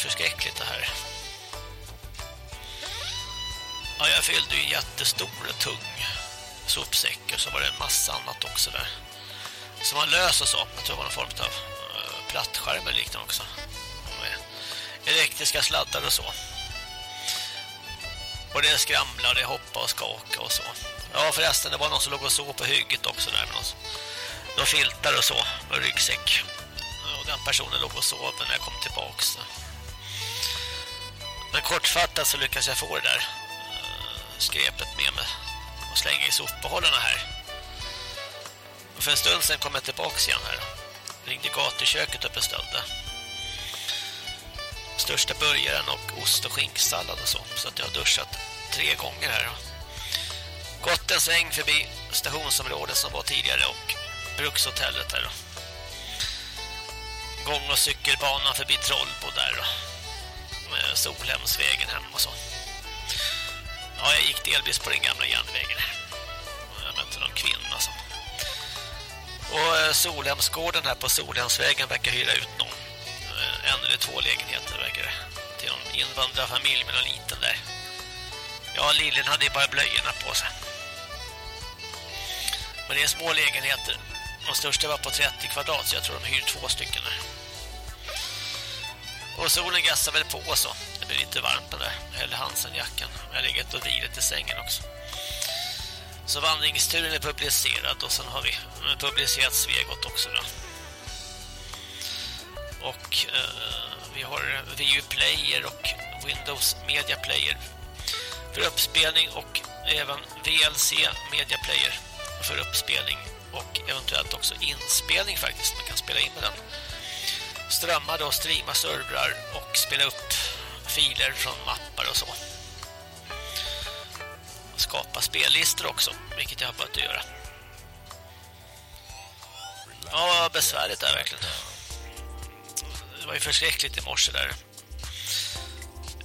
förskräckligt det här. Ja, jag fyllde ju en jättestor och tung sopsäck och så var det en massa annat också där. Som var lös och så. Jag tror det var någon form av eh, plattskärm eller liknande också. Med elektriska sladdar och så. Och det skramlade, det hoppade och skakade och så. Ja förresten, det var någon som låg och sov på hygget också där med någon, någon filtar och så, med ryggsäck. Och den personen låg och sov när jag kom tillbaks. Men kortfattat så lyckades jag få det där eh, skräpet med mig och slänga i sopbehållarna här. Och för en stund sen kom jag tillbaks igen här. Ringde gatuköket och beställde största burgaren och ost och skinksallad och så. Så att jag har duschat tre gånger här. Gått en sväng förbi stationsområdet som var tidigare och brukshotellet här. Gång- och cykelbanan förbi Trollbo där då. Liksom, eh, Solhemsvägen hem och så. Ja, jag gick delvis på den gamla järnvägen. Jag mötte någon kvinna som... Och eh, Solhemsgården här på Solhemsvägen verkar hyra ut någon eh, en eller två lägenheter verkar det. Till någon invandrarfamilj med någon liten där. Ja, Lillen hade ju bara blöjorna på sig. Men det är små lägenheter. De största var på 30 kvadrat så jag tror de hyr två stycken där. Och solen gassar väl på så. Det blir lite varmt med. Eller Hansenjackan. Jag har legat och vilat i sängen också. Så vandringsturen är publicerad och sen har vi eh, publicerat Svegot också då och eh, vi har VU Player och Windows Media Player för uppspelning och även VLC Media Player för uppspelning och eventuellt också inspelning faktiskt. Man kan spela in med den. Strömma då, streama servrar och spela upp filer från mappar och så. Skapa spellistor också, vilket jag har börjat göra. Ja, besvärligt är verkligen det var ju förskräckligt i morse där.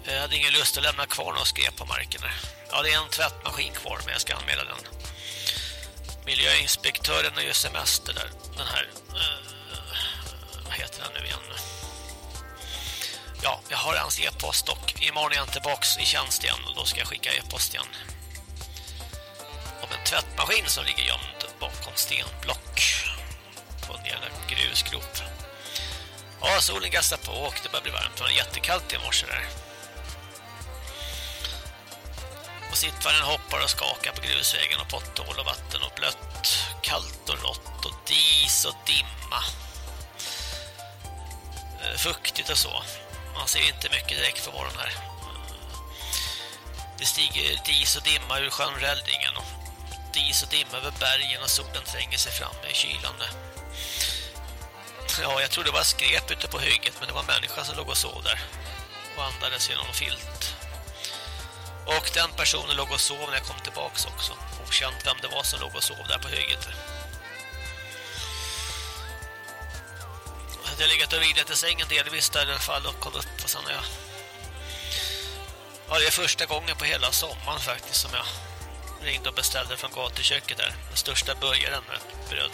Jag hade ingen lust att lämna kvar någon skräp på marken där. Ja, det är en tvättmaskin kvar, men jag ska anmäla den. Miljöinspektören har ju semester där. Den här... Eh, Heter den nu igen? Ja, jag har hans e-post och imorgon är han tillbaks i tjänst igen och då ska jag skicka e-post igen. Om en tvättmaskin som ligger gömd bakom stenblock på en jävla grusgrop. Ja, solen gassar på och det börjar bli varmt. Det var jättekallt i morse där. Och sittvagnen hoppar och skakar på grusvägen och potthål och vatten och blött, kallt och rått och dis och dimma. Eh, fuktigt och så. Man ser inte mycket direkt på morgonen här. Det stiger dis och dimma ur sjön Räldingen och dis och dimma över bergen och solen tränger sig fram i kylan. Ja, jag tror det var skrep ute på hygget men det var människa som låg och sov där. Och andades genom filt. Och den personen låg och sov när jag kom tillbaks också. Okänt vem det var som låg och sov där på hygget. Jag har legat och vilat i sängen delvis där i alla fall och kom upp och sen jag... Ja, det är första gången på hela sommaren faktiskt som jag ringde och beställde från gatuköket där. Den största burgaren med bröd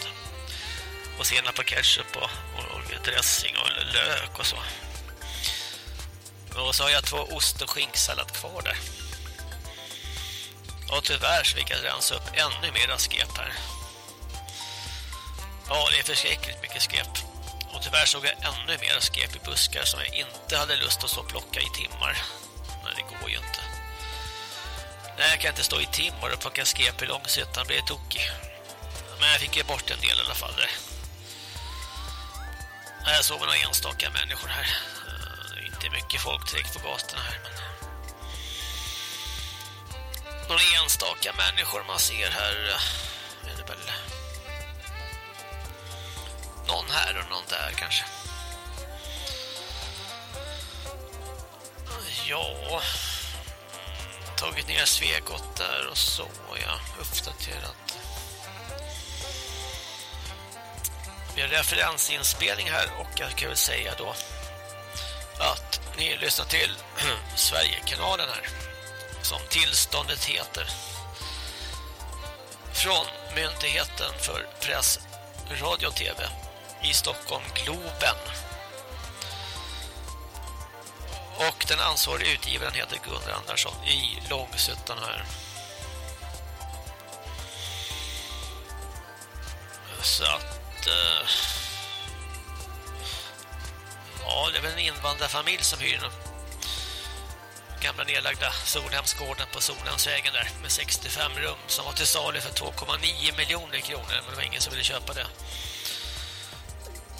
och senap och ketchup och, och, och dressing och lök och så. Och så har jag två ost- och skinksallad kvar där. Och tyvärr så fick jag rensa upp ännu mer skep här. Ja, det är förskräckligt mycket skep. Och tyvärr såg jag ännu mer skep i buskar som jag inte hade lust att stå och plocka i timmar. Nej, det går ju inte. Nej, jag kan inte stå i timmar och plocka skep i långsättan. Blir tokig. Men jag fick ju bort en del i alla fall Nej, Jag såg några enstaka människor här. Det är inte mycket folk direkt på gatorna här. Men... Några enstaka människor man ser här. Eh, är det väl... Någon här och någon där kanske. Ja, tagit ner Svegot där och så, ja, uppdaterat. Vi har referensinspelning här och jag kan väl säga då att ni lyssnar till Sverigekanalen här som tillståndet heter från Myndigheten för press, radio och tv i Stockholm, Globen. Och den ansvariga utgivaren heter Gunnar Andersson i Långsuttan här. Så att... Eh, ja, det är väl en invandrarfamilj som hyr den gamla nedlagda Solhemsgården på Solhemsvägen där med 65 rum som var till salu för 2,9 miljoner kronor men det var ingen som ville köpa det.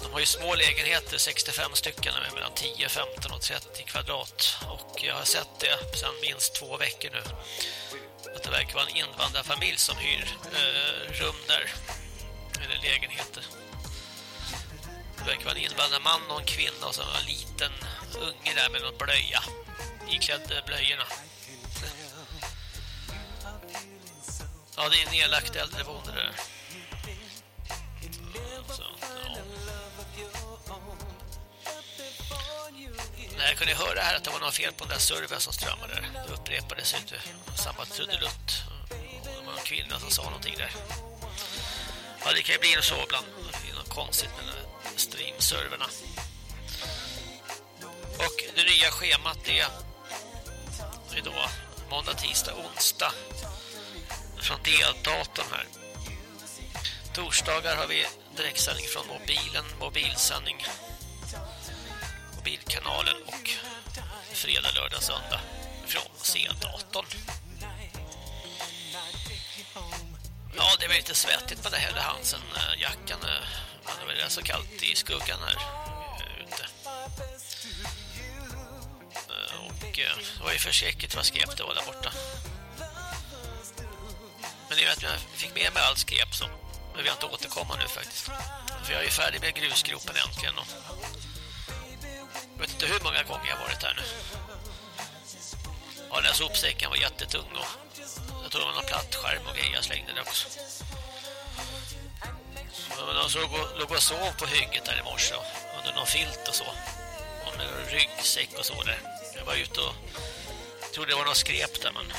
De har ju små lägenheter, 65 stycken med mellan 10, 15 och 30 kvadrat och jag har sett det sedan minst två veckor nu att det verkar vara en invandrarfamilj som hyr eh, rum där eller lägenheter. Det verkar vara en invandrarman och en kvinna och så en liten unge där med någon blöja iklädd eh, blöjorna. Ja, det är en nedlagt äldreboende där. Jag kunde höra här att det var något fel på den där servern som strömmade. Det upprepades inte samma trudelutt. Det var en kvinna som sa någonting där. Ja, det kan ju bli så ibland. Det är något konstigt med streamserverna. Och det nya schemat är idag måndag, tisdag, onsdag från deldatorn här. Torsdagar har vi direktsändning från mobilen, mobilsändning mobilkanalen och fredag, lördag, söndag från C-datorn. Ja, det var lite svettigt på det här Hansen eh, jackan. Det var det så kallt i skuggan här eh, ute. Eh, och det var ju försäkert vad skräp det var där borta. Men ni vet, jag fick med mig allt skräp så men vi har inte återkomma nu faktiskt. För jag är färdig med grusgropen äntligen. Och vet inte hur många gånger jag varit här nu. Ja, den här sopsäcken var jättetung och jag tror man har platt skärm och grejer jag slängde det också. Men de såg och, låg och sov på hygget där i morse under någon filt och så. Och med ryggsäck och så där. Jag var ute och trodde det var någon skrep där men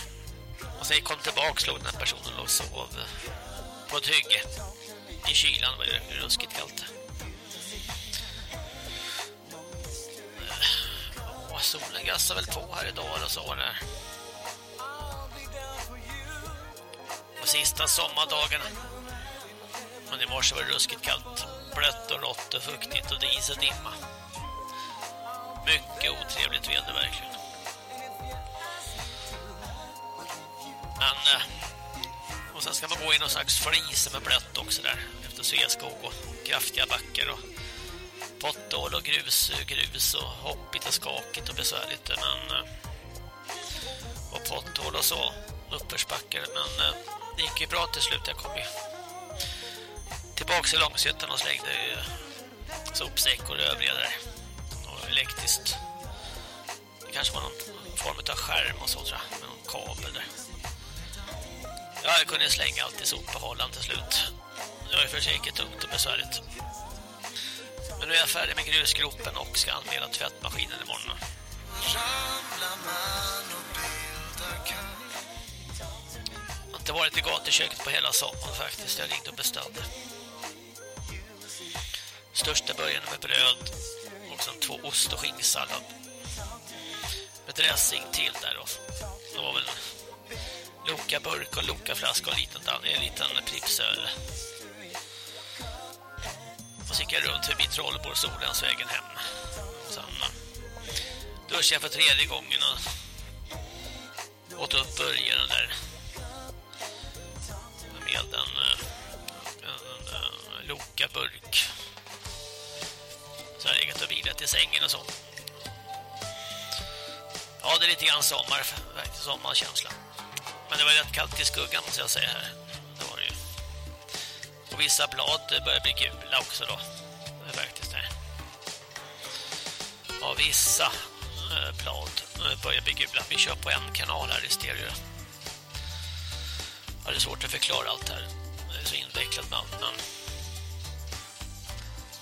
och sen kom tillbaka slog den här personen och sov på ett hygge. I kylan var det ruskigt kallt. Solen gassar väl på här idag och så där. På sista sommardagarna. Men i morse var det ruskigt kallt. Blött och rått och fuktigt och dis och dimma. Mycket otrevligt väder verkligen. Men eh, och sen ska man gå i någon slags flis som är blött också där efter Sveaskog och kraftiga backar och potthål och grus, grus och hoppigt och skakigt och besvärligt men eh, och potthål och så uppförsbackar men eh, det gick ju bra till slut jag kom ju tillbaks i Långshyttan och slängde sopsäck och övriga där och elektriskt det kanske var någon form av skärm och så tror jag med någon kabel där Ja, jag kunde slänga allt i sopbehållaren till slut. Det var ju för säkert tungt och besvärligt. Men nu är jag färdig med grusgropen och ska anmäla tvättmaskinen imorgon. Jag har inte varit i gatuköket på hela sommaren faktiskt. Jag ringde och beställde. Största början med bröd och sen två ost och skinksallad. Med dressing till där och det var väl Loka burk och Loka flaska och liten, en liten pripsöl. Så gick jag runt förbi Trollborg Solens vägen hem. Sen eh, duschade jag för tredje gången och åt upp burgaren där. Med en, eh, en, en, en Loka burk. Så jag legat och vilat i sängen och så. Ja, det är lite grann sommar, sommarkänsla. Men det var rätt kallt i skuggan måste jag säga här. Och vissa blad börjar bli gula också då. Det är faktiskt det. Ja, vissa eh, blad eh, börjar bli gula. Vi kör på en kanal här i stereo. Ja, det är svårt att förklara allt här. Det är så invecklat med allt, men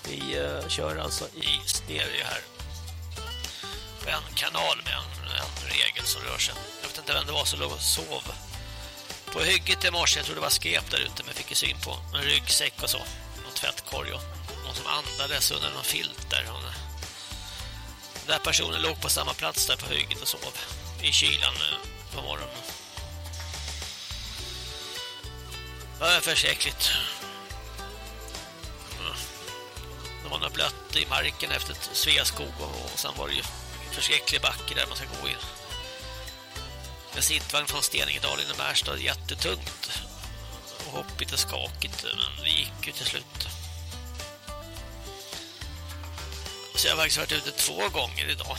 vi uh, kör alltså i stereo här. På en kanal med en, en regel som rör sig. Jag vet inte vem det var som låg och sov på hygget i morse. Jag tror det var skep där ute, men fick ju syn på en ryggsäck och så. Någon tvättkorg och någon som andades under någon filt där. Hon, den där personen låg på samma plats där på hygget och sov i kylan eh, på morgonen. Det var försäkligt. Det var något blött i marken efter Sveaskog och sen var det ju förskräcklig backe där man ska gå in. Med sittvagn från Steningedalen i Märsta. jättetungt och hoppigt och skakigt men det gick ju till slut. Så jag har faktiskt varit ute två gånger idag.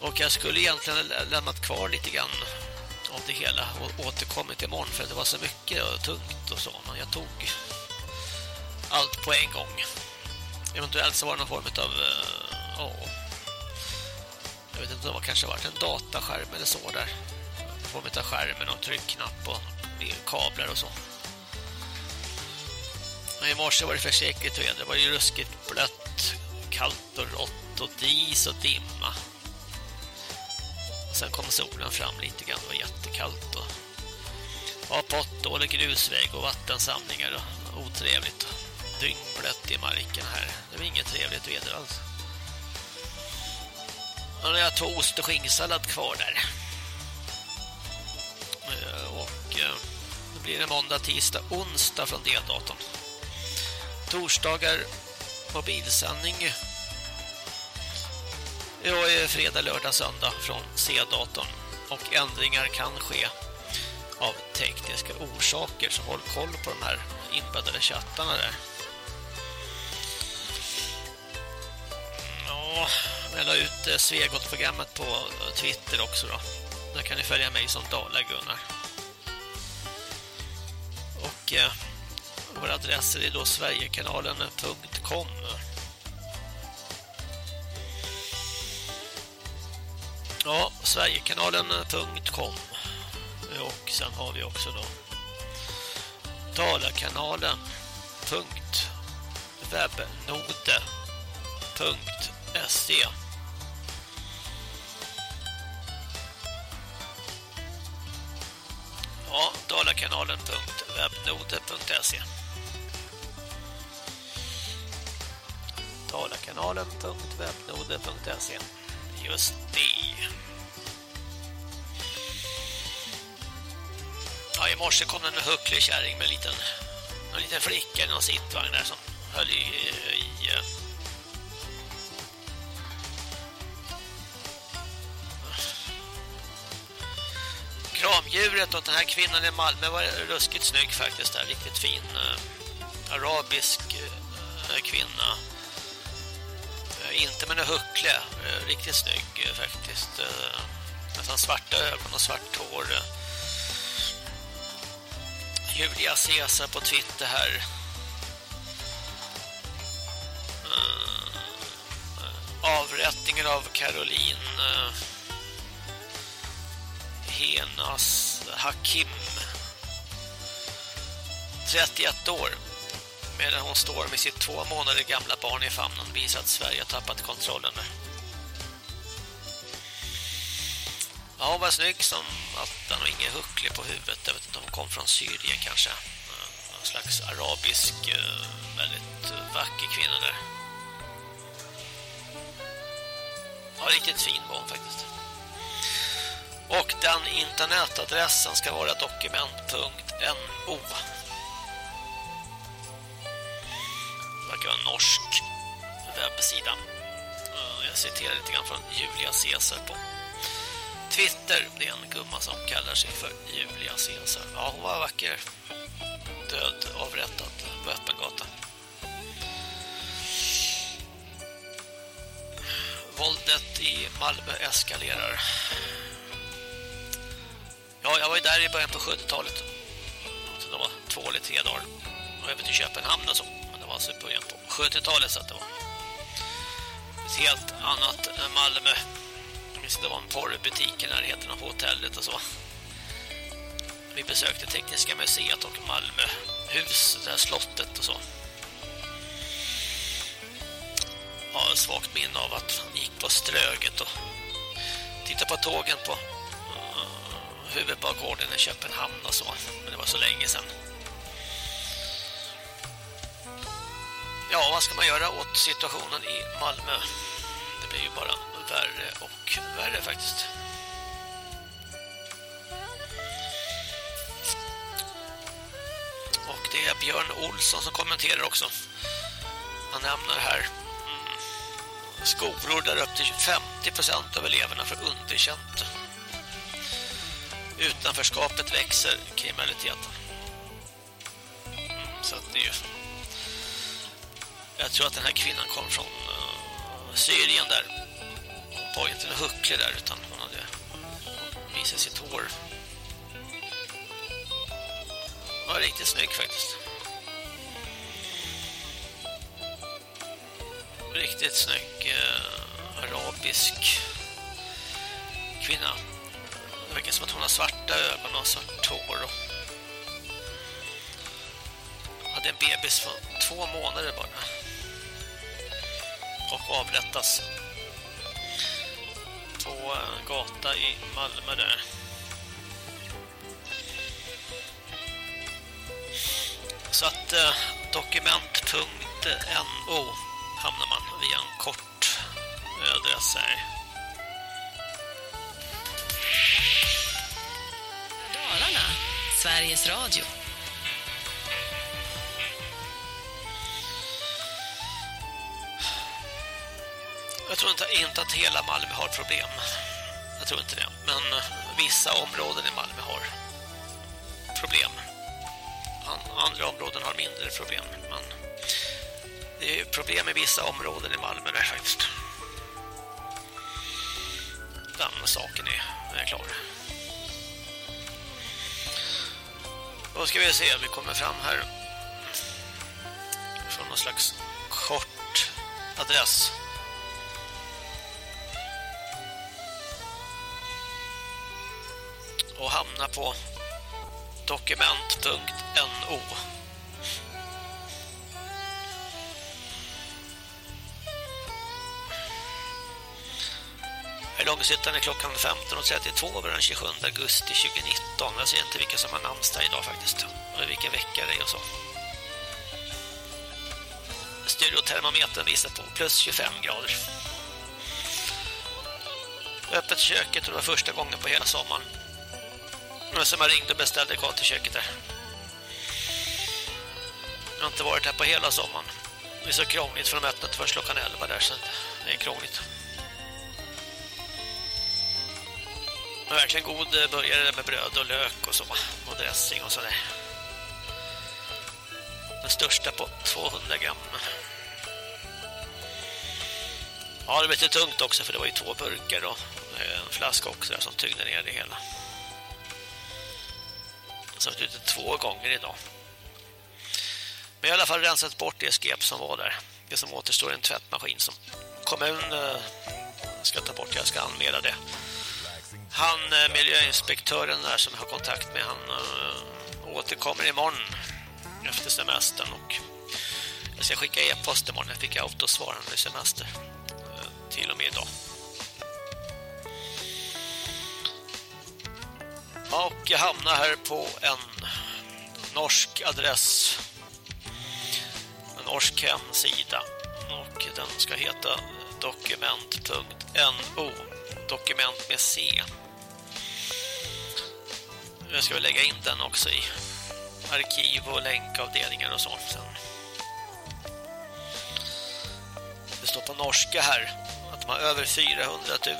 Och jag skulle egentligen lämnat kvar lite grann av det hela och återkommit imorgon för det var så mycket och tungt och så. Men jag tog allt på en gång. Eventuellt så var det någon form av Uh, jag vet inte, det var kanske varit en dataskärm eller så där. Form av skärm med någon tryckknapp och kablar och så. Men i morse var det försäkert väder. Det var ju ruskigt blött, kallt och rått och dis och dimma. Och sen kom solen fram lite grann. Det var jättekallt och ja, pottål och grusväg och vattensamlingar och otrevligt. Dyngblött i marken här. Det var inget trevligt väder alls. Och jag tog ost och skinksallad kvar där. Eh, och eh, då blir det måndag, tisdag, onsdag från deldatorn. Torsdagar mobilsändning. Ja, eh, fredag, lördag, söndag från C-datorn. Och ändringar kan ske av tekniska orsaker. Så håll koll på de här inbäddade chattarna där. Ja, jag la ut eh, Svegot-programmet på eh, Twitter också då. Där kan ni följa mig som Dala Gunnar. Och eh, vår adress är då sverigekanalen.com Ja, sverigekanalen.com och sen har vi också då dalakanalen.webnode.se Ja, dalakanalen.webnode.se dalakanalen.webnode.se Just det. Ja, i morse kom en hucklig kärring med en liten, en liten flicka i någon sittvagn där som höll i, i kramdjuret och den här kvinnan i Malmö var ruskigt snygg faktiskt där, riktigt fin äh, arabisk äh, kvinna. Äh, inte med en huckle riktigt snygg faktiskt nästan svarta ögon och svart hår. Julia Caesar på Twitter här. Avrättningen av Caroline Henas Hakim 31 år medan hon står med sitt två månader gamla barn i famnen visar att Sverige har tappat kontrollen Ja, hon var snygg som attan och ingen huckle på huvudet. Jag vet inte om hon kom från Syrien kanske. Någon slags arabisk, eh, väldigt eh, vacker kvinna där. Ja, riktigt fin var hon faktiskt. Och den internetadressen ska vara dokument.no Det verkar vara en norsk webbsida. Eh, jag citerar lite grann från Julia Caesar på Twitter. Det är en gumma som kallar sig för Julia Caesar. Ja, hon var vacker. Död, avrättad på öppen gata. Våldet i Malmö eskalerar. Ja, jag var ju där i början på 70-talet. Det var två eller tre dagar. Och över till Köpenhamn och så. Men det var alltså i början på 70-talet så att det var helt annat än Malmö. Det var en porrbutik i närheten av hotellet och så. Vi besökte Tekniska museet och Malmöhus, det här slottet och så. Jag har ett svagt minne av att vi gick på Ströget och tittade på tågen på huvudbakgården i Köpenhamn och så. Men det var så länge sedan. Ja, vad ska man göra åt situationen i Malmö? Det blir ju bara värre och värre faktiskt. Och det är Björn Olsson som kommenterar också. Han nämner här mm. skolor där upp till 50% av eleverna får underkänt. Utanförskapet växer kriminaliteten. Mm, så att det är ju jag tror att den här kvinnan kom från uh, Syrien där. Hon var inte en huckle där utan hon hade visat sitt hår. Hon var riktigt snygg faktiskt. Riktigt snygg uh, arabisk kvinna. Det verkar som att hon har svarta ögon och svart hår och hade en bebis för två månader bara och avrättas på en gata i Malmö där. Så att eh, dokument.no hamnar man via en kort adress här. Dalarna, Sveriges Radio. Jag tror inte, inte att hela Malmö har problem. Jag tror inte det. Men eh, vissa områden i Malmö har problem. Andra områden har mindre problem. Men det är problem i vissa områden i Malmö där faktiskt. Den saken är, är klar. Då ska vi se, om vi kommer fram här från någon slags kort adress. och hamna på dokument.no Här är klockan 15.32 den 27 augusti 2019. Jag ser inte vilka som har namnsdag idag faktiskt. Och vilken vecka det är och så. Studiotermometern visar på plus 25 grader. Öppet köket och det var första gången på hela sommaren. Men som jag ringde och beställde kvar till köket där. Jag har inte varit här på hela sommaren. Det är så krångligt för de öppnade först klockan 11 där så det är krångligt. Men verkligen god eh, burgare med bröd och lök och så. Och dressing och sådär. Den största på 200 gram. Ja, det blev lite tungt också för det var ju två burkar och eh, en flaska också som tyngde ner det hela. Så jag ute två gånger idag. Men i alla fall rensat bort det skep som var där. Det som återstår är en tvättmaskin som kommun eh, ska ta bort. Jag ska anmäla det. Han, eh, miljöinspektören där som jag har kontakt med, han äh, återkommer imorgon efter semestern och jag ska skicka e-post imorgon. Jag fick autosvar under semester eh, till och med idag. Och jag hamnar här på en norsk adress. En norsk hemsida. Och den ska heta dokument.no Dokument med C. Nu ska vi lägga in den också i arkiv och länkavdelningar och sånt sen. Det står på norska här att de har över 400 000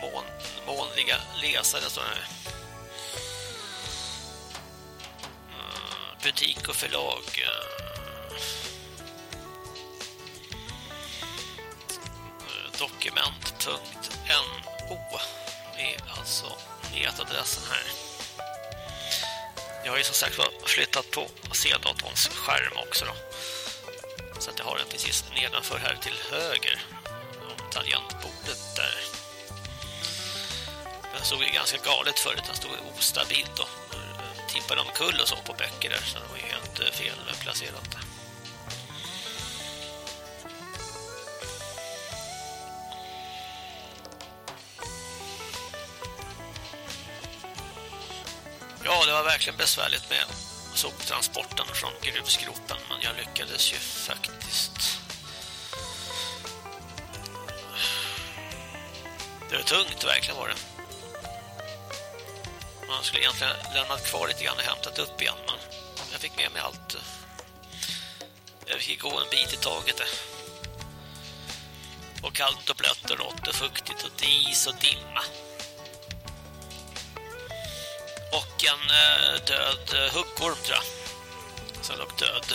mån, månliga läsare. Står det. Eh, butik och förlag. Eh. Eh, Dokument.no är alltså nätadressen här. Jag har ju som sagt flyttat på C-datorns skärm också då. Så att jag har den precis nedanför här till höger om tangentbordet där. Den såg ju ganska galet förut, den stod ostabilt och tippade omkull och så på böcker där så den var ju helt eh, felplacerad. där. Ja, det var verkligen besvärligt med soptransporten från gruvskropen men jag lyckades ju faktiskt. Det var tungt verkligen var det. Man skulle egentligen lämnat kvar lite grann och hämtat upp igen men jag fick med mig allt. Jag fick gå en bit i taget. Och kallt och blött och rått och fuktigt och dis och dimma och en eh, död eh, huggorm tror jag. Som låg död.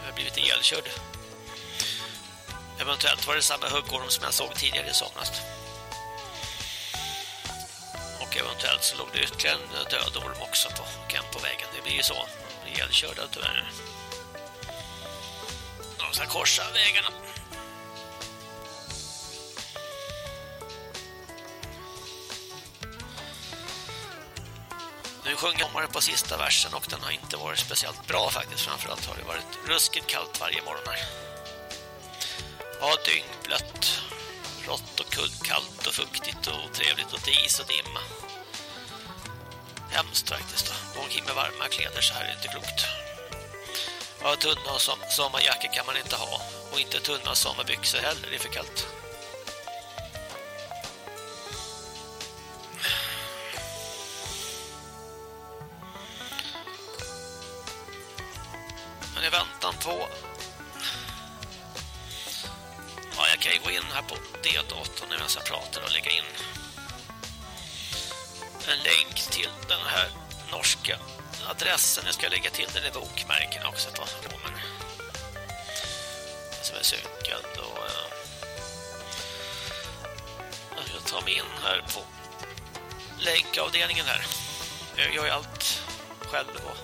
Jag har blivit ihjälkörd. Eventuellt var det samma huggorm som jag såg tidigare i somras. Och eventuellt så låg det ytterligare en eh, död orm också på, på vägen. Det blir ju så. Ihjälkörda tyvärr. De ska korsa vägarna. Nu sjunger Omar på sista versen och den har inte varit speciellt bra faktiskt. Framförallt har det varit ruskigt kallt varje morgon här. Ja, dyngblött. Rått och kallt och fuktigt och trevligt och is och dimma. Hemskt faktiskt då. Omkring med varma kläder så här är inte klokt. Ja, tunna som sommarjackor kan man inte ha. Och inte tunna sommarbyxor heller, det är för kallt. D-datorn jag pratar och lägga in en länk till den här norska adressen. Jag ska lägga till den i bokmärken också på romen. Som är synkad och... Jag ska ta mig in här på länkavdelningen här. Jag gör ju allt själv och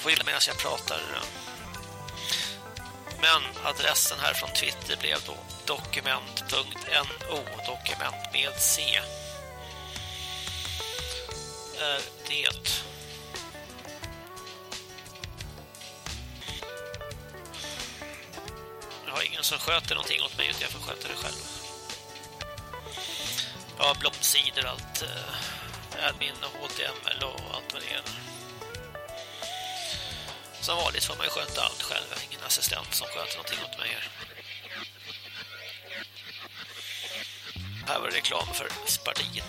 får gilla medan jag pratar. Men adressen här från Twitter blev då dokument.no dokument med C är det Jag har ingen som sköter någonting åt mig utan jag får sköta det själv. Jag har blomsidor, allt eh, admin och HTML och allt vad det är. Som vanligt får man ju sköta allt själv. Jag har ingen assistent som sköter någonting åt mig här. Här var det reklam för spardin.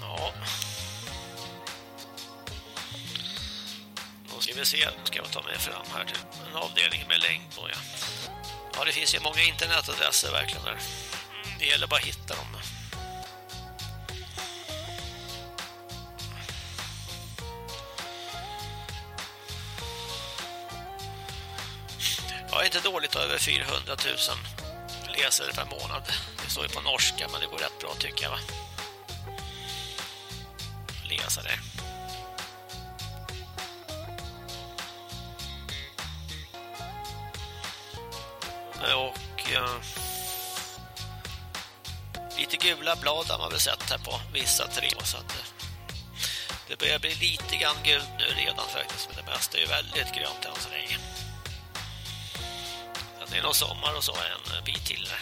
Ja. Då ska vi se. Då ska jag ta mig fram här till en avdelning med länk på. Ja. ja, det finns ju många internetadresser verkligen där. Det gäller bara att hitta dem. Lite inte dåligt över 400 000 läsare per månad. Det står ju på norska, men det går rätt bra tycker jag va? Läsare. Och uh, lite gula blad har man väl sett här på vissa tre så att eh, det börjar bli lite grann gult nu redan faktiskt men det mesta är ju väldigt grönt än så. Det är nog sommar och så en bit till där.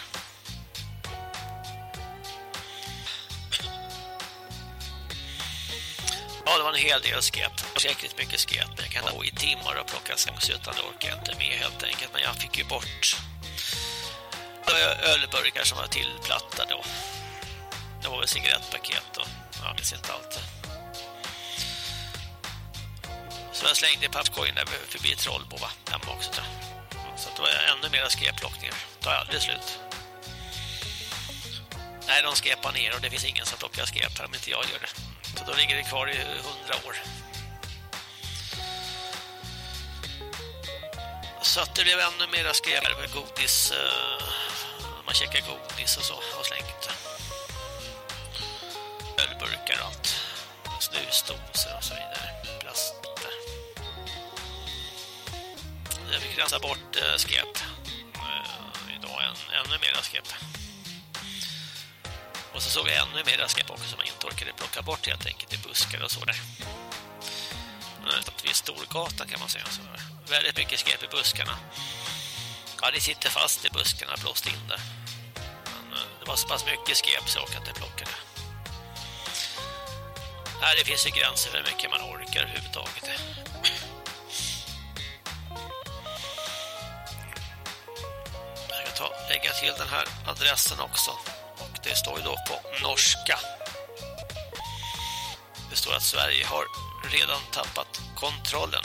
Ja, det var en hel del skräp. Säkert mycket skräp. Jag kan gå i timmar och plocka skams utan det orkar jag inte med helt enkelt. Men jag fick ju bort ölburkar som var tillplattade och Det var väl cigarettpaket och jag minns inte allt. Så jag slängde pappkorgen där förbi Trollbo va? Hemma också tror jag det var ännu mer skräpplockningar. Det tar aldrig slut. Nej, de skräpar ner och det finns ingen som plockar skräp här om inte jag gör det. Så då ligger det kvar i hundra år. Så att det blev ännu mer skräp med godis. Uh, man checkar godis och så och slängt. Ölburkar och allt. Snusdosor och så vidare. Plast. Rensa bort eh, skräp eh, idag en, ännu mer skräp. Och så såg jag ännu mer skräp också som jag inte orkade plocka bort helt enkelt i buskar och så där. Vid Storgatan kan man säga. Så väldigt mycket skräp i buskarna. Ja, det sitter fast i buskarna, blåst in där. Men eh, det var så pass mycket skräp så jag orkade inte plocka det. Nej, det finns ju gränser för hur mycket man orkar överhuvudtaget. Ta, lägga till den här adressen också. Och det står ju då på norska. Det står att Sverige har redan tappat kontrollen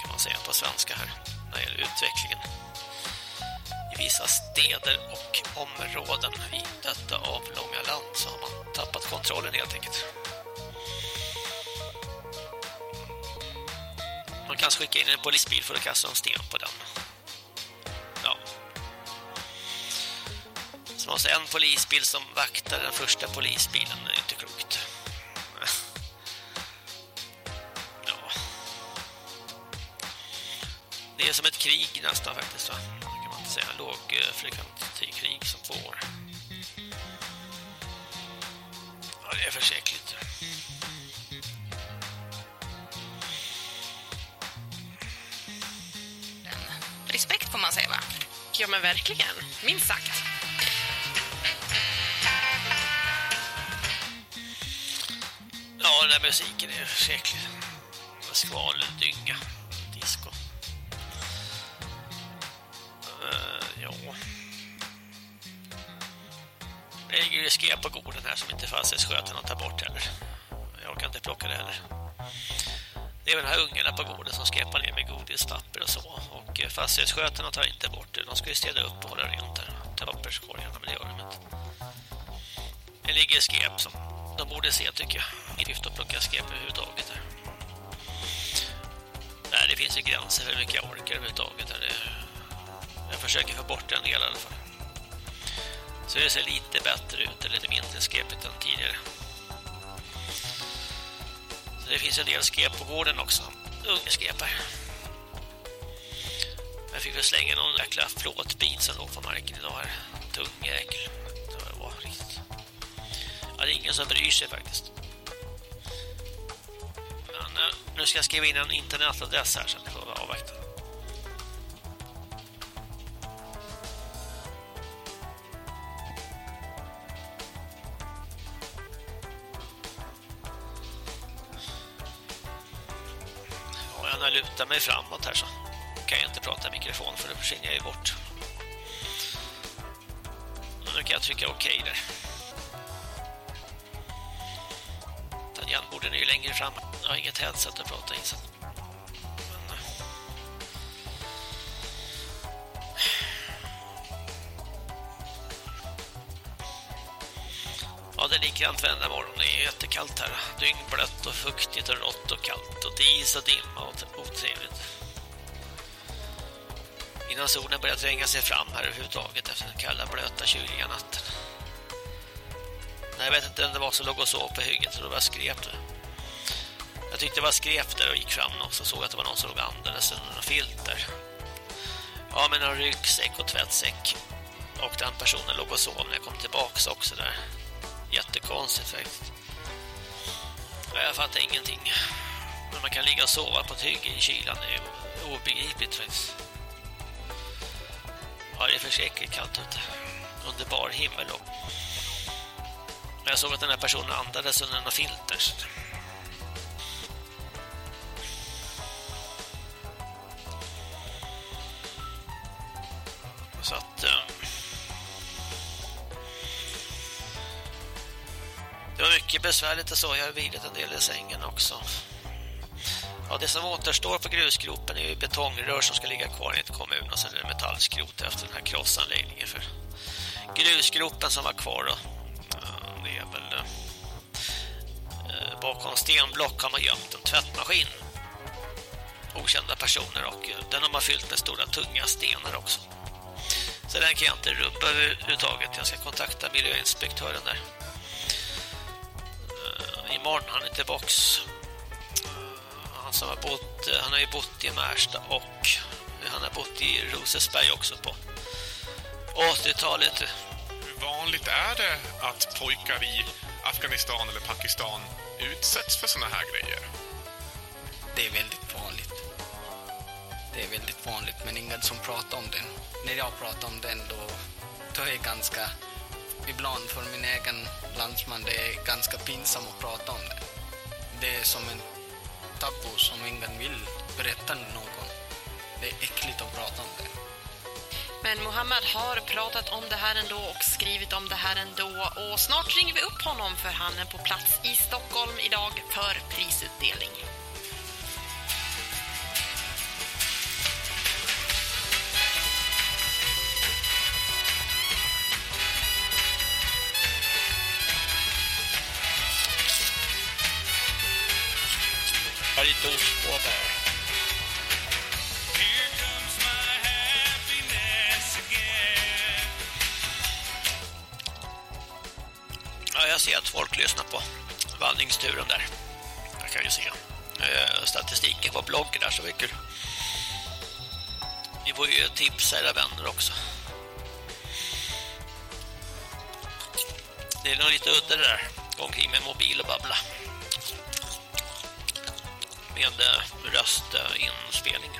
kan man säga på svenska här när det gäller utvecklingen i vissa städer och områden i detta avlånga land så har man tappat kontrollen helt enkelt. Man kan skicka in en polisbil för att kasta en sten på den. Så måste en polisbil som vaktar den första polisbilen. Det är inte klokt. Ja. Det är som ett krig nästan faktiskt va? kan man inte säga. Lågfrekvent krig som pågår. Ja, det är försäkligt. Respekt får man säga va? Ja men verkligen, minst sagt. Ja, den där musiken är förskräcklig. Skvaldynga. Disco. Uh, ja. Det ligger ju skräp på gården här som inte fastighetsskötarna tar bort heller. Jag kan inte plocka det heller. Det är väl de här ungarna på gården som skräpar ner med godispapper och så. Och eh, fastighetsskötarna tar inte bort det. De ska ju städa upp och hålla rent där. Ta papperskorgarna, men det gör de inte. Det ligger skräp som de borde se tycker jag. Inte att plocka skräp överhuvudtaget där. Nej, det finns ju gränser för hur mycket jag orkar överhuvudtaget. Där. Jag försöker få bort en del i alla fall. Så det ser lite bättre ut, eller lite mindre skräpigt än tidigare. Så det finns en del skräp på gården också. Unga. Jag fick väl slänga någon jäkla plåtbit som låg på marken idag här. Tung jäkel. Det. Ja, det är ingen som bryr sig faktiskt. Men eh, nu ska jag skriva in en internetadress här så att ni får avvakta. Jag när jag lutar mig framåt här så kan jag inte prata i mikrofon för då försvinner jag ju bort. Nu kan jag trycka OK där. Tangentborden är ju längre fram. Jag har inget headset att prata i sen. Men... Ja, det är likadant varenda morgon. Det är jättekallt här. Dyngblött och fuktigt och rått och kallt och dis och dimma och otrevligt. Innan solen börjar tränga sig fram här överhuvudtaget efter den kalla, blöta, kyliga natten. Jag vet inte om det var så låg och sov på hygget så det var skrept. Jag tyckte det var skrep där och gick fram och så såg att det var någon som låg andades under några filter. Ja, men en ryggsäck och tvättsäck. Och den personen låg och sov när jag kom tillbaka också där. Jättekonstigt faktiskt. Jag fattar ingenting. Men man kan ligga och sova på ett hygge i kylan det är ju obegripligt faktiskt. Ja, det är försäkert kallt ute. Underbar himmel och jag såg att den här personen andades under några filter. Så att... Eh, det var mycket besvärligt och så. Jag har vilat en del i sängen också. Ja, det som återstår på grusgropen är ju betongrör som ska ligga kvar i ett kommun och sen är det metallskrot efter den här krossanläggningen för grusgropen som var kvar då. Är väl eh, bakom stenblock har man gömt en tvättmaskin. Okända personer och eh, den har man fyllt med stora tunga stenar också. Så den kan jag inte rubba överhuvudtaget. Jag ska kontakta miljöinspektören där. Eh, imorgon han är tillbaks eh, han som har bott, han har ju bott i Märsta och han har bott i Rosesberg också på 80-talet. Hur vanligt är det att pojkar i Afghanistan eller Pakistan utsätts för såna här grejer? Det är väldigt vanligt. Det är väldigt vanligt, men ingen som pratar om den. När jag pratar om den då, då är det ganska, ibland för min egen landsman, det är ganska pinsamt att prata om det. Det är som en tabu som ingen vill berätta någon. Det är äckligt att prata om det. Men Mohammed har pratat om det här ändå och skrivit om det här ändå. Och snart ringer vi upp honom för han är på plats i Stockholm idag för prisutdelning. Här är Ja, jag ser att folk lyssnar på vandringsturen där. Jag kan ju se eh, statistiken på bloggen där, så mycket kul. Vi får ju tipsa era vänner också. Det är nog lite udda det där. Gå omkring med mobil och babbla. Med eh, röstinspelningen. röstinspelning.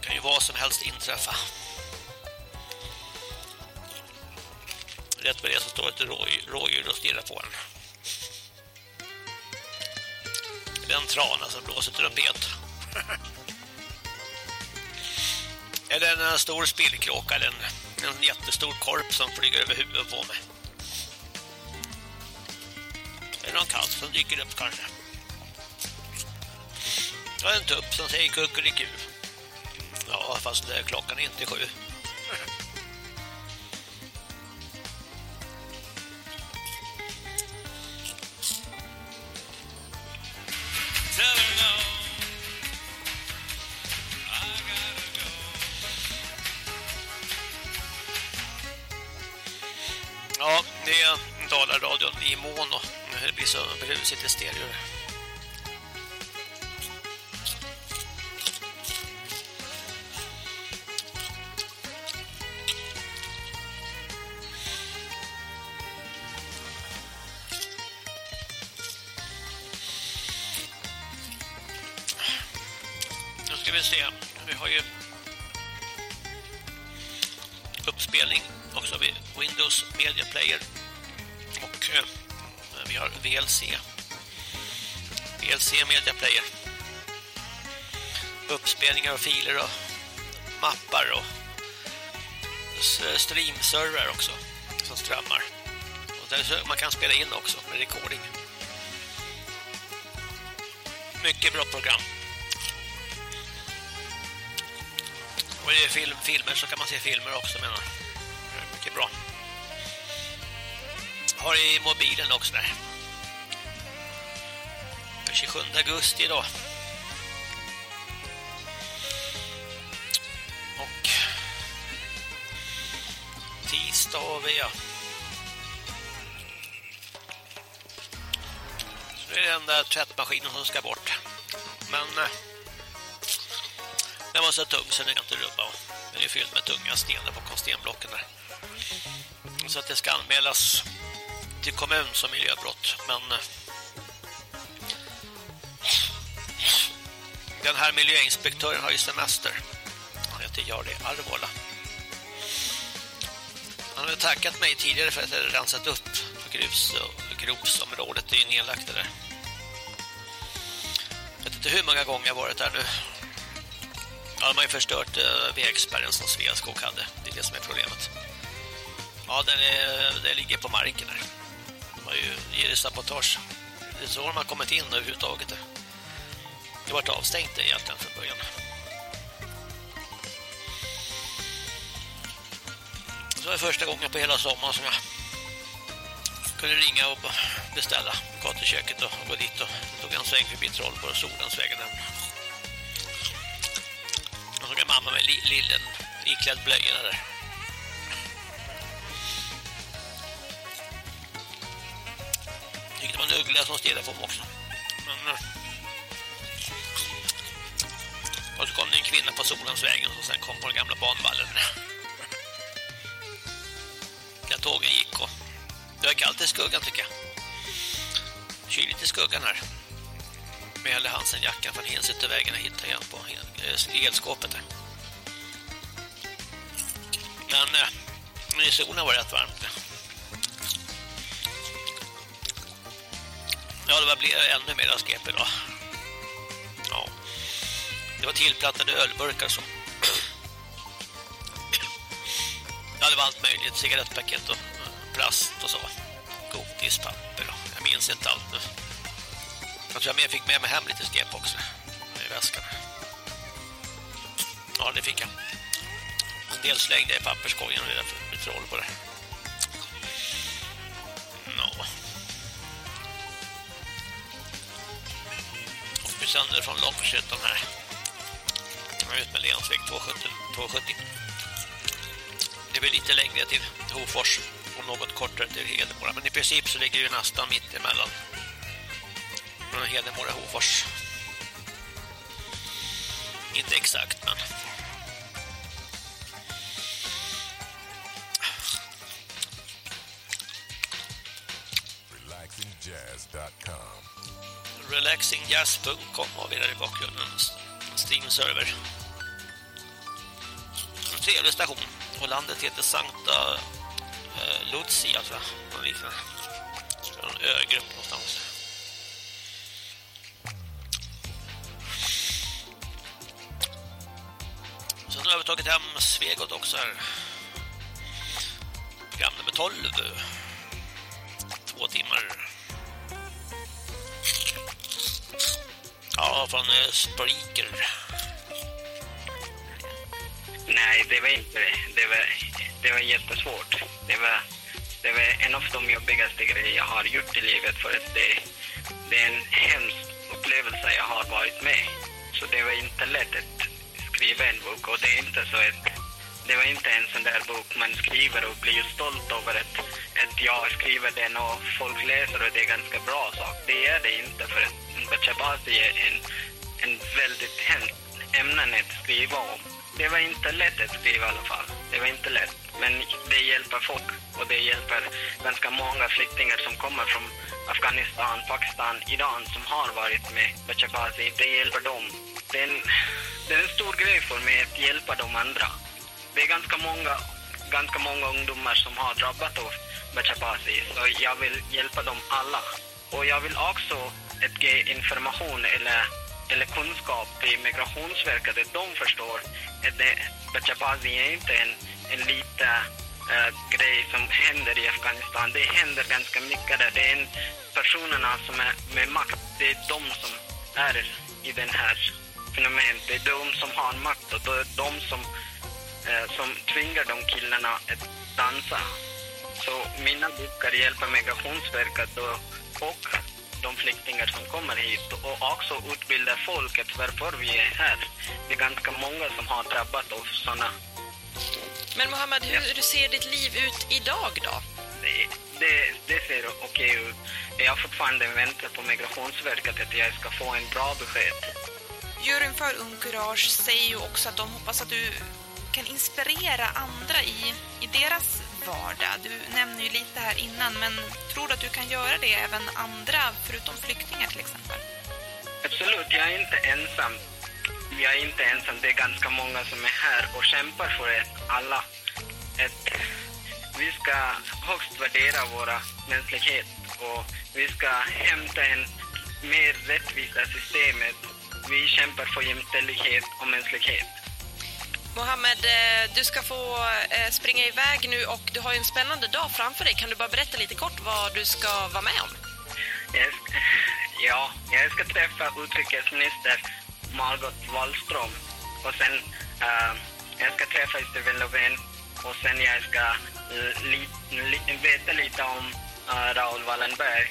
Det kan ju vad som helst inträffa. Rätt på det så står ett rådjur och stirrar på en. Det är en trana som blåser trumpet. Eller en stor spillkråka eller en, en jättestor korp som flyger över huvudet på mig. Eller någon katt som dyker upp kanske. Och en tupp som säger kuckeliku. Ja, fast eh, klockan är inte sju. Ja, det är Dalaradion i mono. Det blir så brusigt i stereo. Se. Vi har ju uppspelning också vid Windows Media Player. Och eh, vi har VLC VLC Media Player. Uppspelningar av filer och mappar och streamserver också som strömmar. Och där man kan spela in också med recording. Mycket bra program. Och är film, filmer så kan man se filmer också menar mycket bra har i mobilen också där. 27 augusti idag. Och tisdag har vi ja. Så det är den där tvättmaskinen som ska bort. Men eh, den var så tung så den kan inte rubba. Den är fylld med tunga stenar på stenblocken där. Så att det ska anmälas till kommun som miljöbrott. Men eh, den här miljöinspektören har ju semester. Han heter Jari e. Arvola. Han har tackat mig tidigare för att jag hade rensat upp grus och gropsområdet. Det är ju nedlagt där. Jag vet inte hur många gånger jag varit där nu. Ja, de har ju förstört eh, vägspärren som Sveaskog hade. Det är det som är problemet. Ja, den, är, den ligger på marken här. De har ju ger sabotage. Det är så de har kommit in överhuvudtaget. Det har varit avstängt egentligen från början. Det var första gången på hela sommaren som jag kunde ringa och beställa gatuköket och gå dit och tog en sväng förbi troll på Solensvägen såg så mamma med lillen iklädd blöjorna där. tyckte det var en uggla som stirrade på mig också. Men... Eh, och så kom det en kvinna på Solensvägen som sen kom på den gamla banvallen. Där tågen gick och det var kallt i skuggan tycker jag. Kyligt i skuggan här. Med hela Hansen-jackan vägen Hinsyttervägen hitta igen på eh, elskåpet där. Men eh, i solen var det rätt varmt. Ja, det var ännu mer skep idag. Ja. Det var tillplattade ölburkar som... Ja, det var allt möjligt. Cigarettpaket och eh, plast och så. Godispapper och jag minns inte allt nu. Jag tror jag fick med mig hem lite skep också i väskan. Ja, det fick jag. En del slängde jag i papperskorgen och det är därför troll på det. No. Och vi sänder från Långshyttan här. Ut med Lensväg 270. 270. Det blir lite längre till Hofors och något kortare till Hedemora. Men i princip så ligger det nästan mitt emellan från Hedemora och Hofors. Inte exakt, men... RelaxingJazz.com Relaxingjazz.com har vi där i bakgrunden. Streamserver. En trevlig station. Och landet heter Sankta eh, Lucia, tror jag. Någon liknande. En ögrupp Jag har vi tagit hem Svegot också här. Program nummer 12. Två timmar. Ja, från eh, Spreaker. Nej, det var inte det. Det var, det var jättesvårt. Det var, det var en av de jobbigaste grejer jag har gjort i livet för att det, det är en hemsk upplevelse jag har varit med. Så det var inte lätt att skriva en bok och det är inte så ett det var inte en sån där bok man skriver och blir stolt över att, att jag skriver den och folk läser och det är ganska bra sak. Det är det inte för att Bachabasi är en, en väldigt hemskt ämne att skriva om. Det var inte lätt att skriva i alla fall. Det var inte lätt. Men det hjälper folk och det hjälper ganska många flyktingar som kommer från Afghanistan, Pakistan, Iran som har varit med Bachabasi. Det hjälper dem. Det är, en, det är en stor grej för mig att hjälpa de andra. Det är ganska många, ganska många ungdomar som har drabbats av Bachapasi, Så jag vill hjälpa dem alla. Och jag vill också att ge information eller, eller kunskap till Migrationsverket att de förstår att det, Bachabasi är inte en, en liten äh, eh, grej som händer i Afghanistan. Det händer ganska mycket där. Det är en, personerna som är med makt, det är de som är i den här fenomenet. Det är de som har makt och det är de som, uh, som tvingar de killarna att dansa. Så mina böcker hjälper Migrationsverket och, och de flyktingar som kommer hit och också utbilda folket varför vi är här. Det är ganska många som har drabbats av sådana. Men Mohammed, hur, ser ditt liv ut idag då? Det, det, det ser okej ut. Jag fortfarande väntar på Migrationsverket att jag ska få en bra besked. Juryn för Ung Courage säger ju också att de hoppas att du kan inspirera andra i, i deras vardag. Du nämner ju lite här innan, men tror du att du kan göra det även andra, förutom flyktingar till exempel? Absolut, jag är inte ensam. Jag är inte ensam. Det är ganska många som är här och kämpar för ett, alla. Ett, vi ska högst värdera våra mänsklighet och vi ska hämta en mer rättvisa systemet. Vi kämpar för jämställdhet och mänsklighet. Mohammed, du ska få springa iväg nu och du har en spännande dag framför dig. Kan du bara berätta lite kort vad du ska vara med om? Ska, ja, jag ska träffa utrikesminister Margot Wallström och sen uh, jag ska träffa Stefan Löfven och sen jag ska li, li, veta lite om uh, Raoul Wallenberg.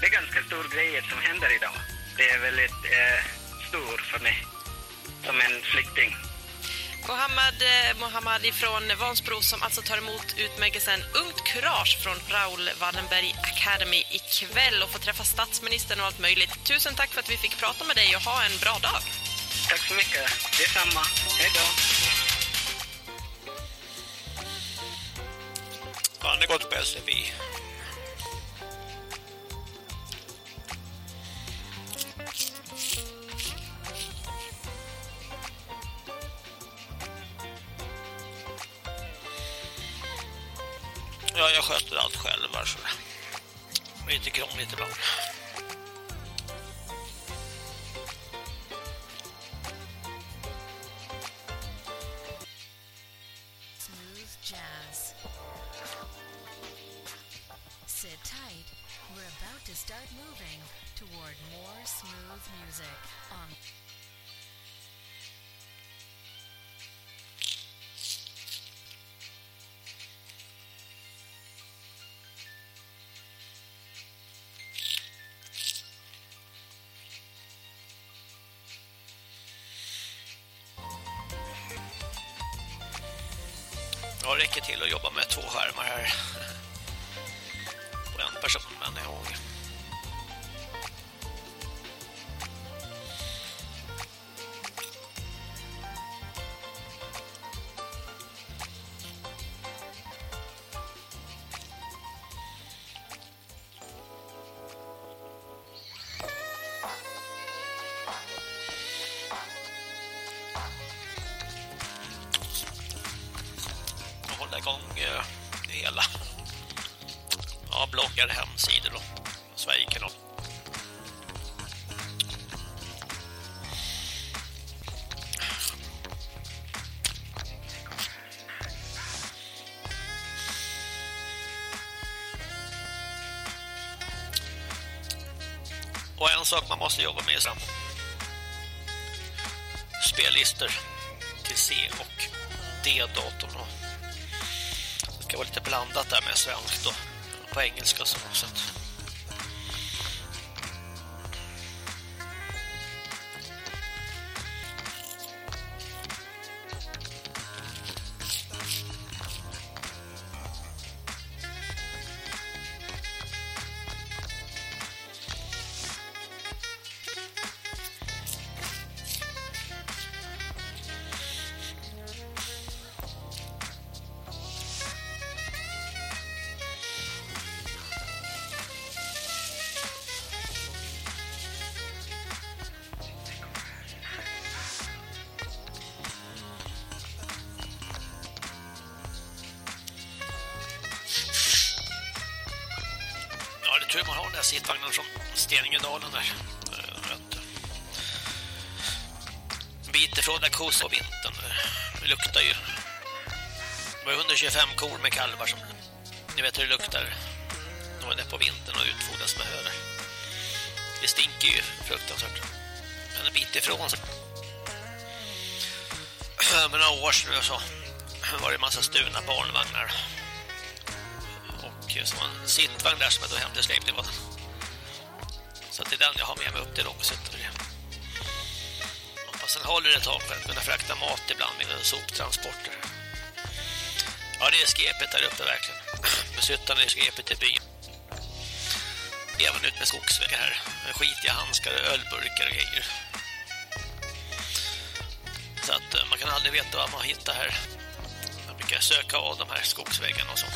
Det är ganska stor grejer som händer idag. Det är väldigt uh, stor för mig som en flykting. Mohammed Mohammadi från Vansbro som alltså tar emot utmärkelsen Ungt Kurage från Raoul Wallenberg Academy ikväll och får träffa statsministern och allt möjligt. Tusen tack för att vi fick prata med dig och ha en bra dag. tack så mycket. Detsamma. Hej då. Han har gått på SFI. Ja, jag sköter allt själv. Alltså. Lite krångligt ibland. Räcker till att jobba med två skärmar här. Alltså måste jobba med sen. Spellistor till C och D-datorn. Det ska vara lite blandat där med svenskt och på engelska så också. Soptransporter. Ja, det är skepet där uppe verkligen. Besuttan är skepet i byn. Även ut med skogsvägar här. Skitiga handskar, ölburkar och grejer. Så att eh, man kan aldrig veta vad man hittar här. Man brukar söka av de här skogsväggarna och så.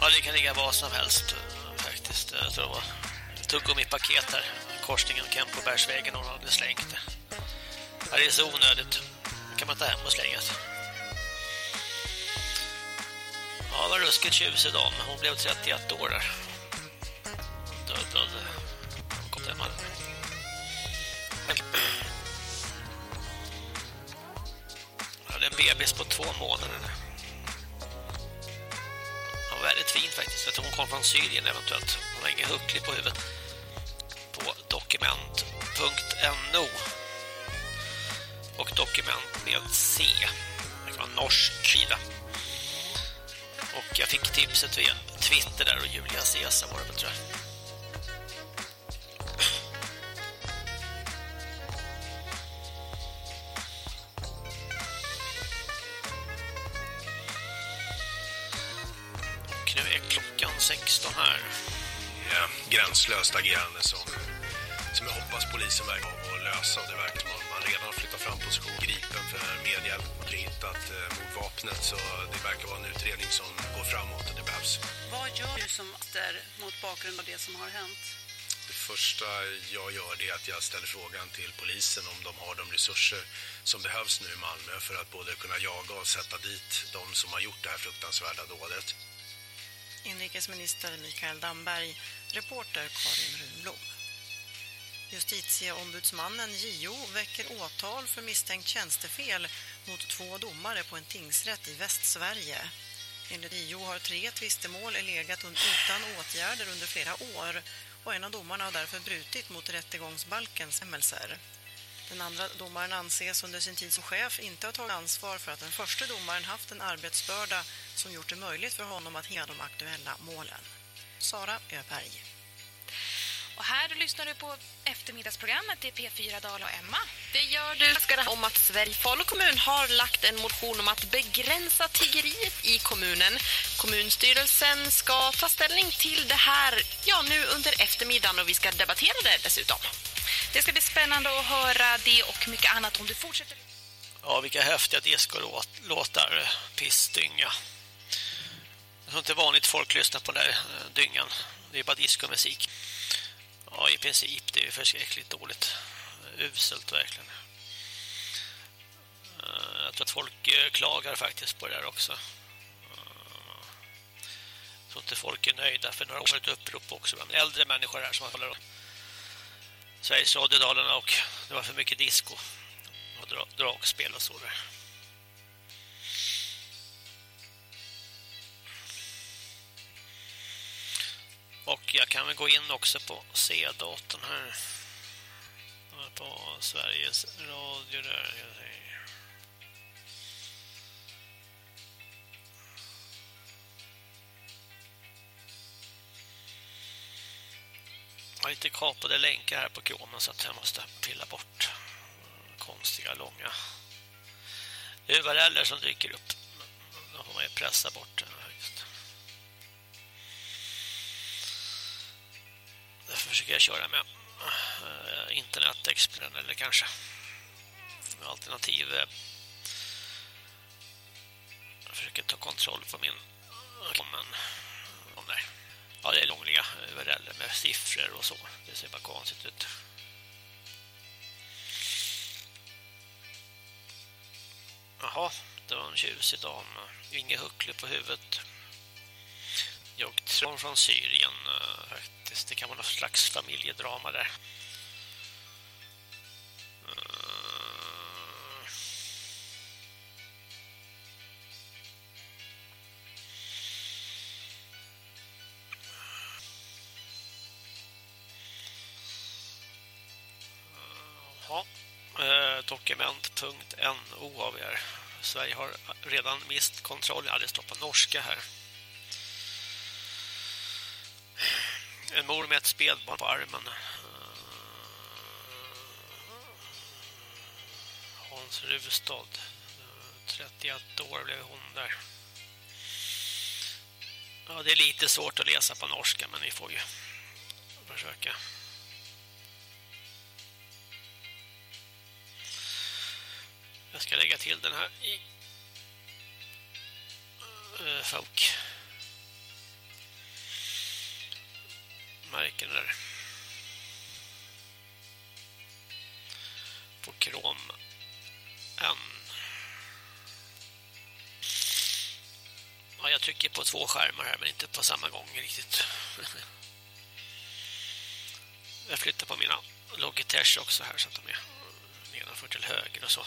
Ja, det kan ligga vad som helst eh, faktiskt. Jag tror det var tuggummi-paket här. Korsningen Kempobergsvägen och hade slängt det. Ja, det är så onödigt. Det kan man ta hem och slänga det. Ja, det var ruskigt tjusig dam. Hon blev 31 år där. Död, död. Hon kom hem. Ja, det hade en bebis på två månader. Han var väldigt fin faktiskt. Jag tror hon kom från Syrien eventuellt. Hon har ingen hucklig på huvudet. På dokument.no och dokument med C. Det kan vara norsk sida. Och jag fick tipset via Twitter där och Julia Cesar var det väl tror jag. Och nu är klockan 16 här. Ja, gränslöst agerande som, som jag hoppas polisen verkar ha att lösa och det verkar som flyttat fram position gripen för och hittat eh, mordvapnet så det verkar vara en utredning som går framåt och det behövs. Vad gör du som är mot bakgrund av det som har hänt? Det första jag gör är att jag ställer frågan till polisen om de har de resurser som behövs nu i Malmö för att både kunna jaga och sätta dit de som har gjort det här fruktansvärda dådet. Inrikesminister Mikael Damberg, reporter Karin Runblom. Justitieombudsmannen JO väcker åtal för misstänkt tjänstefel mot två domare på en tingsrätt i Västsverige. Enligt JO har tre tvistemål legat utan åtgärder under flera år och en av domarna har därför brutit mot rättegångsbalkens bestämmelser. Den andra domaren anses under sin tid som chef inte ha tagit ansvar för att den första domaren haft en arbetsbörda som gjort det möjligt för honom att hinna de aktuella målen. Sara Öberg. Och här lyssnar du på eftermiddagsprogrammet. Är P4 Dala och Emma. Det gör du. Ska det om att Sverige Falu kommun har lagt en motion om att begränsa tiggeriet i kommunen. Kommunstyrelsen ska ta ställning till det här ja, nu under eftermiddagen och vi ska debattera det dessutom. Det ska bli spännande att höra det och mycket annat om du fortsätter. Ja, vilka häftiga discolåtar. Pissdynga. Jag tror inte vanligt folk lyssnar på den där dyngan. Det är bara diskomusik. Ja, i princip. Det är förskräckligt dåligt. Uselt verkligen. Eh, jag tror att folk eh, klagar faktiskt på det där också. Eh, jag tror inte folk är nöjda för några år ett upprop också bland äldre människor här som håller Sveriges Radio Dalarna och det var för mycket disco och dragspel och så där. Och jag kan väl gå in också på C-datorn här. På Sveriges Radio där. Jag har lite kapade länkar här på kromen så att jag måste pilla bort konstiga långa URLer som dyker upp. Då får man ju pressa bort just. Försöker jag köra med eh, Internet Explorer eller kanske alternativ. Eh, jag försöker ta kontroll på min men om. Ja, det är långliga URL med siffror och så. Det ser bara konstigt ut. Jaha, det var en tjusig dam. Inget huckle på huvudet. Jag tror från Syrien eh, faktiskt. Det kan vara någon slags familjedrama där. Eh, eh, dokument.no av er. Sverige har redan mist kontroll. Jag det står på norska här. En mor med ett spelbarn på armen. Hans Ruvstad. 31 år blev hon där. Ja, det är lite svårt att läsa på norska men vi får ju försöka. Jag ska lägga till den här i eh, folk. Märken där. På krom N. Ja, jag trycker på två skärmar här men inte på samma gång riktigt. Jag flyttar på mina Logitech också här så att de är nedanför till höger och så.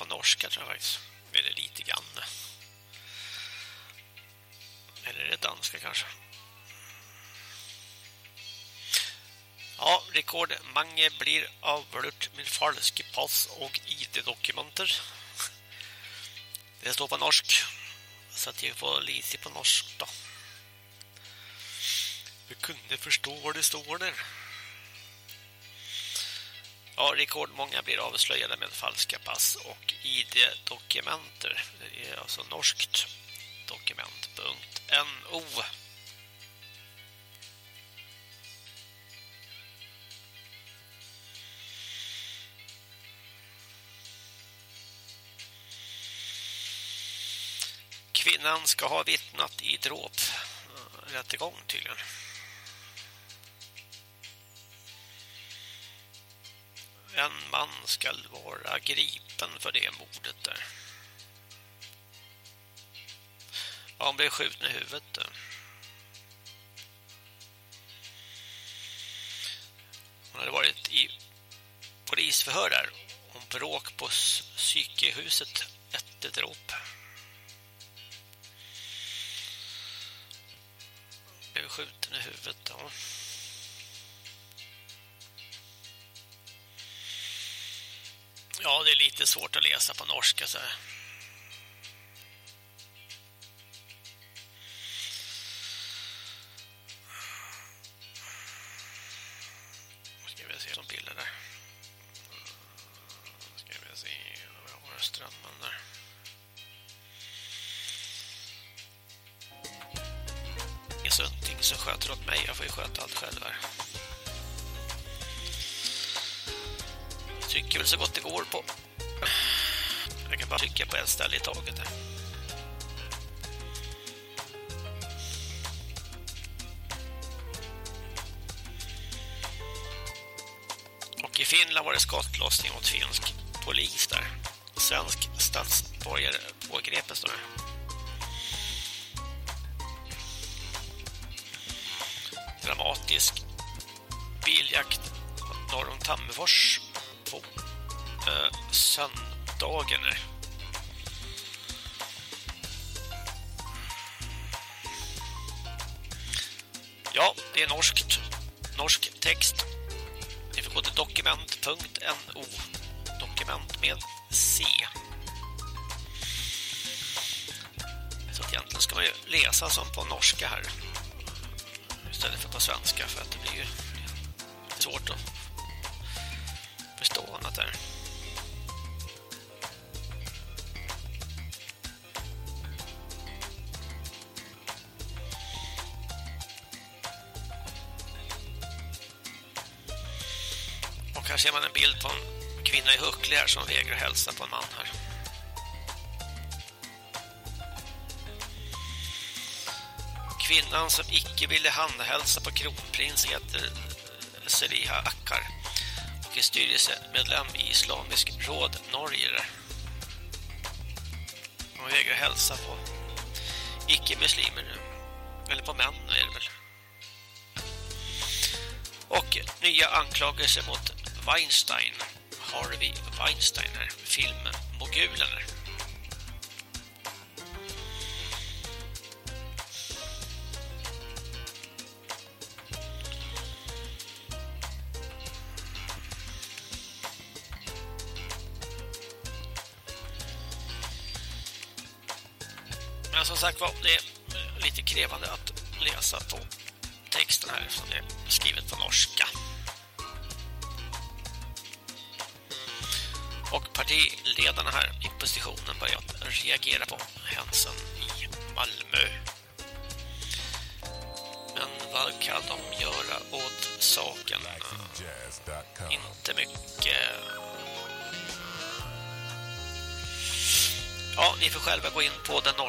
På norska tror jag faktiskt. Eller lite grann. Eller är det danska kanske? Ja, rekord. Mange blir avlurt med falske pass och ID-dokumenter. Det står på norsk. Så att jag får lite på norsk då. Vi kunde förstå vad det står där. Ja, rekordmånga blir avslöjade med falska pass och ID-dokumenter. Det är alltså norskt dokument.no. Kvinnan ska ha vittnat i dråp. Rättegång tydligen. En man ska vara gripen för det mordet där. Ja, han blev skjuten i huvudet. Hon hade varit i polisförhör där om bråk på psykehuset ett dråp. Blev skjuten i huvudet, ja. Ja, det är lite svårt att läsa på norska så här. Det är norskt. Norsk text. Ni får gå till dokument.no. Dokument med C. Så att egentligen ska man ju läsa som på norska här. Istället för på svenska för att det blir ju svårt att bild på en kvinna i Huckle här som vägrar hälsa på en man här. Kvinnan som icke ville handhälsa på kronprins heter Seliha Akkar och är styrelsemedlem i Islamisk råd Norge. Hon vägrar hälsa på icke-muslimer nu. Eller på män är det väl. Och nya anklagelser mot Weinstein. Harvey Weinstein här. Filmmogulen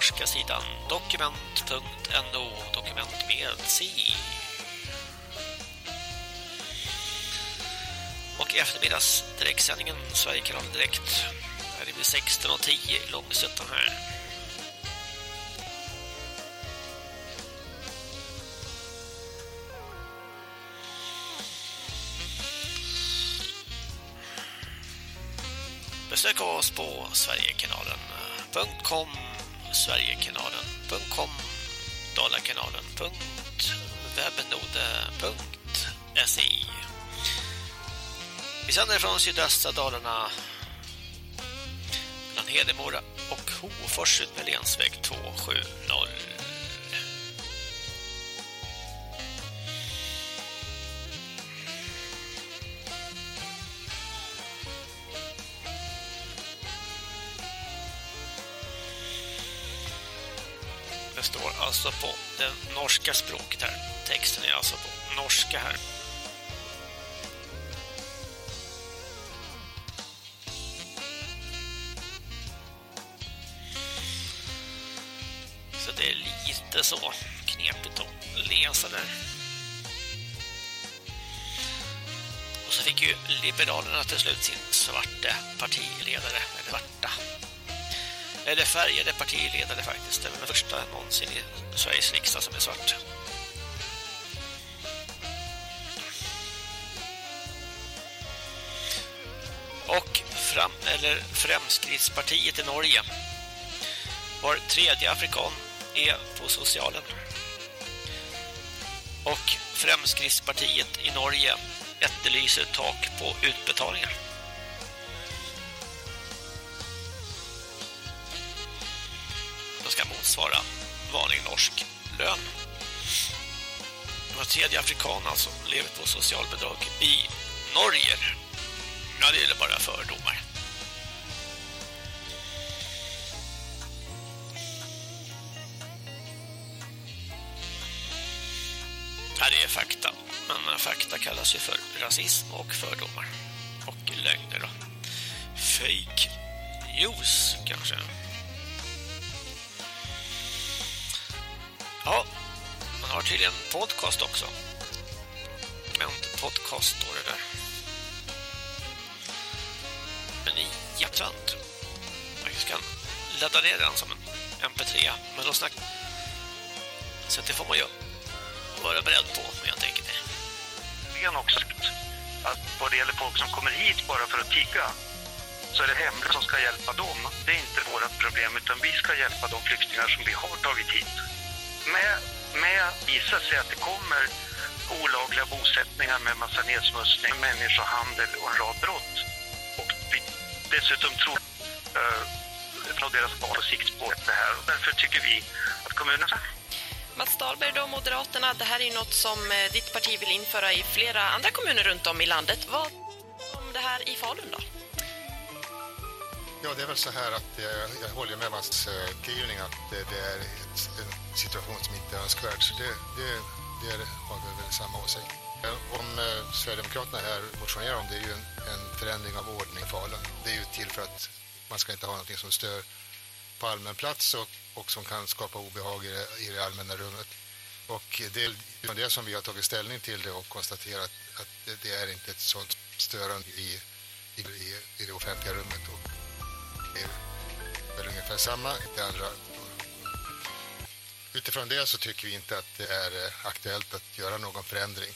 norska sidan dokument.no dokument med C. Och eftermiddags direktsändningen Sverigekanalen direkt. Det blir 16.10 i långsuttan här. Besök oss på Sverigekanalen.com Sverigekanalen.com Dalakanalen.webnode.se Vi sänder från sydöstra Dalarna mellan Hedemora och Hofors ut med länsväg 270. Alltså på det norska språket här. Texten är alltså på norska här. Så det är lite så knepigt att läsa där. Och så fick ju Liberalerna till slut sin svarte parti. Eller färgade partiledare faktiskt. Det är den första någonsin i Sveriges riksdag som är svart. Och fram, eller Fremskrittspartiet i Norge. Var tredje afrikan är på socialen. Och Fremskrittspartiet i Norge efterlyser tak på utbetalningar. Det ska motsvara vanlig norsk lön. Var tredje afrikan alltså lever på socialbidrag i Norge. Ja, det är bara fördomar. Ja, det är fakta. Men fakta kallas ju för rasism och fördomar. Och lögner då. Fake news, kanske. Ja, man har tydligen podcast också. Men podcast står det där. Men i jättevänt. Man kan ladda ner den som en MP3. Men då snack... Så det får man ju vara beredd på, helt enkelt. också att vad det gäller folk som kommer hit bara för att tigga så är det hemmet som ska hjälpa dem. Det är inte vårt problem, utan vi ska hjälpa de flyktingar som vi har tagit hit. Med, med visar sig att det kommer olagliga bosättningar med massa nedsmutsning, människohandel och en rad brott. Och vi dessutom tror uh, från deras barn på sikt på det här. Och därför tycker vi att kommunerna Mats Dahlberg då, Moderaterna, det här är ju något som eh, ditt parti vill införa i flera andra kommuner runt om i landet. Vad om det här i Falun då? Ja, det är väl så här att jag, jag håller med Mats skrivning att det, det är ett, en situation som inte är önskvärd. Så det, det, det har vi väl samma åsikt. Eh, om eh, Sverigedemokraterna här motionerar om det är ju en, en förändring av ordning i Falun. Det är ju till för att man ska inte ha någonting som stör på allmän plats och, och som kan skapa obehag i det, i det allmänna rummet. Och det är det som vi har tagit ställning till det och konstaterat att det, det är inte ett sådant störande i, i, i det offentliga rummet. Och det är väl ungefär samma. Det andra. Utifrån det så tycker vi inte att det är eh, aktuellt att göra någon förändring.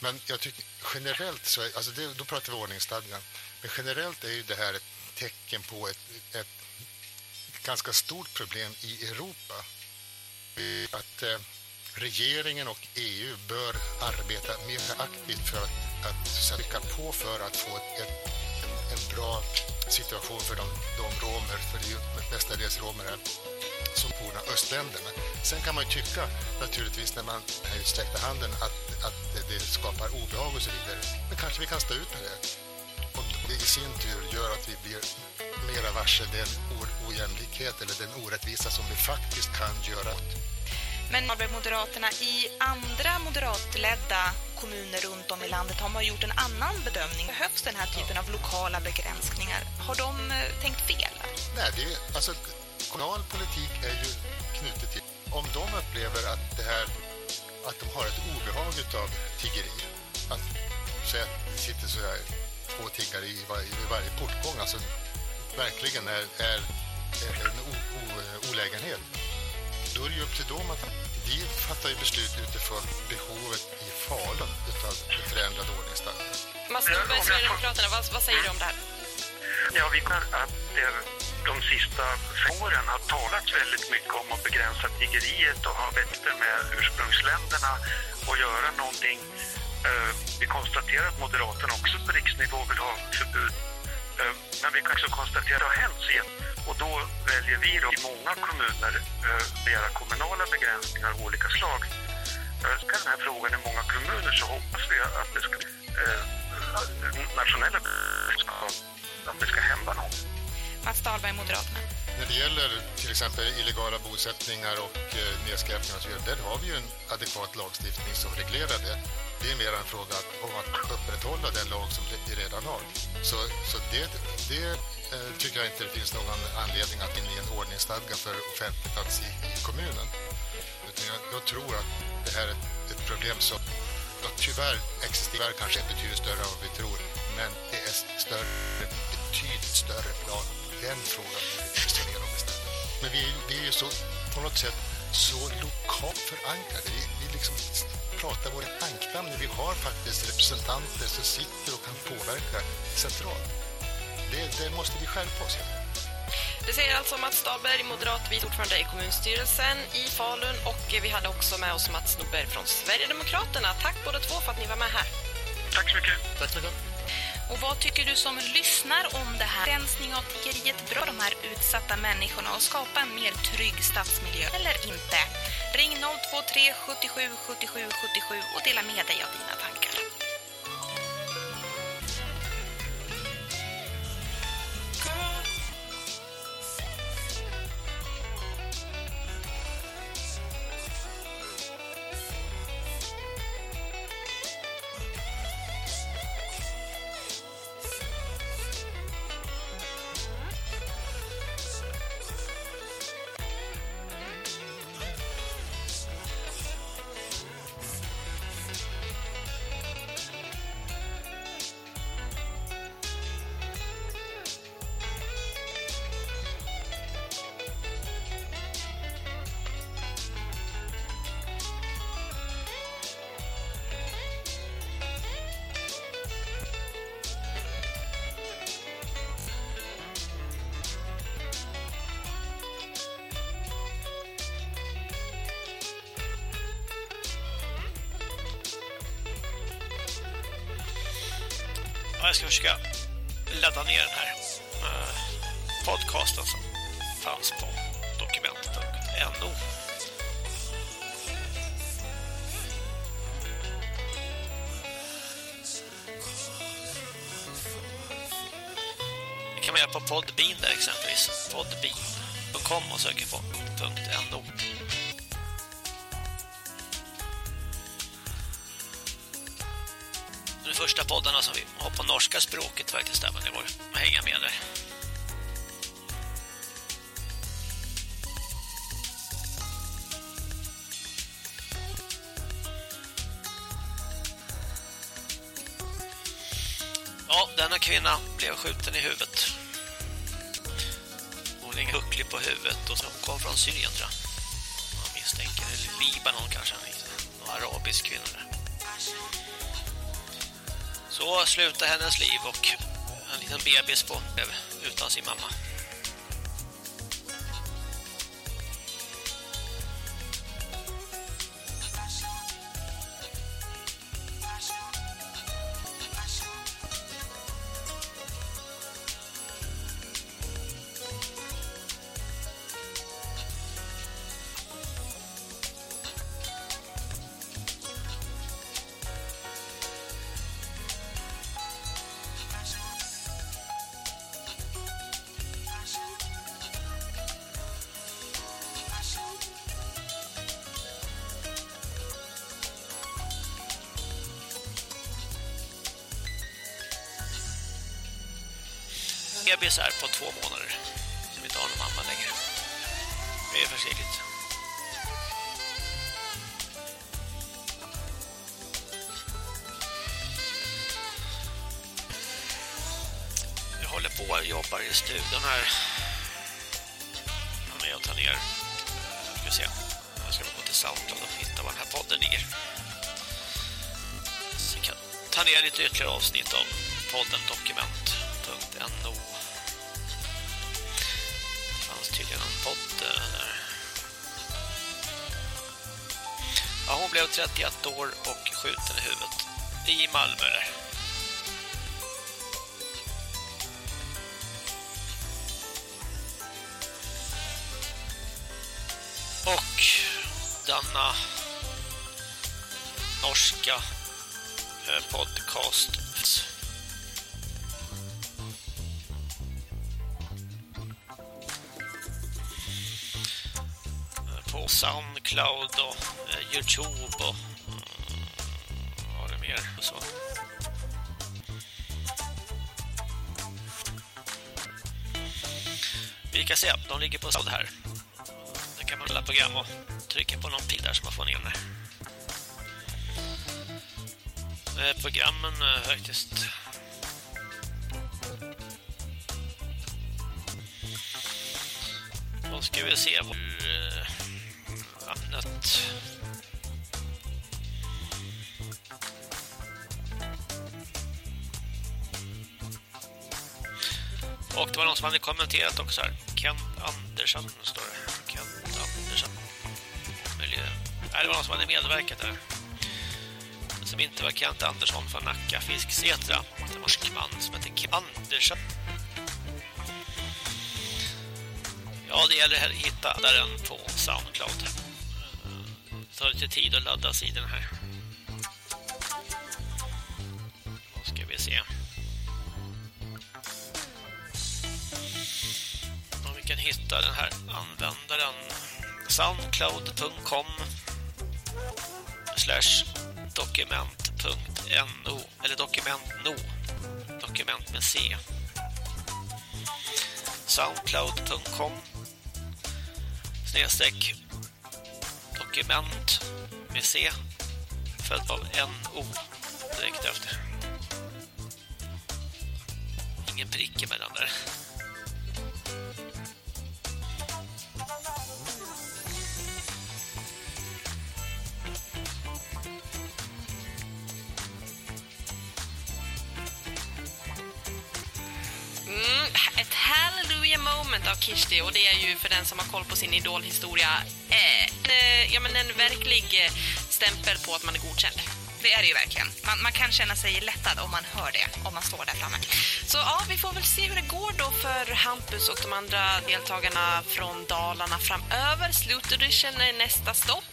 Men jag tycker generellt så, alltså det, då pratar vi ordningsstadgan. Men generellt är ju det här ett tecken på ett, ett ganska stort problem i Europa. Att eh, regeringen och EU bör arbeta mer aktivt för att, att trycka på för att få ett, ett, en, bra situation för de, de romer, för det är ju mestadels romer här, som forna östländerna. Sen kan man ju tycka naturligtvis när man är utsträckta handen att, att det skapar obehag och så vidare. Men kanske vi kan stå ut med det. Och det i sin tur gör att vi blir mera varse den ojämlikhet eller den orättvisa som vi faktiskt kan göra åt. Men Moderaterna, i andra moderatledda kommuner runt om i landet har man gjort en annan bedömning. Behövs den här typen av lokala begränsningar? Har de eh, tänkt fel? Nej, det är, alltså, kommunal politik är ju knutet till om de upplever att det här att de har ett obehag av tiggeri. Att säga att det sitter så här två tiggare i, var, i varje portgång, alltså verkligen är, är, är en o, o, olägenhet. Då är det ju upp till dem att vi fattar ju beslut utifrån behovet i Falun utav förändrad ordningsstadga. Mats Nordberg, Sverigedemokraterna, vad, vad säger du om det här? Ja, vi kan att det de sista åren har talats väldigt mycket om att begränsa tiggeriet och ha bättre med ursprungsländerna och göra någonting. Vi konstaterar att Moderaterna också på riksnivå vill ha förbud. Men vi kan också konstatera att det har hänt sen. Och då väljer vi då i många kommuner begära kommunala begränsningar av olika slag. Ska den här frågan i många kommuner så hoppas vi att det ska nationella att det ska hända något. Mats Dahlberg, Moderaterna. när det gäller till exempel illegala bosättningar och eh, nedskräpning och så vidare, där har vi ju en adekvat lagstiftning som reglerar det. Det är mer en fråga om att upprätthålla den lag som vi redan har. Så, så det, det eh, tycker jag inte det finns någon anledning att in i en ordningsstadga för offentlig plats i, i kommunen. Utan jag, jag tror att det här är ett, ett problem som ja, tyvärr existerar kanske är betydligt större än vad vi tror. Men det är större, betydligt större plan. Den frågan borde vi resonera om istället. Men vi, vi är ju så, på något sätt så lokalt förankrade. Vi, vi liksom pratar våra anknamn. Vi har faktiskt representanter som sitter och kan påverka centralt. Det, det måste vi skärpa oss. Det säger alltså Mats Staberg, moderat vice ordförande i kommunstyrelsen i Falun och vi hade också med oss Mats Nobber från Sverigedemokraterna. Tack båda två för att ni var med här. Tack så mycket. Tack så mycket. Och vad tycker du som lyssnar om det här? Rensning av tiggeriet bra de här utsatta människorna och skapa en mer trygg stadsmiljö eller inte? Ring 023 77 77 77 och dela med dig av dina tankar. Jag ska försöka ladda ner den här eh, podcasten som fanns på dokumentet.no. Det kan man göra på Podbean där exempelvis. Podbean.com och söker på .no. första poddarna som vi har på norska språket faktiskt där, men det var att hänga med där. Ja, denna kvinna blev skjuten i huvudet. Hon är hucklig på huvudet och hon kom från Syrien tror jag. Man misstänker, eller Libanon kanske, en arabisk kvinna där. Så slutar hennes liv och en liten bebis på utan sin mamma. Bebis på två månader som inte har någon mamma längre. Det är försiktigt. Jag håller på och jobbar i studion här. Jag med och tar ner. Jag ska se. Jag ska gå till Soundcloud och hitta var den här podden ligger. Så jag kan ta ner lite ytterligare avsnitt av podden Dokument. Blev 31 år och skjuten i huvudet i Malmö där. Och denna norska eh, podcast Soundcloud och Youtube och eh, vad det mer och så. Vi kan se, de ligger på Sound här. Där kan man rulla program och trycka på någon pil där som man får ner det. Programmen eh, faktiskt Då ska vi se hur Alltså, som hade kommenterat också här. Kent Andersson står det. Kent Andersson. Miljö. Nej, det var någon som hade medverkat där. Som inte var Kent Andersson från Nacka Fisksätra. En norsk man som heter Kent Andersson. Ja, det gäller att hitta den på Soundcloud. Det tar lite tid att ladda sidan här. Hitta den här användaren. Soundcloud.com slash dokument.no eller dokument.no dokument med C soundcloud.com snedstreck dokument med C följt av NO direkt efter. Ingen prick emellan där. Den som har koll på sin idolhistoria eh, eh ja, men en verklig eh, stämpel på att man är godkänd. Det är det ju verkligen. Man, man kan känna sig lättad om man hör det, om man står där framme. Så ja, vi får väl se hur det går då för Hampus och de andra deltagarna från Dalarna framöver. Slutaudition är nästa stopp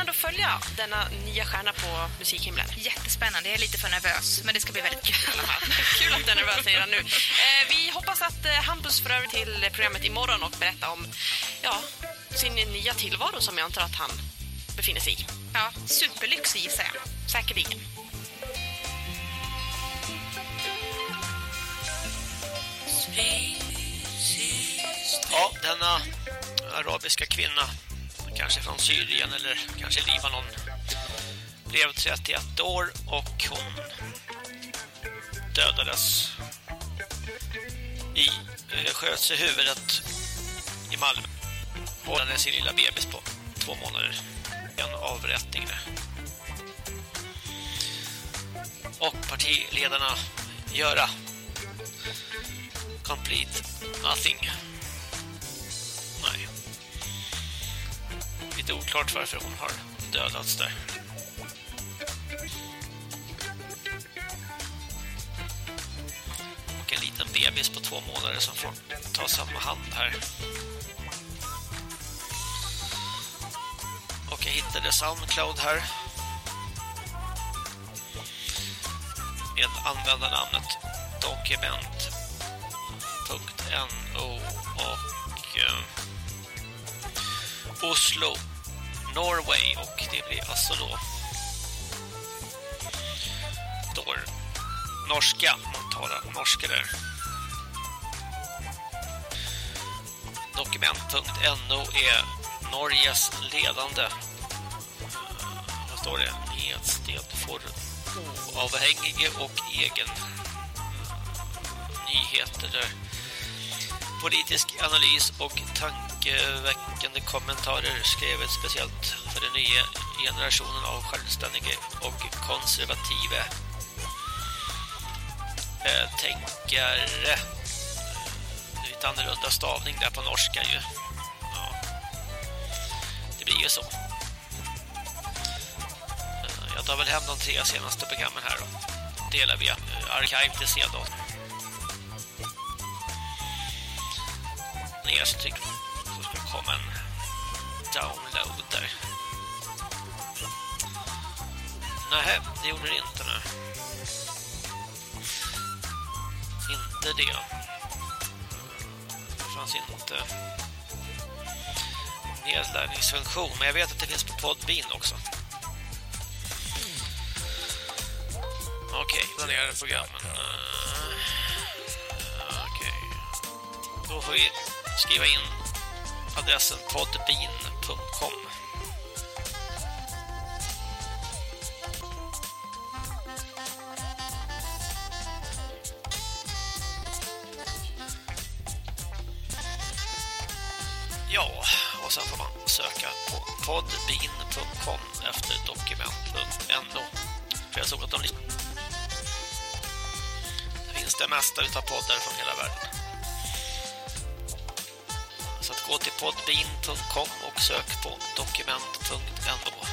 spännande att följa denna nya stjärna på musikhimlen. Jättespännande. Jag är lite för nervös, men det ska bli väldigt kul i alla fall. Kul att du är nervös redan nu. Eh, vi hoppas att eh, Hampus får över till programmet imorgon och berätta om ja, sin nya tillvaro som jag antar att han befinner sig i. Ja, superlyx gissar jag. Säkerligen. Ja, denna arabiska kvinna, kanske från Syrien eller kanske Libanon, blev 31 år och hon dödades i eh, sköts i huvudet i Malmö. Hållade sin lilla bebis på två månader. En avrättning där. Och partiledarna göra complete nothing. Lite oklart varför hon har dödats där. Och en liten bebis på två månader som får ta samma hand här. Och jag hittade Soundcloud här. Med användarnamnet dokument.no och eh, Oslo, Norway och det blir alltså då står norska, man talar norska där. Dokument.no är Norges ledande eh, vad står det? Nedsted för oavhängige och egen eh, nyheter där politisk analys och tankeväckande kommentarer skrivet speciellt för den nya generationen av självständiga och konservativa eh, tänkare. Lite annorlunda stavning där på norska ju. Ja. Det blir ju så. Eh, jag tar väl hem de tre senaste programmen här då. delar via eh, arkiv till C-datorn. Nedstryck det komma en download där. Nej, det gjorde det inte nu. Inte det. Det fanns inte nedladdningsfunktion. Men jag vet att det finns på Podbean också. Okej, okay, planerade programmen. Eh, okej. Okay. Då får vi skriva in adressen podbean.com. Ja, och sen får man söka på podbean.com efter dokument.no. För jag såg att de det finns det mesta utav poddar från hela världen gå till podbean.com och sök på dokument.no.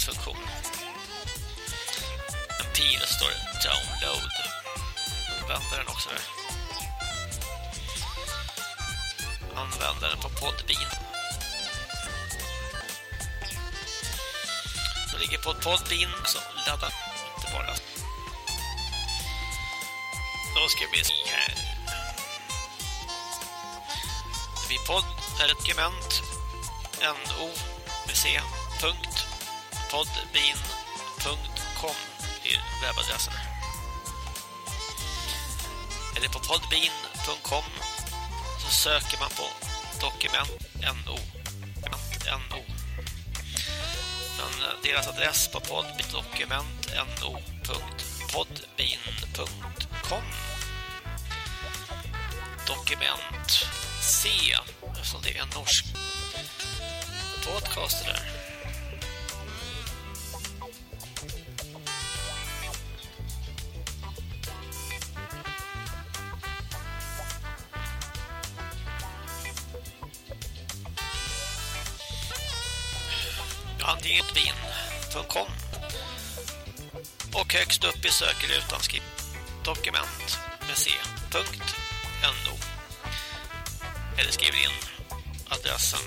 nedladdningsfunktion. En pil står det download. Använder den också där. Använder den på Podbean. Den ligger på Podbean så ladda inte bara. Då ska vi se här. Det blir podd är ett dokument no med c punkt podbean.com är webbadressen. Eller på podbean.com så söker man på dokument no no men deras adress på podbean.dokument no.podbean.com Dokument C eftersom det är en norsk podcast där. antingen.bin.com och högst upp i sökrutan skriv dokument med c.no .no eller skriver in adressen.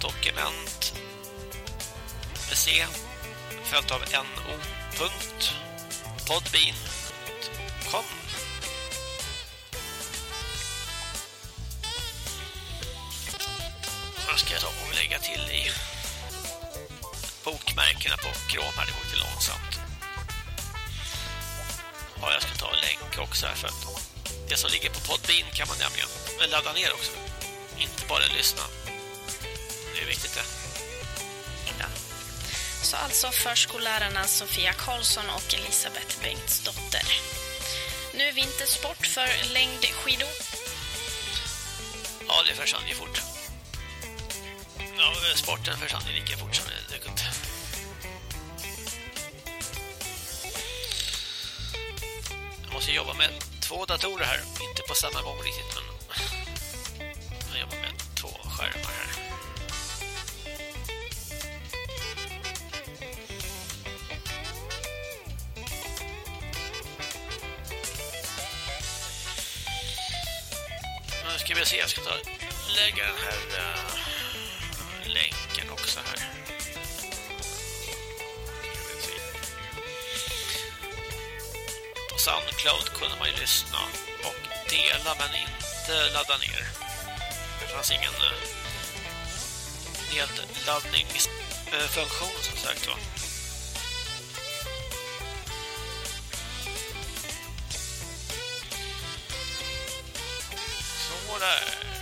Dokument med c. Följt av no. Jag ska ta och lägga till i bokmärkena på här, det går till långsamt. Ja, jag ska ta en länk också här för att det som ligger på Podbean kan man nämligen ladda ner också. Inte bara lyssna. Det är viktigt det. Så alltså förskollärarna Sofia Karlsson och Elisabeth Bengtsdotter. Nu vintersport för längdskidor. Ja, det försvann ju fort. Ja, sporten försvann ju lika fort som det dök upp. Jag måste jobba med två datorer här. Inte på samma gång riktigt, men jag jobbar med två skärmar här. Nu ska vi se, jag ska ta lägga den här uh, så här. På Soundcloud kunde man ju lyssna och dela men inte ladda ner. Det fanns ingen eh, nedladdningsfunktion som sagt va. Så där.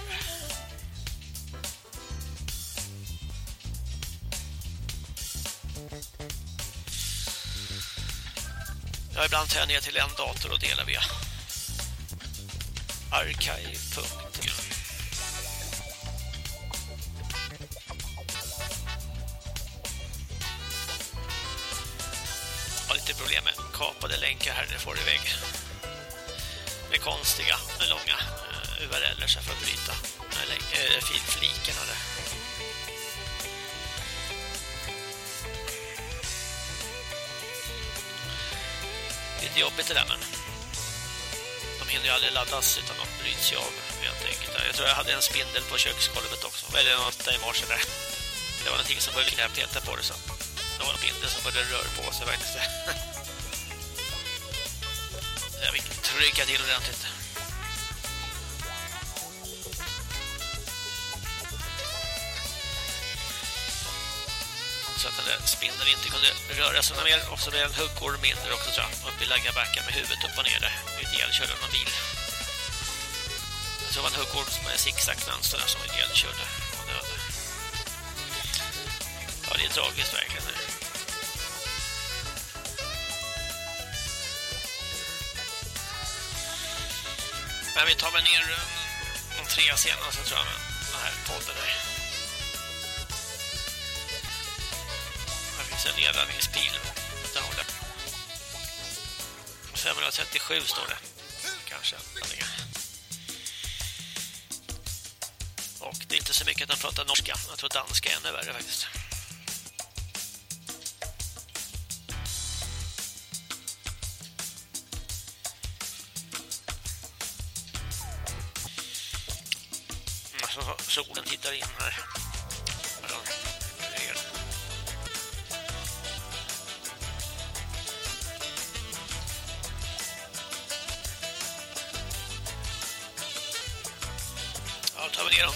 Ja, ibland tar jag ner till en dator och delar via archive.com Har lite problem med kapade länkar här, när får iväg med konstiga, med långa eh, uh, URLer så för att bryta uh, eh, filflikarna där. Lite jobbigt det där men de hinner ju aldrig laddas utan de bryts ju av helt enkelt. Jag tror jag hade en spindel på köksgolvet också. Eller något där i morse där. Det var någonting som började knäppa på det så. Det var en spindel som började röra på sig faktiskt. Jag fick trycka till ordentligt. Så att den där spindeln inte kunde röra sig mer. Och så blev en huggorm mindre också tror jag. Uppe i Laggabacken med huvudet upp och ner där. Vid elkörde någon bil. Så var en huggorm som är zigzagmönster där som var elkörde och död. Ja, det är tragiskt verkligen. Men vi tar väl ner eh, de tre senaste tror jag med den här podden där. Här finns en nedladdningspil. Där har det. 537 står det. Kanske. Och det är inte så mycket att de pratar norska. Jag tror danska är ännu värre faktiskt. Mm, solen tittar in här.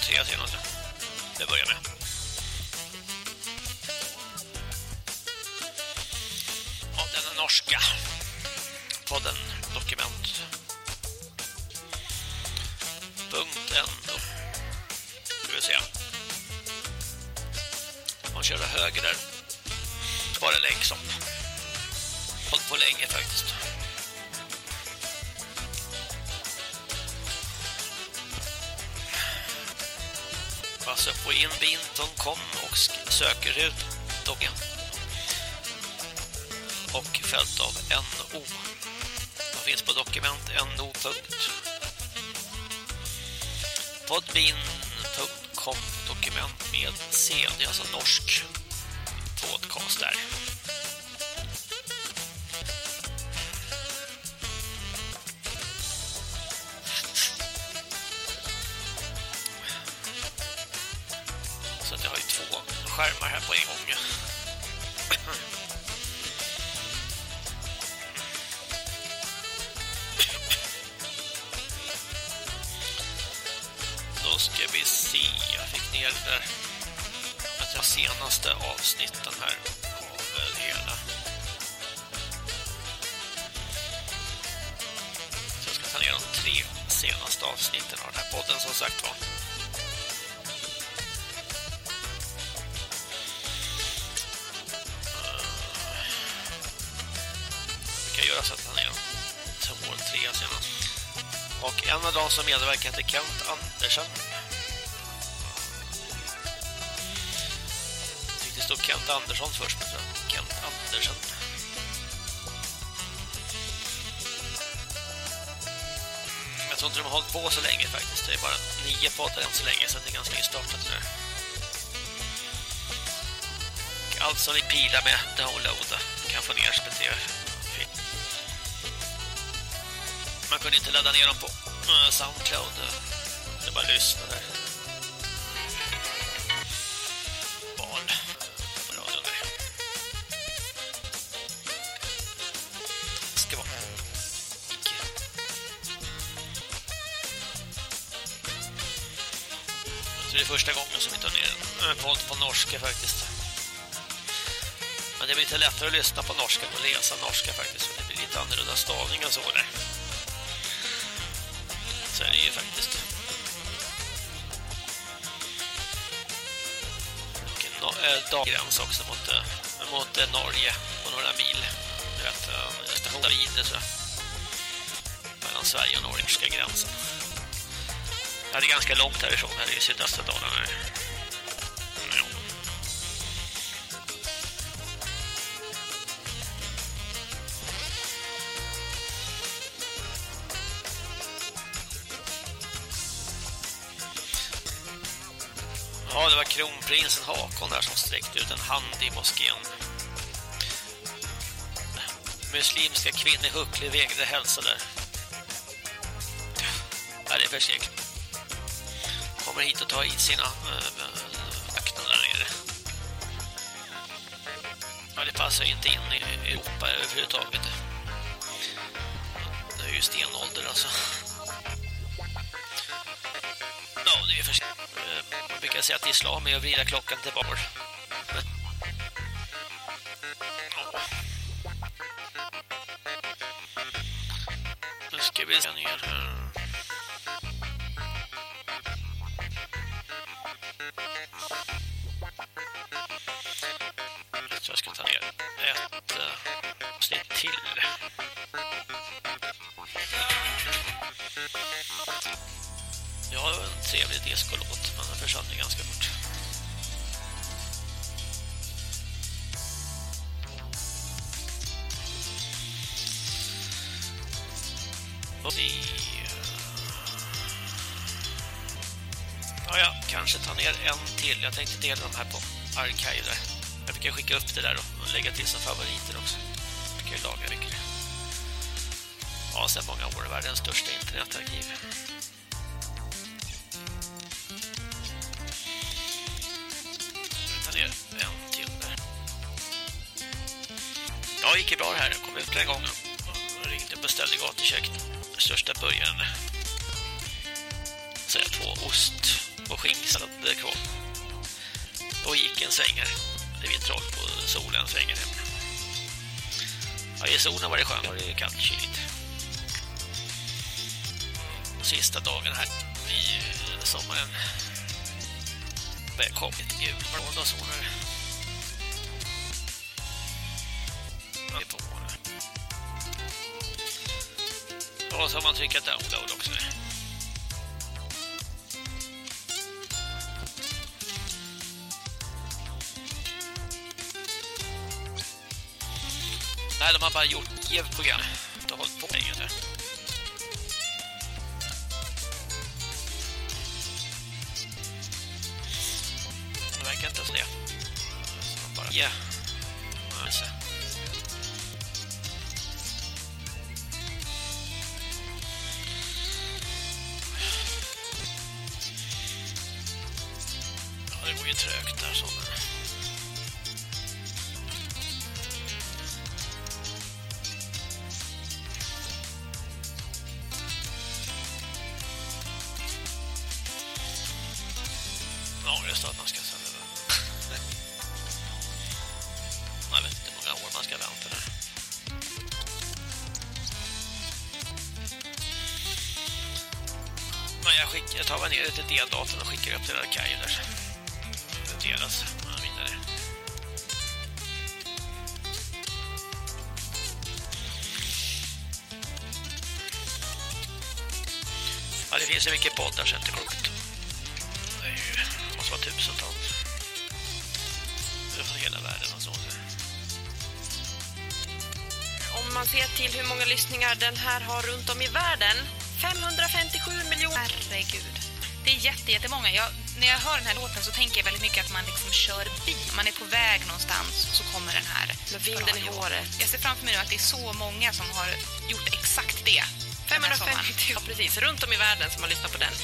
Ja, tar vi ner de tre senaste. Det börjar med. Och söker ut doggen. Och följt av NO. De finns på dokument no. Podbean.com dokument med C. Det är alltså norsk podcast där. Andersson först, sen Kent Andersen. Mm, jag tror inte de har hållit på så länge faktiskt. Det är bara nio poddar än så länge, så det är ganska nystartat nu. Allt som vi pilar med downloada kan få ner spelar Man kunde inte ladda ner dem på eh, Soundcloud. Eh, det bara lyssna första gången som vi tar ner eh, en podd på norska faktiskt. Men det blir lite lättare att lyssna på norska än att läsa norska faktiskt. För det blir lite annorlunda stavning och så där. Så är det ju faktiskt. Och äh, eh, daggräns också mot, eh, mot äh, Norge på några mil. Du vet, äh, station Davide så mellan Sverige och norska gränsen. Ja, det är ganska långt härifrån, här i sydöstra Dalarna. Ja. Ja, det var kronprinsen Hakon där som sträckte ut en hand i moskén. Muslimska kvinnor hucklig vägrade hälsa där. Ja, det är försäkert. Kommer hit och tar hit sina eh, eh, vakter där nere. Ja, det passar ju inte in i Europa överhuvudtaget. Det är ju stenålder alltså. Ja, det är för Man eh, brukar säga att islam är att vrida klockan tillbaka. Nu ska vi se ner här. Till. Jag har en trevlig discolåt, men den försvann ju ganska fort. Och vi... Eh, ja, ja, kanske ta ner en till. Jag tänkte dela de här på arkiv Jag brukar skicka upp det där och lägga till som favoriter också. Mycket. Ja, sedan många år världens största internetarkiv. ner en till där. Ja, det gick bra det här. Jag kom ut den gången. Jag ringde och beställde gatuköket. Största början. Så jag två ost och skinksallad kvar. Och gick en sväng här. Det är troll på solen svänger hem. Ja, i solen var det skönt. Var det kallt kyligt. Sista dagen här i eh, sommaren Välkommen till julblad och så Och så har man tryckat download också. Nej, de har bara gjort ett program. De har hållit på länge. verkar inte ens det. Ja. Låten så tänker jag väldigt mycket att man liksom kör bil. Man är på väg någonstans och så kommer den här. Med vinden i håret. Jag ser framför mig nu att det är så många som har gjort exakt det. 550, ja, precis. Runt om i världen som har lyssnat på den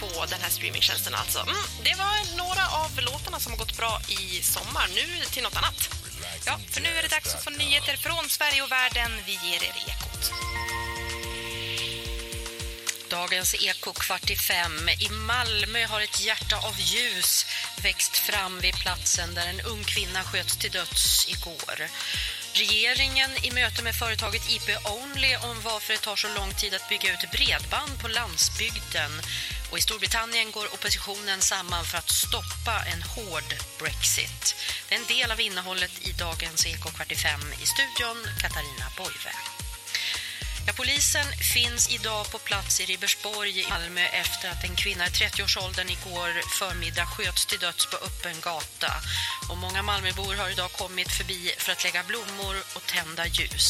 på den här streamingtjänsten alltså. Mm, det var några av låtarna som har gått bra i sommar. Nu till något annat. Ja, för nu är det dags att få nyheter från Sverige och världen. Vi ger er Dagens Eko kvart i fem. I Malmö har ett hjärta av ljus växt fram vid platsen där en ung kvinna sköts till döds igår. Regeringen i möte med företaget IP Only om varför det tar så lång tid att bygga ut bredband på landsbygden. Och i Storbritannien går oppositionen samman för att stoppa en hård Brexit. Det är en del av innehållet i dagens Eko kvart i fem i studion Katarina Boive. Ja, polisen finns idag på plats i Ribersborg i Malmö efter att en kvinna i 30-årsåldern igår förmiddag sköts till döds på öppen gata. Och många Malmöbor har idag kommit förbi för att lägga blommor och tända ljus.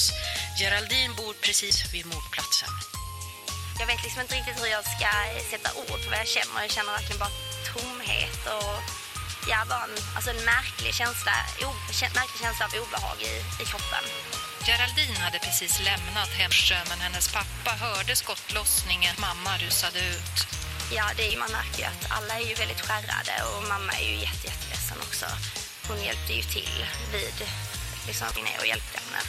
Geraldine bor precis vid mordplatsen. Jag vet liksom inte riktigt hur jag ska sätta ord på vad jag känner. Jag känner verkligen bara tomhet och ja, bara en, alltså en märklig känsla, o, märklig känsla av obehag i, i kroppen. Geraldine hade precis lämnat Hemsjö men hennes pappa hörde skottlossningen. Mamma rusade ut. Ja, det är, man märker ju att alla är ju väldigt skärrade och mamma är ju jätte, jätteledsen också. Hon hjälpte ju till vid, liksom, och hjälpte henne.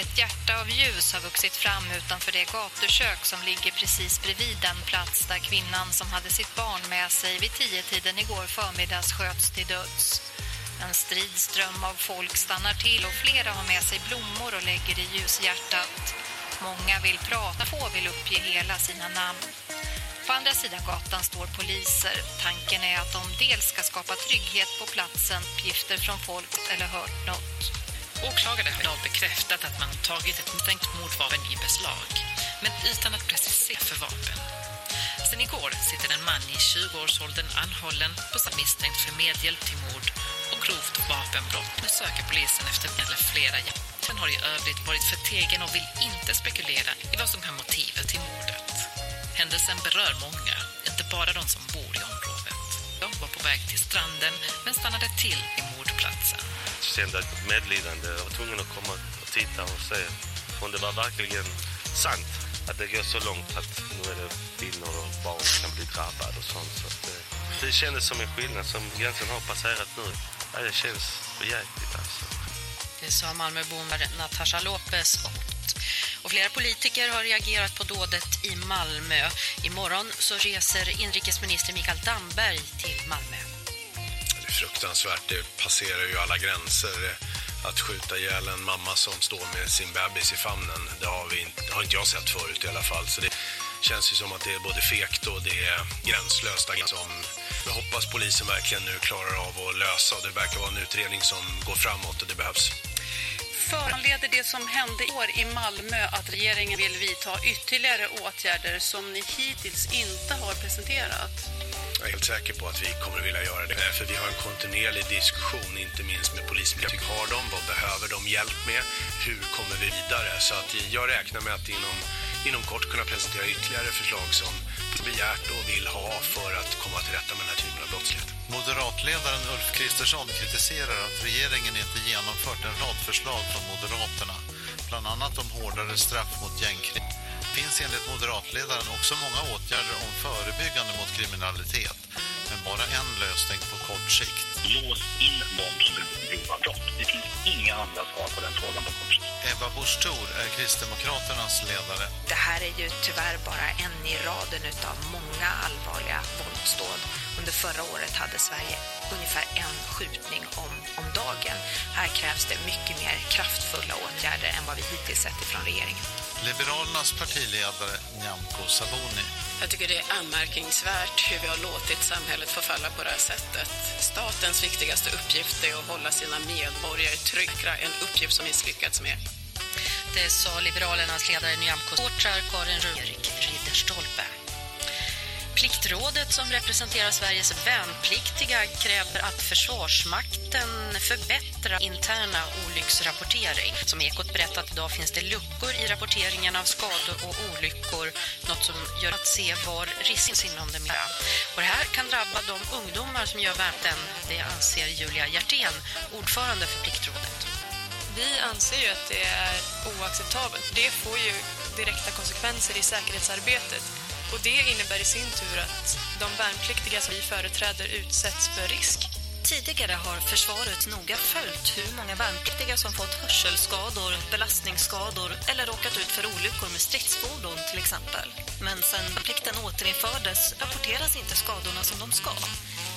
Ett hjärta av ljus har vuxit fram utanför det gatukök som ligger precis bredvid den plats där kvinnan som hade sitt barn med sig vid tio tiden igår förmiddags sköts till döds. En stridström av folk stannar till och flera har med sig blommor och lägger i ljushjärtat. Många vill prata, få vill uppge hela sina namn. På andra sidan gatan står poliser. Tanken är att de dels ska skapa trygghet på platsen, uppgifter från folk eller hört något. Åklagare har idag bekräftat att man tagit ett misstänkt mordvapen i beslag, men utan att precisera för vapen. Sen igår sitter en man i 20-årsåldern anhållen på misstänkt för medhjälp till mord grovt vapenbrott. Nu söker polisen efter en eller flera Han har i övrigt varit förtegen och vill inte spekulera i vad som kan motivet till mordet. Händelsen berör många, inte bara de som bor i området. De var på väg till stranden men stannade till i mordplatsen. Jag kände ett medlidande. Jag var tvungen att komma och titta och se om det var verkligen sant att det går så långt att nu är det kvinnor och barn som kan bli drabbade och sånt. Så att, eh, det kändes som en skillnad som gränsen har passerat nu. Ja, det känns förjäkligt alltså. Det sa Malmöbon Natasha Lopez och flera politiker har reagerat på dådet i Malmö. Imorgon så reser inrikesminister Mikael Damberg till Malmö. Det är fruktansvärt. Det passerar ju alla gränser. Att skjuta ihjäl en mamma som står med sin bebis i famnen, det har, vi inte, har inte jag sett förut i alla fall. Så det känns ju som att det är både fekt och det är gränslöst. Som jag hoppas polisen verkligen nu klarar av att lösa. Det verkar vara en utredning som går framåt och det behövs. Föranleder det som hände i år i Malmö att regeringen vill vidta ytterligare åtgärder som ni hittills inte har presenterat? Jag är helt säker på att vi kommer att vilja göra det. För vi har en kontinuerlig diskussion, inte minst med polisen. Har de? Vad behöver de hjälp med? Hur kommer vi vidare? Så att jag räknar med att inom, inom kort kunna presentera ytterligare förslag som begärt och vill ha för att komma till rätta med den här typen av brottslighet. Moderatledaren Ulf Kristersson kritiserar att regeringen inte genomfört en rad förslag från Moderaterna, bland annat om hårdare straff mot gängkrig. Finns enligt moderatledaren också många åtgärder om förebyggande mot kriminalitet, men bara en lösning på kort sikt. Lås in de som begår grova brott. Det finns inga andra svar på den frågan på kort sikt. Ebba Busch Thor är Kristdemokraternas ledare. Det här är ju tyvärr bara en i raden av många allvarliga våldsdåd. Under förra året hade Sverige ungefär en skjutning om, om dagen. Här krävs det mycket mer kraftfulla åtgärder än vad vi hittills sett ifrån regeringen. Liberalernas partiledare Nyamko Sabuni. Jag tycker det är anmärkningsvärt hur vi har låtit samhället förfalla på det här sättet. Statens viktigaste uppgift är att hålla sina medborgare trygga, en uppgift som misslyckats med. Det sa Liberalernas ledare Nyamko Sportrar Karin Rörik Ridderstolpe. Pliktrådet som representerar Sveriges värnpliktiga kräver att Försvarsmakten förbättrar interna olycksrapportering. Som Ekot berättat idag finns det luckor i rapporteringen av skador och olyckor, något som gör att se var risken inom det militära. Och det här kan drabba de ungdomar som gör värnplikten, det anser Julia Hjertén, ordförande för Pliktrådet. Vi anser ju att det är oacceptabelt. Det får ju direkta konsekvenser i säkerhetsarbetet. Och det innebär i sin tur att de värnpliktiga som vi företräder utsätts för risk. Tidigare har försvaret noga följt hur många värnpliktiga som fått hörselskador, belastningsskador eller råkat ut för olyckor med stridsfordon till exempel. Men sen plikten återinfördes rapporteras inte skadorna som de ska.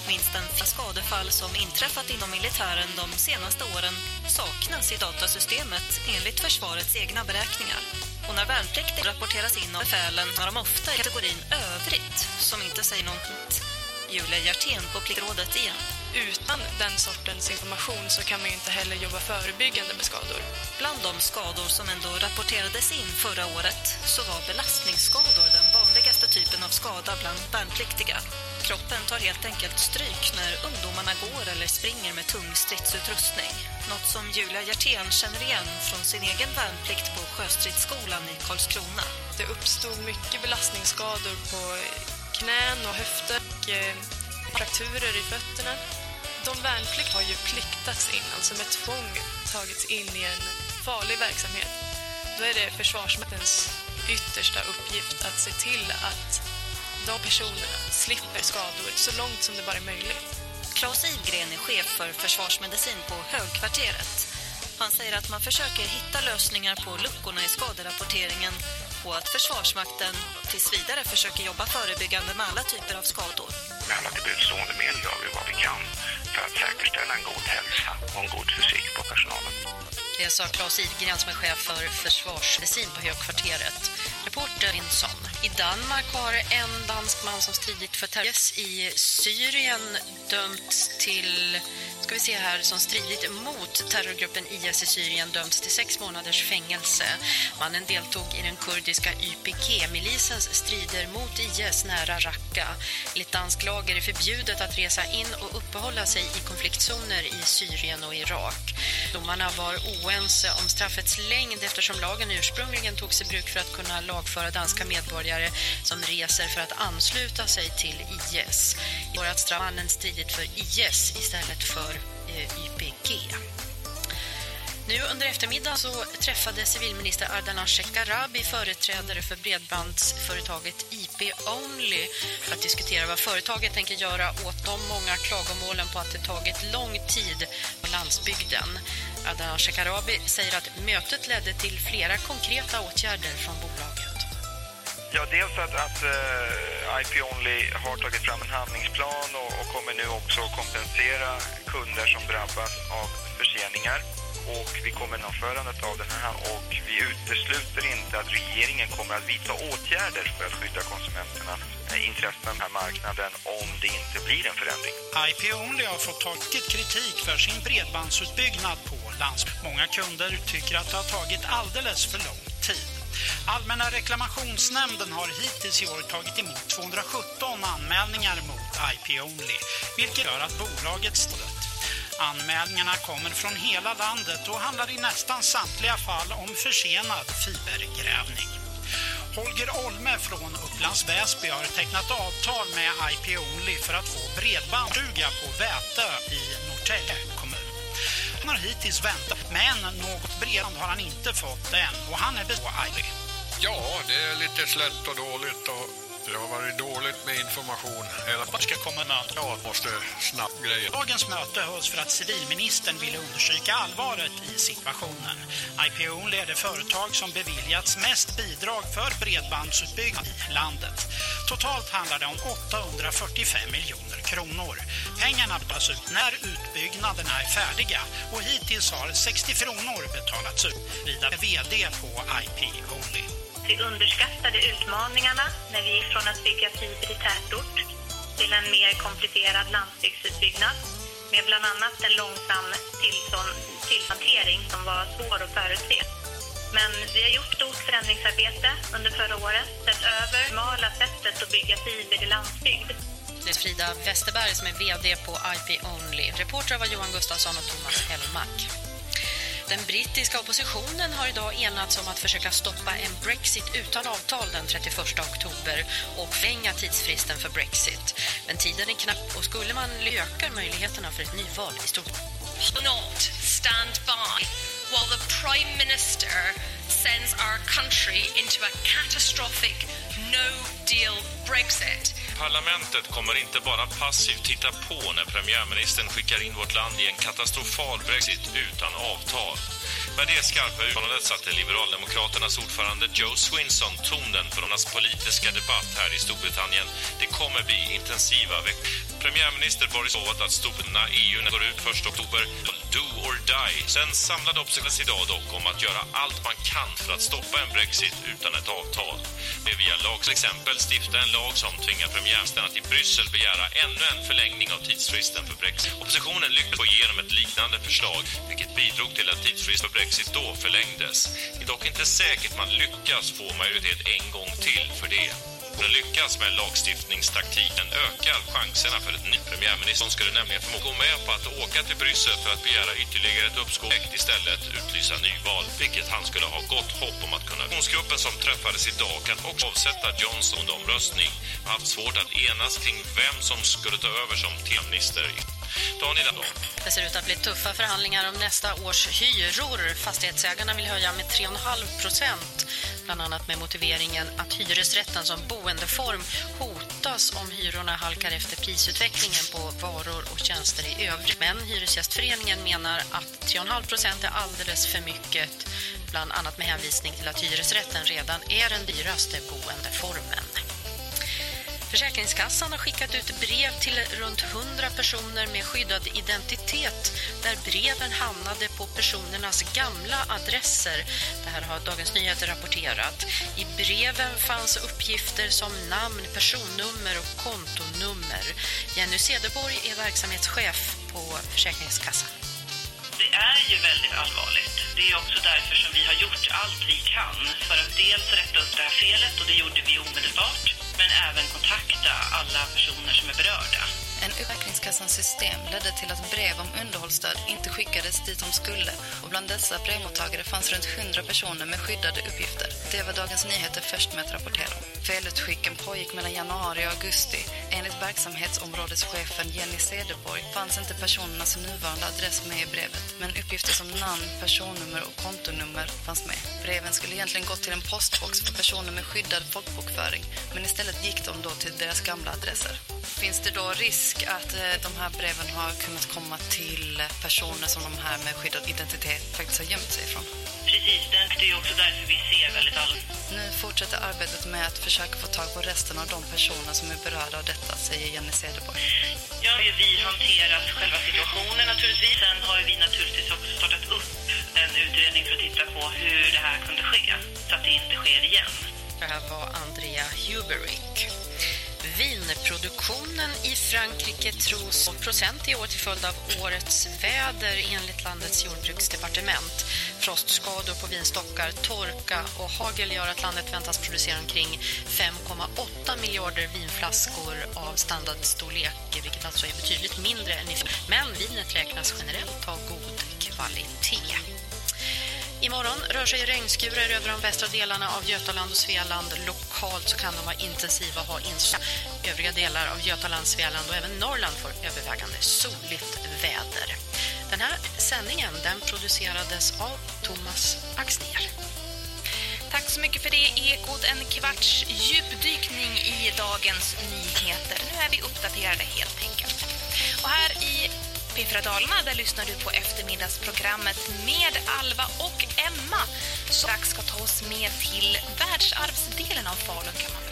Minst en skadefall som inträffat inom militären de senaste åren saknas i datasystemet enligt försvarets egna beräkningar. Och när värnpliktiga rapporteras in av befälen har de ofta i kategorin övrigt som inte säger någonting. Julia Hjertén på Pliktrådet igen. Utan den sortens information så kan man ju inte heller jobba förebyggande med skador. Bland de skador som ändå rapporterades in förra året så var belastningsskador den vanligaste typen av skada bland värnpliktiga. Kroppen tar helt enkelt stryk när ungdomarna går eller springer med tung stridsutrustning. Något som Julia Hjertén känner igen från sin egen värnplikt på Sjöstridsskolan i Karlskrona. Det uppstod mycket belastningsskador på knän och höfter och eh, frakturer i fötterna. De värnplikt har ju pliktats in, alltså med tvång tagits in i en farlig verksamhet. Då är det Försvarsmaktens yttersta uppgift att se till att de personerna slipper skador så långt som det bara är möjligt. Claes Ivgren är chef för försvarsmedicin på Högkvarteret. Han säger att man försöker hitta lösningar på luckorna i skaderapporteringen och att Försvarsmakten tills vidare försöker jobba förebyggande med alla typer av skador. Med alla till budstående medel gör vi vad vi kan för att säkerställa en god hälsa och en god fysik på personalen. Det sa Claes Idgren som är chef för försvarsmedicin på Högkvarteret. Reporter Insson. I Danmark har en dansk man som stridit för terrorism i Syrien dömts till ska vi se här, som stridit mot terrorgruppen IS i Syrien dömts till sex månaders fängelse. Mannen deltog i den kurdiska YPG-milisens strider mot IS nära Raqqa. Enligt dansk lag är det förbjudet att resa in och uppehålla sig i konfliktzoner i Syrien och Irak. Domarna var oense om straffets längd eftersom lagen ursprungligen togs i bruk för att kunna lagföra danska medborgare som reser för att ansluta sig till IS. I att straffannen stridit för IS istället för eh, YPG. Nu under eftermiddagen så träffade civilminister Ardalan Shekarabi företrädare för bredbandsföretaget IP Only för att diskutera vad företaget tänker göra åt de många klagomålen på att det tagit lång tid på landsbygden. Ardalan Shekarabi säger att mötet ledde till flera konkreta åtgärder från bolaget. Ja, dels att, att eh, uh, IP Only har tagit fram en handlingsplan och, och kommer nu också kompensera kunder som drabbas av förseningar och vi kommer genomförandet av den här och vi utesluter inte att regeringen kommer att vidta åtgärder för att skydda konsumenternas eh, intressen på den här marknaden om det inte blir en förändring. IP Only har fått tagit kritik för sin bredbandsutbyggnad på landsbygden. Många kunder tycker att det har tagit alldeles för lång tid. Allmänna reklamationsnämnden har hittills i år tagit emot 217 anmälningar mot IP Only, vilket gör att bolaget stödet. Anmälningarna kommer från hela landet och handlar i nästan samtliga fall om försenad fibergrävning. Holger Olme från Upplands Väsby har tecknat avtal med IP Only för att få bredbandstuga på Vätö i Norrtälje. Han har hittills väntat, men något bredband har han inte fått än och han är på Ja, det är lite slätt och dåligt och det har varit dåligt med information. Eller ska komma möte? Ja, måste snabbt grejer. Dagens möte hölls för att civilministern ville undersöka allvaret i situationen. IP Only är det företag som beviljats mest bidrag för bredbandsutbyggnad i landet. Totalt handlar det om 845 miljoner kronor. Pengarna betalas ut när utbyggnaderna är färdiga och hittills har 60 kronor betalats ut. Vidare VD på IP Only. Vi underskattade utmaningarna när vi gick från att bygga fiber i tätort till en mer komplicerad landsbygdsutbyggnad med bland annat en långsam tillhantering som var svår att förutse. Men vi har gjort stort förändringsarbete under förra året, sett över normala sättet att bygga fiber i landsbygd. Det är Frida Westerberg som är VD på IP Only. Reportrar var Johan Gustafsson och Thomas Hellmark. Den brittiska oppositionen har idag enats om att försöka stoppa en Brexit utan avtal den 31 oktober och förlänga tidsfristen för Brexit. Men tiden är knapp och skulle man öka möjligheterna för ett nyval i Storbritannien. Not stand by while the Prime Minister sends our country into a catastrophic no-deal Brexit. Parlamentet kommer inte bara passivt titta på när premiärministern skickar in vårt land i en katastrofal Brexit utan avtal. Med det skarpa uttalandet satte Liberaldemokraternas ordförande Joe Swinson tonen för deras politiska debatt här i Storbritannien. Det kommer bli intensiva veckor. Premiärminister Boris lovat att Storbritannien EU går ut 1 oktober do or die. Sen samlade oppositionen idag dock om att göra allt man kan för att stoppa en Brexit utan ett avtal. Det via lag till exempel stifta en lag som tvingar premiärministern att i Bryssel begära ännu en förlängning av tidsfristen för Brexit. Oppositionen lyckades få igenom ett liknande förslag vilket bidrog till att tidsfristen för Brexit då förlängdes. Det är dock inte säkert man lyckas få majoritet en gång till för det. Om den lyckas med lagstiftningstaktiken ökar chanserna för ett nytt premiärminister som skulle nämligen förmå gå med på att åka till Bryssel för att begära ytterligare ett uppskov och istället utlysa nyval, vilket han skulle ha gott hopp om att kunna. Gruppen som träffades idag kan också avsätta Johnson under omröstning. har haft svårt att enas kring vem som skulle ta över som premiärminister. Daniel då? Det ser ut att bli tuffa förhandlingar om nästa års hyror. Fastighetsägarna vill höja med 3,5 procent. Bland annat med motiveringen att hyresrätten som boendeform hotas om hyrorna halkar efter prisutvecklingen på varor och tjänster i övrigt. Men Hyresgästföreningen menar att 3,5 procent är alldeles för mycket. Bland annat med hänvisning till att hyresrätten redan är den dyraste boendeformen. Försäkringskassan har skickat ut brev till runt 100 personer med skyddad identitet där breven hamnade på personernas gamla adresser. Det här har Dagens Nyheter rapporterat. I breven fanns uppgifter som namn, personnummer och kontonummer. Jenny Cederborg är verksamhetschef på Försäkringskassan. Det är ju väldigt allvarligt. Det är också därför som vi har gjort allt vi kan för att dels rätta upp det här felet och det gjorde vi omedelbart men även kontakta alla personer som är berörda. En Försäkringskassans system ledde till att brev om underhållsstöd inte skickades dit de skulle och bland dessa brevmottagare fanns runt 100 personer med skyddade uppgifter. Det var Dagens Nyheter först med att rapportera om. Felutskicken pågick mellan januari och augusti. Enligt verksamhetsområdeschefen Jenny Cederborg fanns inte personernas nuvarande adress med i brevet, men uppgifter som namn, personnummer och kontonummer fanns med. Breven skulle egentligen gått till en postbox för personer med skyddad folkbokföring, men istället gick de då till deras gamla adresser. Finns det då risk att eh, de här breven har kunnat komma till personer som de här med skyddad identitet faktiskt har gömt sig ifrån? Precis, det är också därför vi ser väldigt allvarligt. Nu fortsätter arbetet med att försöka få tag på resten av de personer som är berörda av detta, säger Jenny Cederborg. Ja, vi hanterat själva situationen naturligtvis. Sen har vi naturligtvis också startat upp en utredning för att titta på hur det här kunde ske, så att det inte sker igen. Det här var Andrea Huberick. Vinproduktionen i Frankrike tros procent i år till följd av årets väder enligt landets jordbruksdepartement. Frostskador på vinstockar, torka och hagel gör att landet väntas producera omkring 5,8 miljarder vinflaskor av standardstorlek, vilket alltså är betydligt mindre än i Men vinet räknas generellt ha god kvalitet. Imorgon rör sig regnskurar över de västra delarna av Götaland och Svealand. Lokalt så kan de vara intensiva och ha inslag. Övriga delar av Götaland, Svealand och även Norrland får övervägande soligt väder. Den här sändningen den producerades av Thomas Axner. Tack så mycket för det, Ekot. En kvarts djupdykning i dagens nyheter. Nu är vi uppdaterade helt enkelt. Och här i P4 Dalarna, där lyssnar du på eftermiddagsprogrammet med Alva och Emma. Strax ska ta oss med till världsarvsdelen av Falun kan man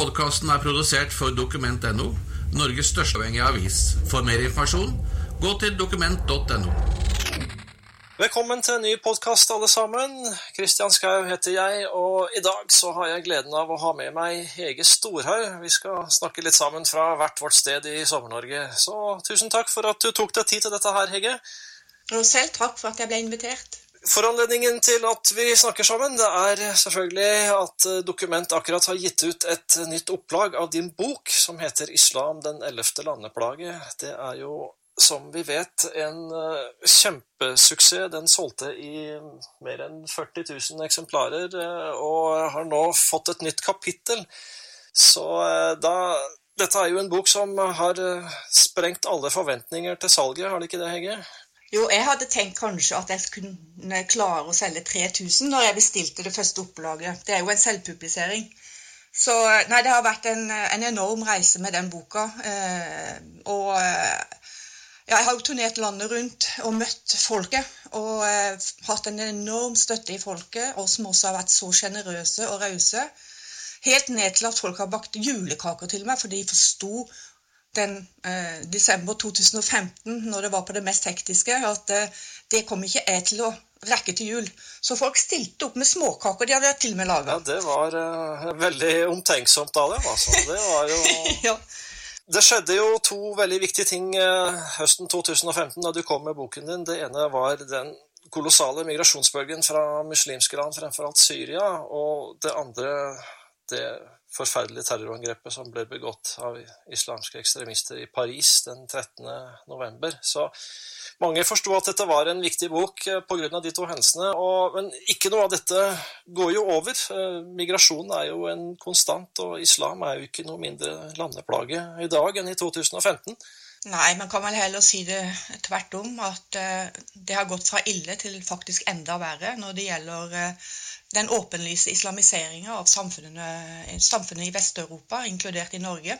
podcasten er produsert for Dokument.no, Norges største avhengige avis. For mer informasjon, gå til dokument.no. Velkommen til en ny podkast, alle sammen. Kristian Skau heter jeg, og i dag så har jeg gleden av å ha med meg Hege Storhaug. Vi skal snakke litt sammen fra hvert vårt sted i Sommer-Norge. Så tusen takk for at du tok deg tid til dette her, Hege. Og selv takk for at jeg ble invitert. Foranledningen til at vi snakker sammen, det er selvfølgelig at eh, Dokument akkurat har gitt ut et nytt opplag av din bok som heter 'Islam den ellevte landeplage'. Det er jo, som vi vet, en jättesuccé. kjempesuksess. Den solgte i mer enn 40 000 eksemplarer, och og har nå fått et nytt kapittel. Så da Dette er jo en bok som har sprengt alle forventninger til salget, har det ikke det, Hegge? Jo, jeg hadde tenkt kanskje at jeg kunne klare å selge 3000 når jeg bestilte det første opplaget. Det er jo en selvpublisering. Så eh, nei, det har vært en, eh, en enorm reise med den boka. Eh, og eh, ja, jeg har jo turnert landet rundt og møtt folket. Og eh, hatt en enorm støtte i folket, og som også har vært så sjenerøse og rause. Helt ned til at folk har bakt julekaker til meg, for de forsto den eh, desember 2015, når det var på det mest hektiske, at eh, det kom ikke jeg til å rekke til jul. Så folk stilte opp med småkaker. De hadde til og med laga. Ja, det var eh, veldig omtenksomt av dem, altså. Det var jo ja. Det skjedde jo to veldig viktige ting eh, høsten 2015 da du kom med boken din. Det ene var den kolossale migrasjonsbølgen fra muslimske land, fremfor alt Syria. Og det andre det förfärliga terrorangreppet som blev begått av islamska extremister i Paris den 13. november. Så många förstod att detta var en viktig bok eh, på grund av de två händelserna. Men inte något av detta går ju över. Eh, migration är ju en konstant, och islam är ju inte något mindre landeplage i dag i 2015. Nej, man kan väl hellre säga det tvärtom, att eh, det har gått från illa till faktiskt ända värre när det gäller den åpenlyse islamiseringa av samfunnet, eh, samfunnet i Vest-Europa, inkludert i Norge.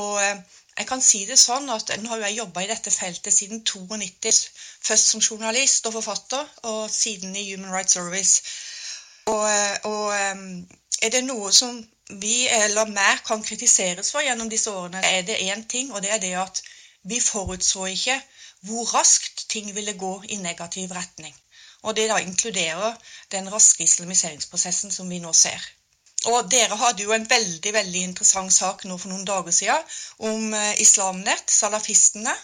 Og eh, jeg kan si det sånn at Nå har jeg jobba i dette feltet siden 92, først som journalist og forfatter, og siden i Human Rights Service. Og, eh, og er det noe som vi eller mer kan kritiseres for gjennom disse årene, er det én ting, og det er det at vi forutså ikke hvor raskt ting ville gå i negativ retning. Og det da inkluderer den raske islamiseringsprosessen som vi nå ser. Og dere hadde jo en veldig veldig interessant sak nå for noen dager siden om Islamnet, Islamnett, salafistene,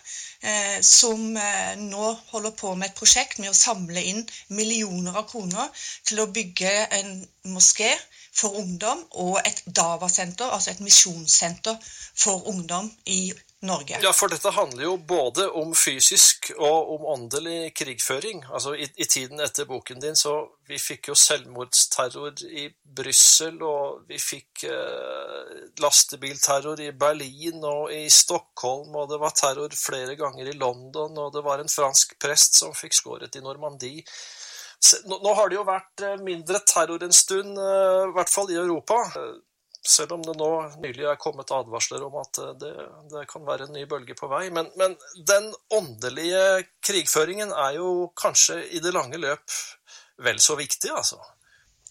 eh, som nu nå holder på med et prosjekt med å samle inn millioner av kroner til å bygge en moské for ungdom og et Dava-senter, altså et misjonssenter for ungdom i Norge. Ja, for dette handler jo både om fysisk og om åndelig krigføring. Altså, i, i tiden etter boken din så vi fikk jo selvmordsterror i Brussel, og vi fikk eh, lastebilterror i Berlin og i Stockholm, og det var terror flere ganger i London, og det var en fransk prest som fikk skåret i Normandie. Nå, nå har det jo vært eh, mindre terror en stund, eh, i hvert fall i Europa. Selv om det nå nylig er kommet advarsler om at eh, det, det kan være en ny bølge på vei. Men, men, den åndelige krigføringen er jo kanskje i det lange løp vel så viktig, altså.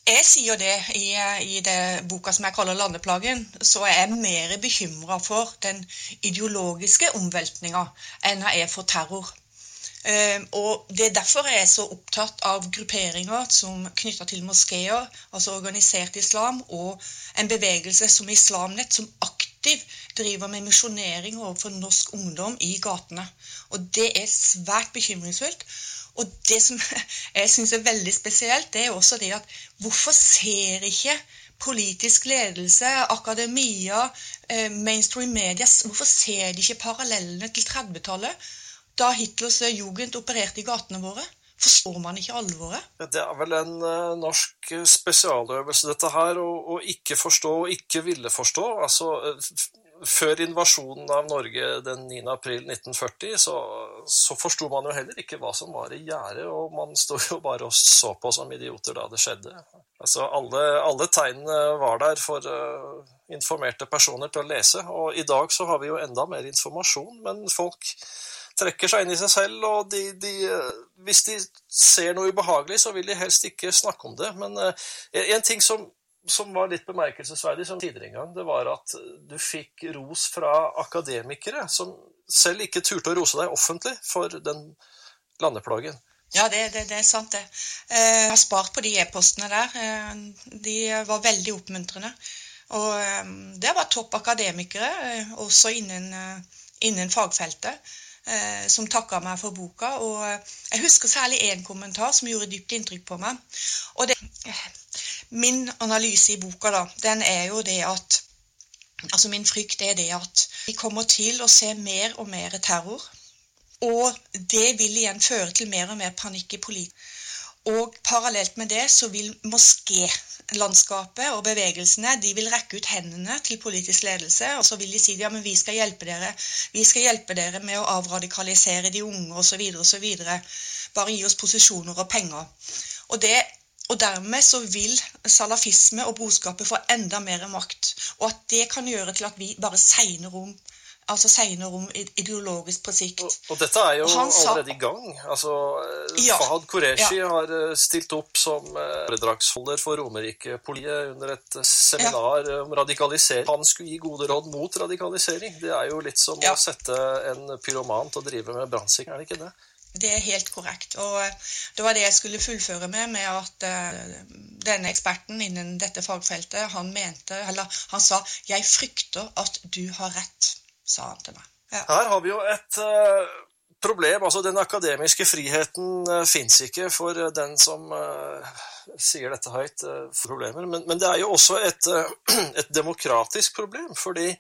Jeg sier det i, i det boka som jeg kaller 'Landeplagen', så er mer bekymra for den ideologiske omveltninga enn jeg er for terror. Ehm, og Det er derfor jeg er så opptatt av grupperinger som knyter til moskeer, altså organisert islam, og en bevegelse som Islamnett, som aktivt driver med misjonering overfor norsk ungdom i gatene. Og Det er svært bekymringsfullt. Og det som jeg syns er veldig spesielt, det er også det at hvorfor ser ikke politisk ledelse, akademia, ehm, mainstream media, hvorfor ser de ikke parallellene til 30-tallet? Da Hitlers jugend opererte i gatene våre? Forstår man ikke alvoret? Det er vel en uh, norsk eh, spesialøvelse, dette her, å ikke forstå og ikke ville forstå. Altså, eh, før invasjonen av Norge den 9. april 1940, så, så forsto man jo heller ikke hva som var i gjære, og man sto jo bare og så på som idioter da det skjedde. Altså, alle, alle tegnene var der for uh, informerte personer til å lese, og i dag så har vi jo enda mer informasjon, men folk trekker seg inn i seg selv, og de, de, hvis de ser noe ubehagelig, så vil de helst ikke snakke om det. Men eh, en ting som, som, var litt bemerkelsesverdig som tidligere en gang, det var at du fikk ros fra akademikere som selv ikke turte å rose deg offentlig for den landeplagen. Ja, det, det, det, er sant, det. Eh, jeg har spart på de e-postene der. Eh, de var veldig oppmuntrende. Og eh, det var topp akademikere, eh, også innen, innen fagfeltet. Eh, som takka meg for boka. Og eh, jeg husker særlig én kommentar som gjorde dypt inntrykk på meg. Og det, eh, min analyse i boka da, den er jo det at Altså min frykt er det at vi kommer til å se mer og mer terror. Og det vil igjen føre til mer og mer panikk i politiken. Og parallelt med det så vil moskélandskapet og bevegelsene de vil rekke ut hendene til politisk ledelse, og så vil de si ja, men vi skal hjelpe dere. Vi skal hjelpe dere med å avradikalisere de unge osv. osv. Bare gi oss posisjoner og penger. Og, det, og dermed så vil salafisme og brorskapet få enda mer makt. Og at det kan gjøre til at vi bare segner om altså segner om ideologisk på sikt. Og, og dette er jo sa, allerede i gang. Altså, Ja, Fahad Qureshi ja. har eh, stilt opp som eh, foredragsholder for Romerike-politiet under et eh, seminar om radikalisering. Han skulle gi gode råd mot radikalisering. Det er jo litt som Ja. å sette en pyroman til å drive med brannsikring, er det ikke det? Det er helt korrekt. Og eh, det var det jeg skulle fullføre med, med at eh, denne eksperten innen dette fagfeltet, han mente, eller han sa 'Jeg frykter at du har rett', sa han. Ja. Her har vi jo et eh, problem. altså Den akademiske friheten eh, uh, fins ikke for eh, den som eh, sier dette høyt. problemer. Men, men det er jo også et, eh, et demokratisk problem. fordi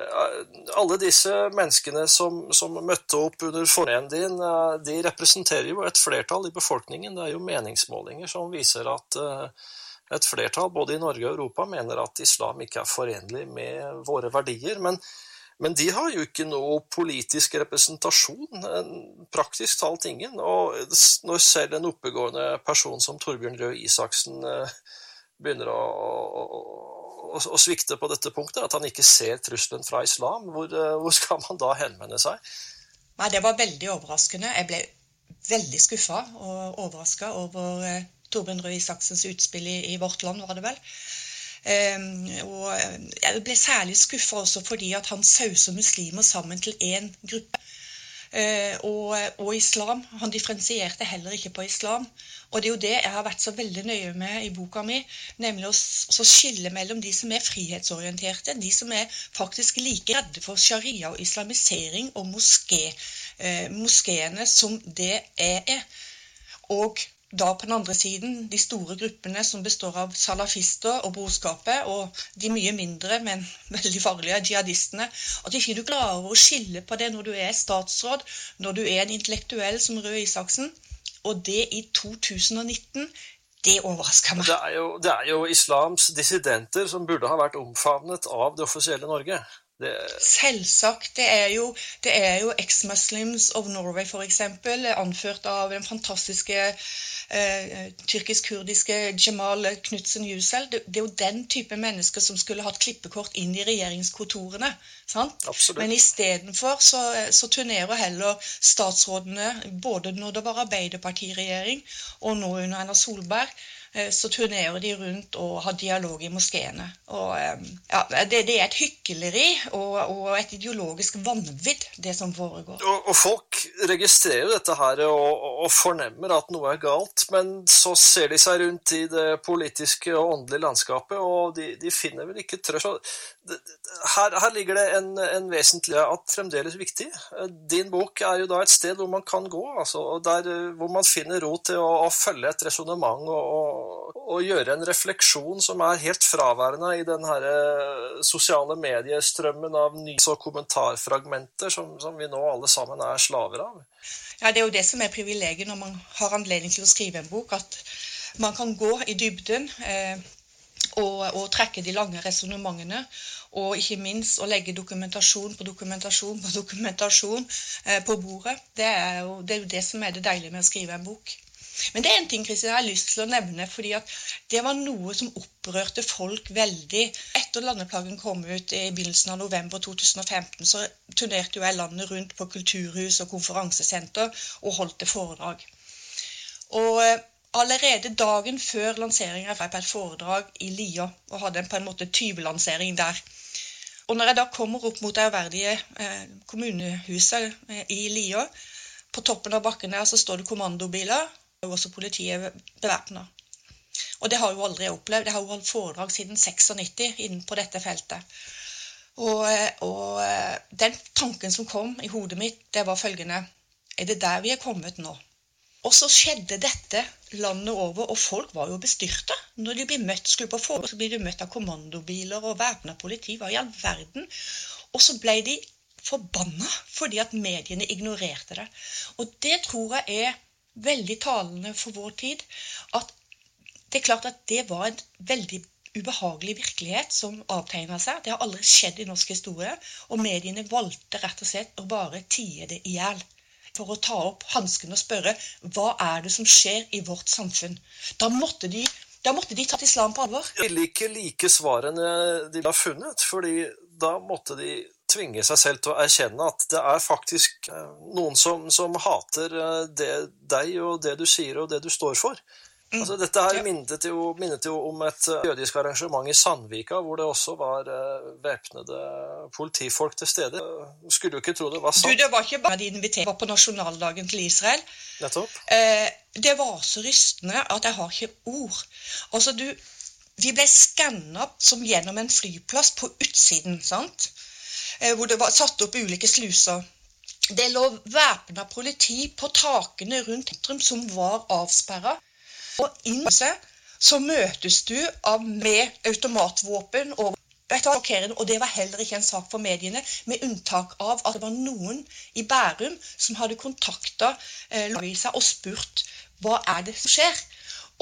alla alle disse menneskene som, som møtte opp under formeen din, de representerer jo et flertall i befolkningen. Det er jo meningsmålinger som viser at ett et flertall både i Norge og Europa mener at islam ikke er forenlig med våre verdier. Men, men de har jo ikke noe politisk representasjon, praktiskt praktisk talt ingen. Og s- når selv en oppegående person som Torbjørn Røe Isaksen eh, begynner å, å, å, å svikte på dette punktet, at han ikke ser trusselen fra islam, hvor, eh, ska hvor skal man da henvende seg? Nei, det var veldig overraskende. Jeg ble veldig skuffa og overraska over Torbjørn Røe Isaksens utspill i, i Vårt Land, var det vel. Ehm, og eh, jeg ble særlig skuffa også fordi at han sauser muslimer sammen til én gruppe. Eh, og, og islam. Han differensierte heller ikke på islam. Og det er jo det jeg har vært så veldig nøye med i boka mi, nemlig å å skille mellom de som er frihetsorienterte, de som er faktisk like redde for sharia og islamisering og moské, eh, moskeene som det jeg er. Og da på den andre siden de store gruppene som består av salafister og brorskapet, og de mye mindre, men veldig farlige jihadistene. At ikke du klarer å skille på det når du er statsråd, når du er en intellektuell som Røe Isaksen, og det i 2019, det overrasker meg. Det er, jo, det er jo islams dissidenter som burde ha vært omfavnet av det offisielle Norge. Det, Selvsagt. Det er jo, det er jo Ex-Muslims of Norway, f.eks., anført av den fantastiske eh, tyrkisk-kurdiske Jamal Knutsen Yücel. Det, det er jo den type mennesker som skulle hatt klippekort inn i regjeringskontorene. sant? Absolutt. Men istedenfor så, så turnerer heller statsrådene, både når det var Arbeiderpartiregjering og nå under Erna Solberg, Eh, så turnerer de rundt og har dialog i moskeene. Ehm, ja, det, det er et hykleri og, og et ideologisk vanvidd, det som foregår. og, og folk registrerer jo dette her og, og fornemmer at noe er galt, men så ser de seg rundt i det politiske og åndelige landskapet, og de, de finner vel ikke trøst. Här Her, her ligger det en, en vesentlig att fremdeles viktig. Eh, din bok er jo da et sted hvor man kan gå, altså, og der, eh, hvor man finner ro til å, å følge et resonnement og, og, og gjøre en refleksjon som er helt fraværende i den her sociala sosiale mediestrømmen av nys- og kommentarfragmenter som, som vi nå alle sammen er slaver av. Ja, Det er jo det som er privilegiet når man har anledning til å skrive en bok, at man kan gå i dybden eh, og, og trekke de lange resonnementene. Og ikke minst å legge dokumentasjon på dokumentasjon på dokumentasjon eh, på bordet. Det er, jo, det er jo det som er det deilige med å skrive en bok. Men det er en ting Kristin, jeg har lyst til å nevne, fordi at det var noe som opprørte folk veldig. Etter Landeplagen kom ut i begynnelsen av november 2015, så turnerte jo jeg landet rundt på kulturhus og konferansesenter og holdt et foredrag. Og eh, allerede dagen før lanseringen var jeg på et foredrag i Lia og hadde en på en måte tyvelansering der. Og når jeg da kommer opp mot det ærverdige eh, kommunehuset eh, i Lia, på toppen av bakken der så står det kommandobiler, og også politiet bevæpna. Og det har jo aldri jeg opplevd. Jeg har jo holdt foredrag siden 96 innen på dette feltet. Og, eh, og eh, den tanken som kom i hodet mitt, det var følgende Er det der vi er kommet nå? Og så skjedde dette landet over, og folk var jo bestyrta. Når de blir møtt, skulle på forhold, så blir de møtt av kommandobiler og væpna politi. Hva i all verden? Og så ble de forbanna fordi at mediene ignorerte det. Og det tror jeg er veldig talende for vår tid. At det er klart at det var en veldig ubehagelig virkelighet som avtegna seg. Det har aldri skjedd i norsk historie. Og mediene valgte rett og slett å bare tie det i hjel. For å ta opp hansken og spørre hva er det som skjer i vårt samfunn. Da måtte de, da måtte de tatt islam på alvor. De ville ikke like svarene de har funnet, fordi da måtte de tvinge seg selv til å erkjenne at det er faktisk någon noen som, som hater eh, det, deg og det du sier og det du står for. Mm. Altså, dette her minnet jo, minnet jo, om et eh, jødisk arrangement i Sandvika, hvor det også var uh, væpnede politifolk til stede. Skulle jo ikke tro det var sant. Du, Det var ikke bare de inviterte på nasjonaldagen til Israel. Nettopp. Eh, det var så rystende at jeg har ikke ord. Altså, du Vi ble skanna som gjennom en flyplass på utsiden, sant? Eh, hvor det var satt opp ulike sluser. Det lå væpna politi på takene rundt sentrum som var avsperra. Og innse, så møtes du av med automatvåpen og og det var heller ikke en sak for mediene, med unntak av at det var noen i Bærum som hadde kontakta eh, avisa og spurt hva er det som skjer.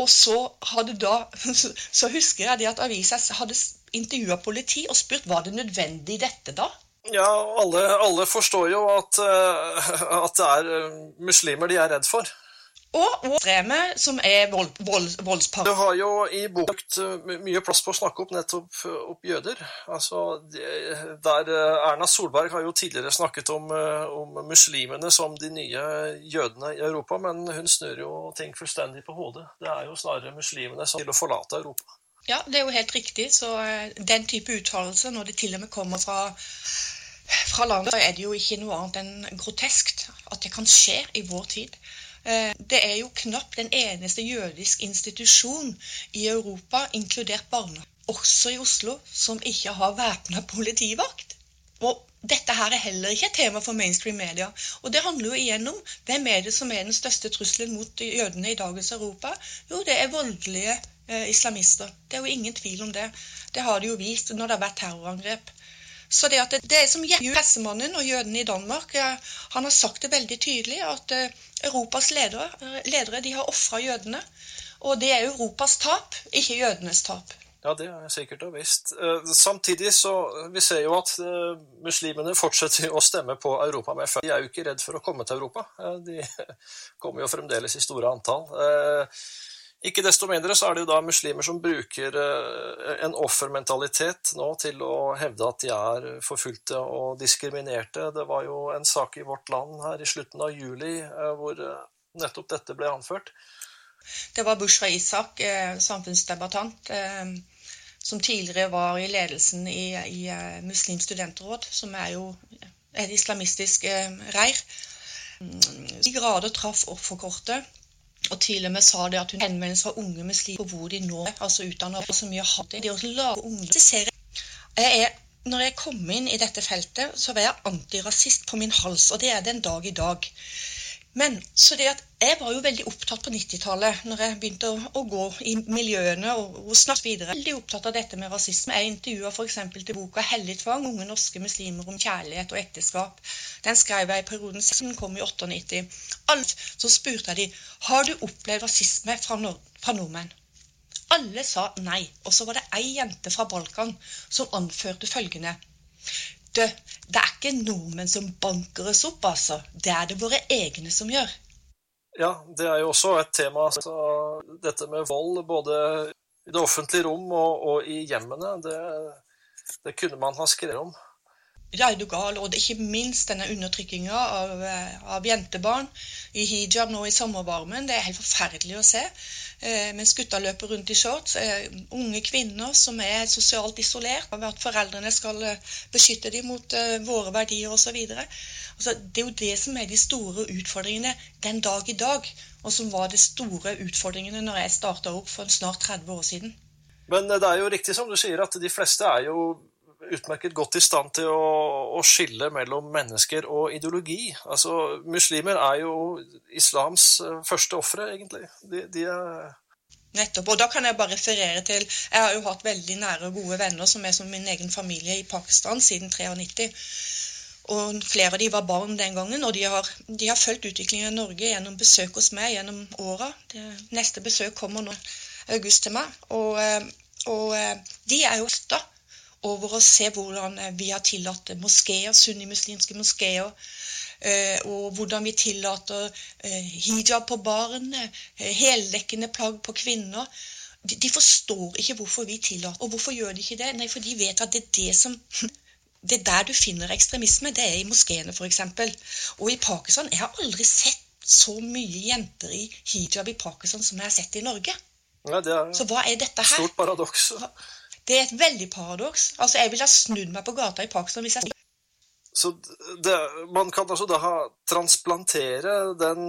Og så hadde da, så husker jeg det at avisa hadde intervjua politi og spurt var det nødvendig dette da. Ja, alle, alle forstår jo at, uh, at det er eh, muslimer de er redd for. Og, og ekstreme, som er vold, vold, voldspar. Du har jo i bok brukt mye plass på å snakke opp nettopp opp jøder. Altså, der Erna Solberg har jo tidligere snakket om, om, muslimene som de nye jødene i Europa, men hun snur jo ting fullstendig på hodet. Det er jo snarere muslimene som vil forlate Europa. Ja, det er jo helt riktig. Så den type uttalelser, når det til og med kommer fra fra landet, så er det jo ikke noe annet enn groteskt at det kan skje i vår tid. Eh, det er jo knapt den eneste jødisk institusjon i Europa, inkludert barna, også i Oslo, som ikke har væpna politivakt. Og dette her er heller ikke et tema for mainstream media. Og det handler jo igjen om hvem er det som er den største trusselen mot jødene i dagens Europa? Jo, det er voldelige eh, islamister. Det er jo ingen tvil om det. Det har de jo vist når det har vært terrorangrep. Så det, at det, det som pressmannen pressemannen og i Danmark, eh, han har sagt det veldig tydelig at eh, Europas ledere, eh, ledere de har ofra jødene. Og det er Europas tap, ikke jødenes tap. Ja, det er sikkert og visst. Samtidig så vi ser jo at muslimene fortsetter å stemme på Europa med De er jo ikke redd for å komme til Europa. De kommer jo fremdeles i store antall. Ikke desto mindre så er det jo da muslimer som bruker eh, en offermentalitet nå til å hevde at de er forfulgte og diskriminerte. Det var jo en sak i Vårt Land her i slutten av juli eh, hvor eh, nettopp dette ble anført. Det var Bushra Isak, samfunnsdebattant, som tidligere var i ledelsen i, i Muslimsk studentråd, som er jo et islamistisk reir. I grader traff offerkortet. Og til og med sa det at hun henvendte seg unge muslimer på hvor de nå altså utdanner og så mye hat det å lage unge jeg er, Når jeg kom inn i dette feltet, så var jeg antirasist på min hals, og det er det en dag i dag. Men så det at jeg var jo veldig opptatt på 90-tallet, når jeg begynte å, å, gå i miljøene og, og snakke videre. Veldig opptatt av dette med rasisme. Jeg intervjua f.eks. til boka 'Hellig tvang unge norske muslimer om kjærlighet og ekteskap'. Den skrev jeg i perioden som kom i 98. Alt, så spurte jeg de har du opplevd rasisme fra, nord fra nordmenn. Alle sa nei. Og så var det ei jente fra Balkan som anførte følgende det, er ikke nordmenn som banker oss opp, altså. Det er det våre egne som gjør. Ja, det er jo også et tema. Altså, dette med vold både i det offentlige rom og, og i hjemmene, det, det, kunne man ha skrevet om. Ja, er du gal. Og ikke minst denne undertrykkinga av, av, jentebarn i hijab nå i sommervarmen. Det er helt forferdelig å se. Eh, mens gutta løper rundt i shorts. Eh, Unge kvinner som er sosialt isolert av at foreldrene skal eh, beskytte dem mot eh, våre verdier osv. Altså, det er jo det som er de store utfordringene den dag i dag. Og som var de store utfordringene når jeg starta opp for snart 30 år siden. Men det er jo riktig som du sier, at de fleste er jo utmerket godt i stand til å, å skille mellom mennesker og ideologi. Altså, muslimer er jo islams första første ofre, egentlig. De, de er Nettopp. Og da kan jeg bare referere til Jeg har jo hatt veldig nære og gode venner som er som min egen familie i Pakistan siden 93. Og flere av de var barn den gangen, og de har, de har fulgt utviklingen i Norge gjennom besøk hos meg gjennom åra. Neste besøk kommer nå i august til meg. Og, eh, og eh, de er jo ofte over å se hvordan eh, vi har tillatt moskeer, sunnimuslimske moskeer, og hvordan vi tillater hijab på barn, heldekkende plagg på kvinner. De, de forstår ikke hvorfor vi tillater Og hvorfor gjør de ikke det? Nei, for de vet at det er det som det er der du finner ekstremisme. Det er i moskeene, f.eks. Og i Pakistan Jeg har aldri sett så mye jenter i hijab i Pakistan som jeg har sett i Norge. Ja, det er så hva er dette her? Stort paradoks. Det er et veldig paradoks. Altså, Jeg ville ha snudd meg på gata i Pakistan hvis jeg så det, Man kan altså da ha transplantere den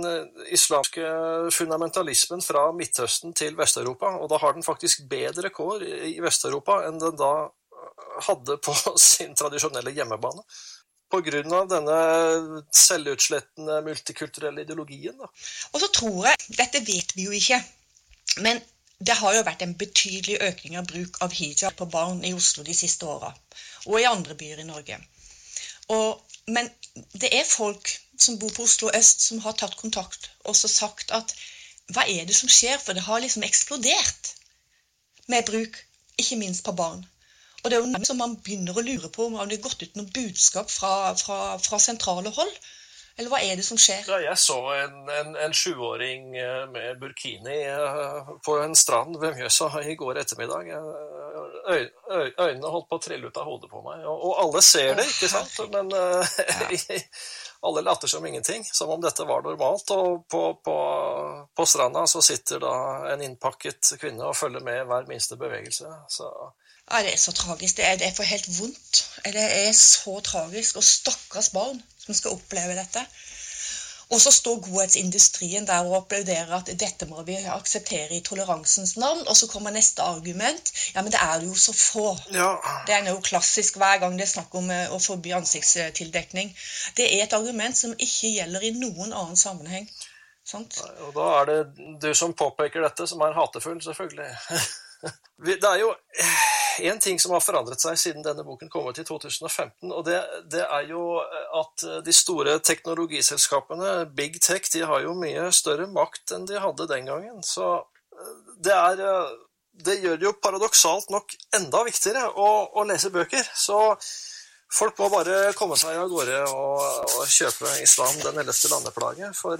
islamske fundamentalismen fra Midtøsten til Vest-Europa, og da har den faktisk bedre kår i Vest-Europa enn den da hadde på sin tradisjonelle hjemmebane. Pga. denne selvutslettende multikulturelle ideologien. Da. Og så tror jeg Dette vet vi jo ikke. Men det har jo vært en betydelig økning av bruk av hijab på barn i Oslo de siste åra. Og i andre byer i Norge. Og, men det er folk som bor på Oslo øst, som har tatt kontakt og så sagt at hva er det som skjer? For det har liksom eksplodert med bruk, ikke minst på barn. Og det er jo noe som man begynner å lure på om det har gått ut noe budskap fra, fra, fra sentrale hold. Eller hva er det som skjer? Ja, jeg så en, en, en sjuåring eh, med burkini eh, på en strand ved Mjøsa i går ettermiddag. Øy, øy, øynene holdt på å trille ut av hodet på meg. Og, og alle ser det, ikke sant? Men uh, alle later som ingenting, som om dette var normalt. Og på, på, på stranda så sitter da en innpakket kvinne og følger med hver minste bevegelse. Så ja, Det er så tragisk. Det er, det er for helt vondt. Det er så tragisk. Og stakkars barn som skal oppleve dette. Og så står godhetsindustrien der og applauderer at dette må vi akseptere i toleransens navn. Og så kommer neste argument. Ja, men det er jo så få. Ja. Det er jo klassisk hver gang det er snakk om eh, å forby ansiktstildekning. Det er et argument som ikke gjelder i noen annen sammenheng. Sant? Og da er det du som påpeker dette, som er hatefull, selvfølgelig. Det er jo en ting som har forandret seg siden denne boken kom ut i 2015, og det, det, er jo eh, at eh, de store teknologiselskapene, Big Tech, de har jo mye større makt enn de hadde den gangen. Så eh, det er Det gjør det jo paradoksalt nok enda viktigere å, å lese bøker. Så folk må bare komme seg av gårde og, og kjøpe islam den äldsta landeplage. For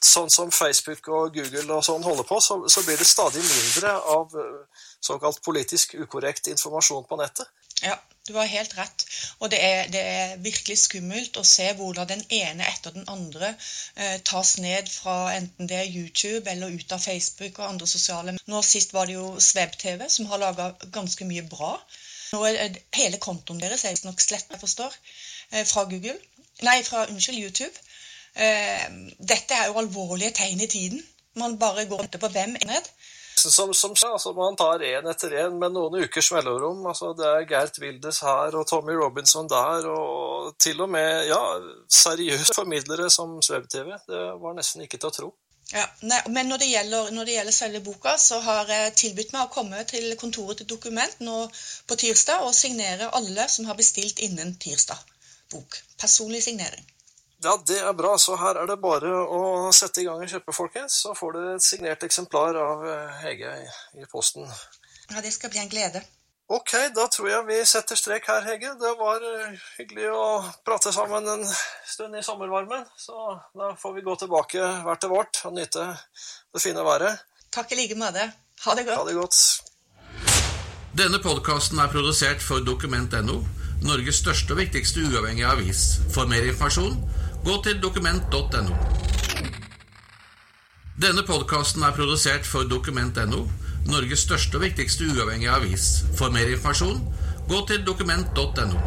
sånn som Facebook og Google og sånn holder på, så, så blir det stadig mindre av eh, såkalt politisk ukorrekt informasjon på nettet. Ja, du har helt rett. Og det er, det er virkelig skummelt å se hvordan den ene etter den andre eh, tas ned fra enten det er YouTube eller ut av Facebook og andre sosiale Nå sist var det jo Sveb-TV, som har laga ganske mye bra. Nå er Hele kontoen deres er nok slett, jeg forstår, eh, fra Google. Nei, fra unnskyld, YouTube. Eh, dette er jo alvorlige tegn i tiden. Man bare går rundt på hvem er ned. Som, som altså, Man tar en etter en, med noen ukers mellomrom. Altså, det er Gert Wildes her og Tommy Robinson der, og til og med ja, seriøse formidlere som Sveb-TV. Det var nesten ikke til å tro. Ja, nei, men når det, gjelder, når det gjelder selve boka, så har jeg tilbudt meg å komme til kontoret til Dokument nå på tirsdag og signere alle som har bestilt innen tirsdag bok. Personlig signering. Ja, det er bra. Så her er det bare å sette i gang og kjøpe, folkens. Så får dere et signert eksemplar av eh, Hege i posten. Ja, det skal bli en glede. Ok, da tror jeg vi setter strek her, Hege. Det var eh, hyggelig å prate sammen en stund i sommervarmen. Så da får vi gå tilbake hvert til vårt og nyte det fine været. Takk i like måte. Ha det godt. Ha det godt. Denne podkasten er produsert for Dokument.no, Norges største og viktigste uavhengige avis. For mer informasjon Gå till dokument.no. Denne podkasten er produsert for Dokument.no, Norges største og viktigste uavhengige avis. For mer informasjon, gå til dokument.no.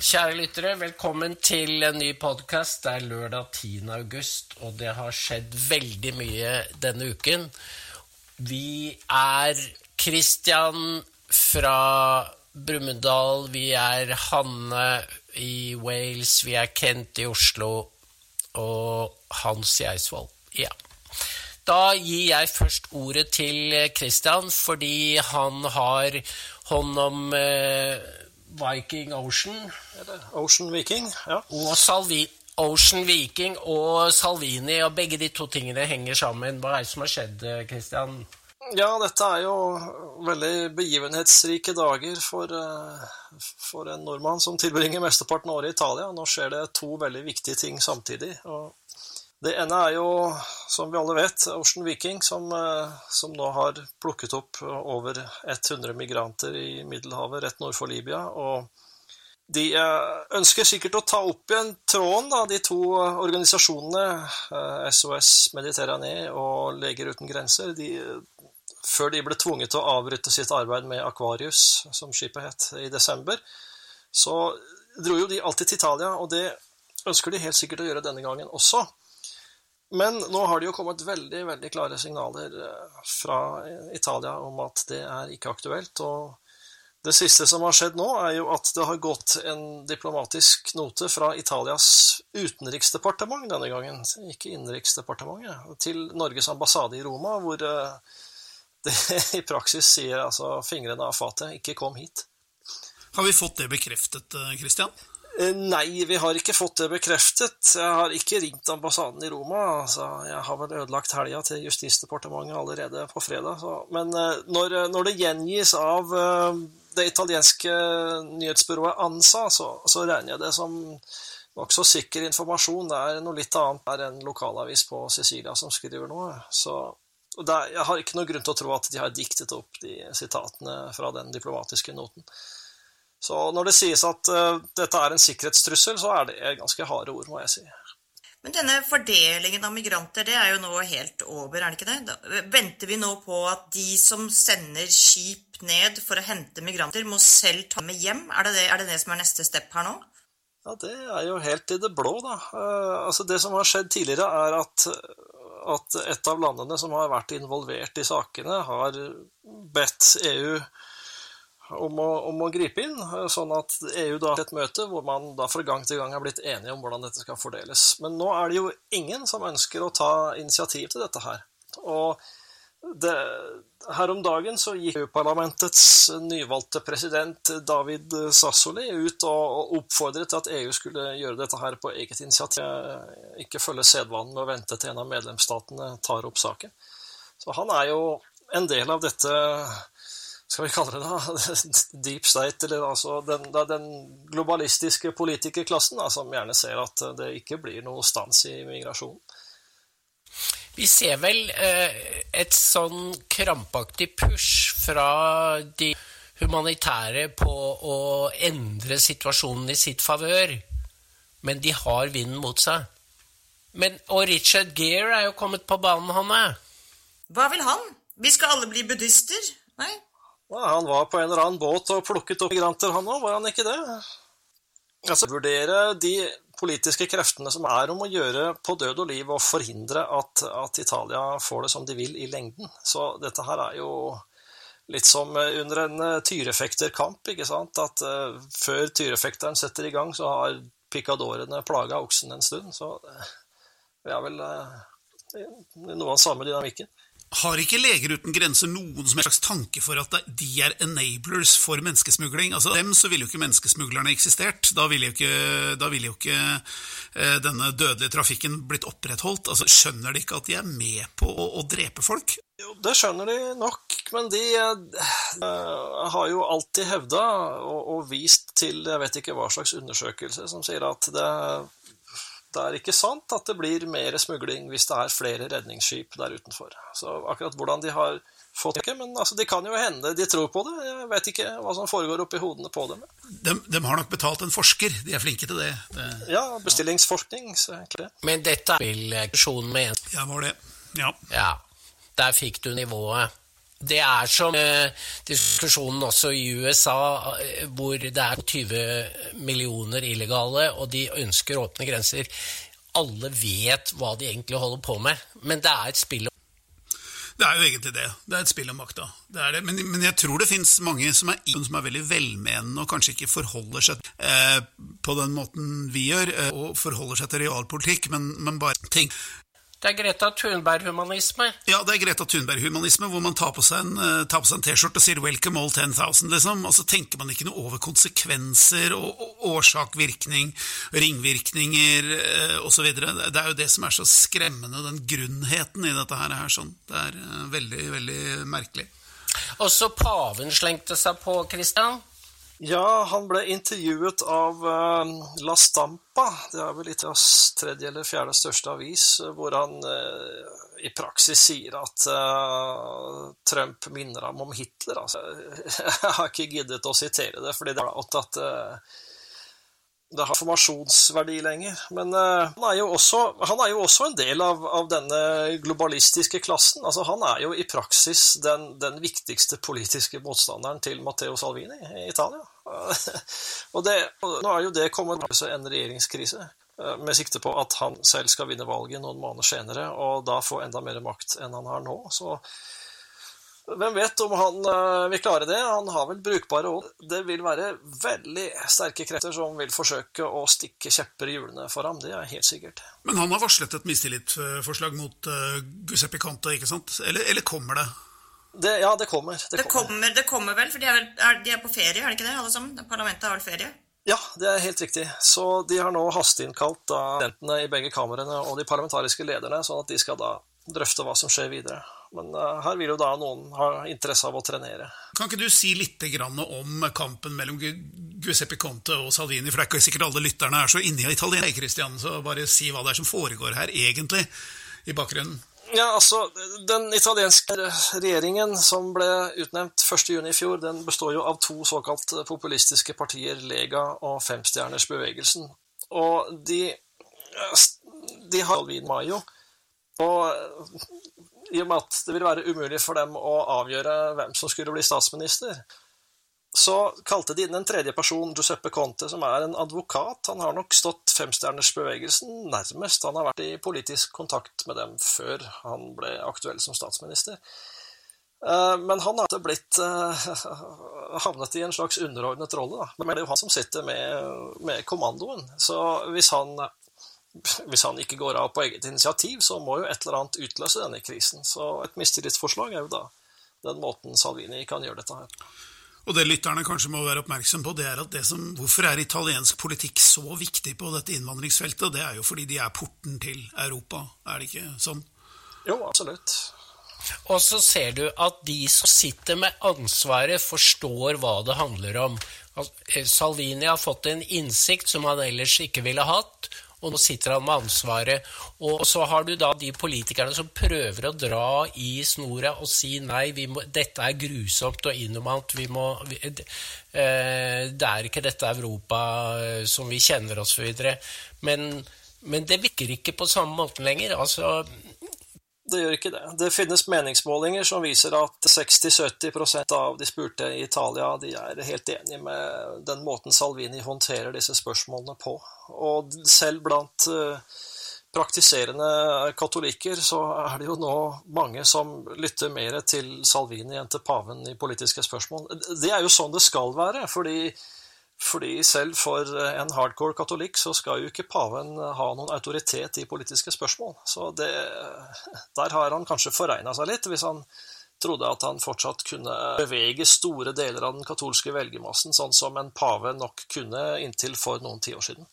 Kjære lyttere, velkommen til en ny podkast. Det er lørdag 10. august, og det har skjedd veldig mye denne uken. Vi er Christian fra Brumunddal, vi er Hanne i Wales, vi er Kent i Oslo og Hans i Eidsvoll. Ja. Da gir jeg først ordet til Christian, fordi han har hånd om eh, Viking Ocean. Ocean Viking, ja. Og Salvi Ocean Viking og Salvini, og begge de to tingene henger sammen. Hva er det som har skjedd, Christian? Ja, dette er jo veldig begivenhetsrike dager for, eh, for en nordmann som tilbringer mesteparten av året i Italia. Nå skjer det to veldig viktige ting samtidig. og det ene er jo, som vi alle vet, Ocean Viking, som, eh, som, nå har plukket opp over 100 migranter i Middelhavet rett nord for Libya. og De eh, önskar ønsker sikkert å ta opp igjen tråden, da, de to organisasjonene, SOS Mediterranee og Leger uten grenser, de, før de ble tvunget til å avbryte sitt arbeid med Aquarius, som skipet het, i desember. Så dro jo de alltid til Italia, og det ønsker de helt sikkert å gjøre denne gangen også. Men nå har det jo kommet veldig veldig klare signaler från fra eh, Italia om at det er ikke aktuelt. og Det siste som har skjedd nå, er jo at det har gått en diplomatisk note fra Italias utenriksdepartement denne gangen, ikke innenriksdepartementet, til Norges ambassade i Roma, hvor eh, i praksis sier altså fingrene av fatet, ikke kom hit. Har vi fått det Kristian? Eh, Eh, nei, vi har ikke fått det bekreftet. Jeg har ikke ringt ambassaden i Roma. Altså, jeg har vel ødelagt helga til Justisdepartementet allerede på fredag. Så. Men eh, når, når, det gjengis av det italienske nyhetsbyrået ANSA, så, så regner jeg det som nokså sikker informasjon. Det noe litt annet enn en lokalavis på Sicilia som skriver noe. Så er, jeg har ikke noe grunn til å tro at de har diktet opp de sitatene fra den diplomatiske noten. Så når det sies at uh, dette er en sikkerhetstrussel, så er det ganske harde ord, må jeg si. Men denne fordelingen av migranter, det er jo nå helt over, er det ikke det? Venter vi nå på at de som sender skip ned for å hente migranter, må selv ta med hjem? Er det det, er det, det som er neste step her nå? Ja, det er jo helt i det blå, da. Uh, altså Det som har skjedd tidligere, er at, at et av landene som har vært involvert i sakene, har bedt EU om å, om å, gripe inn, sånn at EU da har et møte hvor man da fra gang til gang har blitt enige om hvordan dette skal fordeles. Men nå er det jo ingen som ønsker å ta initiativ til dette her. Og det, häromdagen så gick EU-parlamentets nyvalde president David Sassoli ut och uppfordrade till att EU skulle göra detta här på eget initiativ, Inte följa sedvanen med att vänta til en av medlemsstaterna tar upp saken. Så han är ju en del av detta, ska vi kalla det då, deep state, eller alltså den, den globalistiska politikerklassen, som gärna ser att det inte blir någonstans stans i migration. Vi ser vel eh, et sånn krampaktig push fra de humanitære på å endre situasjonen i sitt favør, men de har vinden mot seg. Men, og Richard Gere er jo kommet på banen, han er. Hva vil han? Vi skal alle bli buddhister? Nei? Ja, han var på en eller annen båt og plukket opp migranter, han òg, var han ikke det? Altså, Vurdere de politiske kreftene som er om å gjøre på død og liv og forhindre at, at, Italia får det som de vil i lengden. Så dette her er jo litt som under en eh, tyrefekterkamp, ikke sant. At uh, eh, før tyrefekteren setter i gang, så har pikadorene plaga oksen en stund. Så eh, det vi har vel uh, eh, noe av den samme dynamikken. Har ikke Leger uten grenser noen som slags tanke for at de er enablers for menneskesmugling? Altså Dem så ville jo ikke menneskesmuglerne eksistert. Da ville jo ikke, vil jo ikke eh, denne dødelige trafikken blitt opprettholdt. Altså Skjønner de ikke at de er med på å, å drepe folk? Jo, det skjønner de nok, men de uh, har jo alltid hevda og, og, vist til jeg vet ikke hva slags undersøkelse som sier at det det er ikke sant at det blir mer smugling hvis det er flere redningsskip der utenfor. Så akkurat hvordan de har fått det, men altså, de kan jo hende de tror på det. Jeg vet ikke hva som foregår oppi hodene på dem. De, de, har nok betalt en forsker, de er flinke til det. det ja, bestillingsforskning. Så egentlig. Men dette er vel aksjonen med en Ja, var det. Ja. ja. Der fikk du nivået. Det är som eh, diskussionen också i USA, där hvor det är 20 miljoner illegale, och de ønsker öppna gränser. Alla vet vad de egentligen håller på med, men det är ett spel. Det är ju egentligen det. Det är ett spel om makta. Det är det. Men, men, jag tror det finns många som är som är väldigt välmenande och kanske inte förhåller sig eh, på den måten vi gör och eh, förhåller sig till realpolitik, men, men bara tenk det er Greta Thunberg-humanisme. Ja, det er Greta Thunberg-humanisme, hvor man tar på seg en, en T-skjorte og sier 'welcome all 10,000', liksom. Og så tenker man ikke noe over konsekvenser og, og årsak, virkning, ringvirkninger eh, osv. Det er jo det som er så skremmende, den grunnheten i dette her. sånn. Det er eh, veldig, veldig merkelig. Og så paven slengte seg på, Christian? Ja, han blev intervjuad av uh, La Stampa, det är väl Italiens tredje eller fjärde största avis, eh, där han uh, i praxis säger att uh, Trump minner honom om Hitler. Alltså, jag har inte giddet att citera det, för det er at det har formationsvärde länge. Men uh, han, är ju också, han, är ju också en del av, av, denne globalistiska klassen. Alltså, han är ju i praxis den, den viktigaste politiska motståndaren till Matteo Salvini i Italien. og, det, og nå er jo det kommet en regjeringskrise eh, med sikte på at han selv skal vinne valget noen måneder senere, og da få enda mer makt enn han har nå. Så hvem vet om han eh, uh, vil klare det? Han har vel brukbare råd. Det vil være veldig sterke krefter som vil forsøke å stikke kjepper i hjulene for ham. Det er helt sikkert. Men han har varslet et mistillitsforslag mot uh, Giuseppe Conte, ikke sant? Eller, eller kommer det? Det? Ja, det kommer. Det, det kommer. kommer. Det kommer vel, for de er, vel, er, de er på ferie, er det ikke det, alle sammen? Parlamentet har ferie? Ja, det er helt riktig. Så de har nå hasteinnkalt presidentene i begge kamrene og de parlamentariske lederne, sånn at de skal da drøfte hva som skjer videre. Men uh, her vil jo da noen ha interesse av å trenere. Kan ikke du si litt om kampen mellom Giuseppe Conte og Salvini? For det ikke sikkert alle lytterne er så inne i italiener, Christian, så bare si hva det er som foregår her egentlig, i bakgrunnen. Ja, alltså, Den italienska regeringen som blev utnämnd 1 juni i fjol, den består ju av två så kallade populistiska partier, Lega och Femstjärnersbevegelsen. Och de, de har Alvin Mayo. Och i och med att det ville vara omöjligt för dem att avgöra vem som skulle bli statsminister, så kalte de inn en tredje person, Giuseppe Conte, som er en advokat. Han har nok stått femstjernersbevegelsen nærmest. Han har vært i politisk kontakt med dem før han ble aktuell som statsminister. Eh, men han har blitt eh, havnet i en slags underordnet rolle. Da. Men det er jo han som sitter med, med kommandoen. Så hvis han hvis han ikke går av på eget initiativ, så må jo et eller annet utløse denne krisen. Så et mistillitsforslag er jo da den måten Salvini kan gjøre dette her. Og det lytterne kanskje må være oppmerksom på, det er at det som, hvorfor er italiensk politikk så viktig på dette innvandringsfeltet? Det er jo fordi de er porten til Europa, er det ikke sånn? Jo, absolutt. Og så ser du at de som sitter med ansvaret, forstår hva det handler om. Salvini har fått en innsikt som han ellers ikke ville hatt, och nå sitter han med ansvaret. och så har du då de politikerna som prøver å dra i snora och si nej, må, dette er grusomt og inhumant, vi må vi, eh, Det er ikke dette Europa eh, som vi kjenner oss vidare. Men, men det virker ikke på samme måten lenger. Altså, det gjør ikke det. Det finnes meningsmålinger som viser at 60-70% av de spurte i Italia de er helt eniga med den måten Salvini håndterer disse spørsmålene på. Og selv blant eh, praktiserande praktiserende katolikker så er det jo nå mange som lytter mer til Salvini enn til paven i politiske spørsmål. Det er jo sånn det skal være. fordi fordi selv for en hardcore katolikk så skal jo ikke paven ha noen autoritet i politiske spørsmål. Så det, der har han kanskje foregna seg litt, hvis han trodde at han fortsatt kunne bevege store deler av den katolske velgermassen, sånn som en pave nok kunne inntil for noen tiår siden.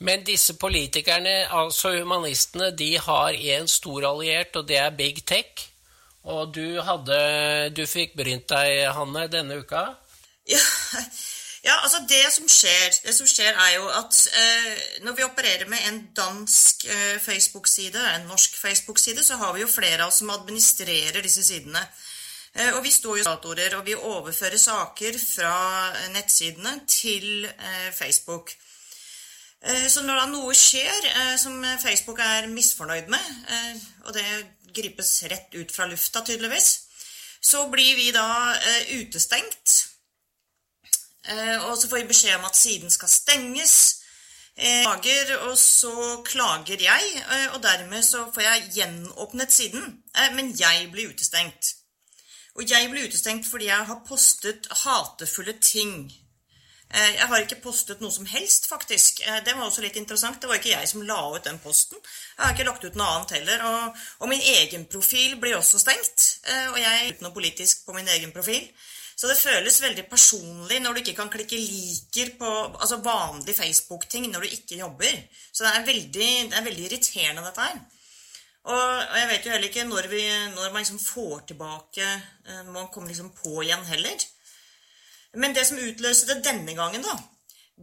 Men disse politikerne, altså humanistene, de har én stor alliert, og det er Big Tech. Og du hadde Du fikk brynt deg, Hanne, denne uka? Ja, ja, altså det som skjer, det som skjer er jo at eh, når vi opererer med en dansk eh, Facebook-side, en norsk Facebook-side, så har vi jo flere av oss som administrerer disse sidene. Eh, og vi står jo datorer, og vi overfører saker fra nettsidene til eh, Facebook. Eh, så når da noe skjer eh, som Facebook er misfornøyd med, eh, og det gripes rett ut fra lufta tydeligvis, så blir vi da utestengt Eh, och så får vi besked om att sidan ska stängas. Eh, klager, och så klagar jag eh, och därmed så får jag gjenåpnet sidan. Men jag blir utestengt. Och jag blir utestengt fordi jag har postat hatefulla ting. Jag har inte postat något som helst, faktiskt. Det var också lite intressant. Det var inte jag som la ut den posten. Jag har inte lagt ut något annat heller. Och, och min egen profil blir också stängt. Och jag är inte politisk på min egen profil. Så det føles veldig personlig når du ikke kan klikke liker på altså vanlige Facebook-ting når du ikke jobber. Så det er veldig, det er veldig irriterende, dette her. Og, og jeg vet jo heller ikke når, vi, når man liksom får tilbake Når man kommer liksom på igjen heller. Men det som utløste det denne gangen, da,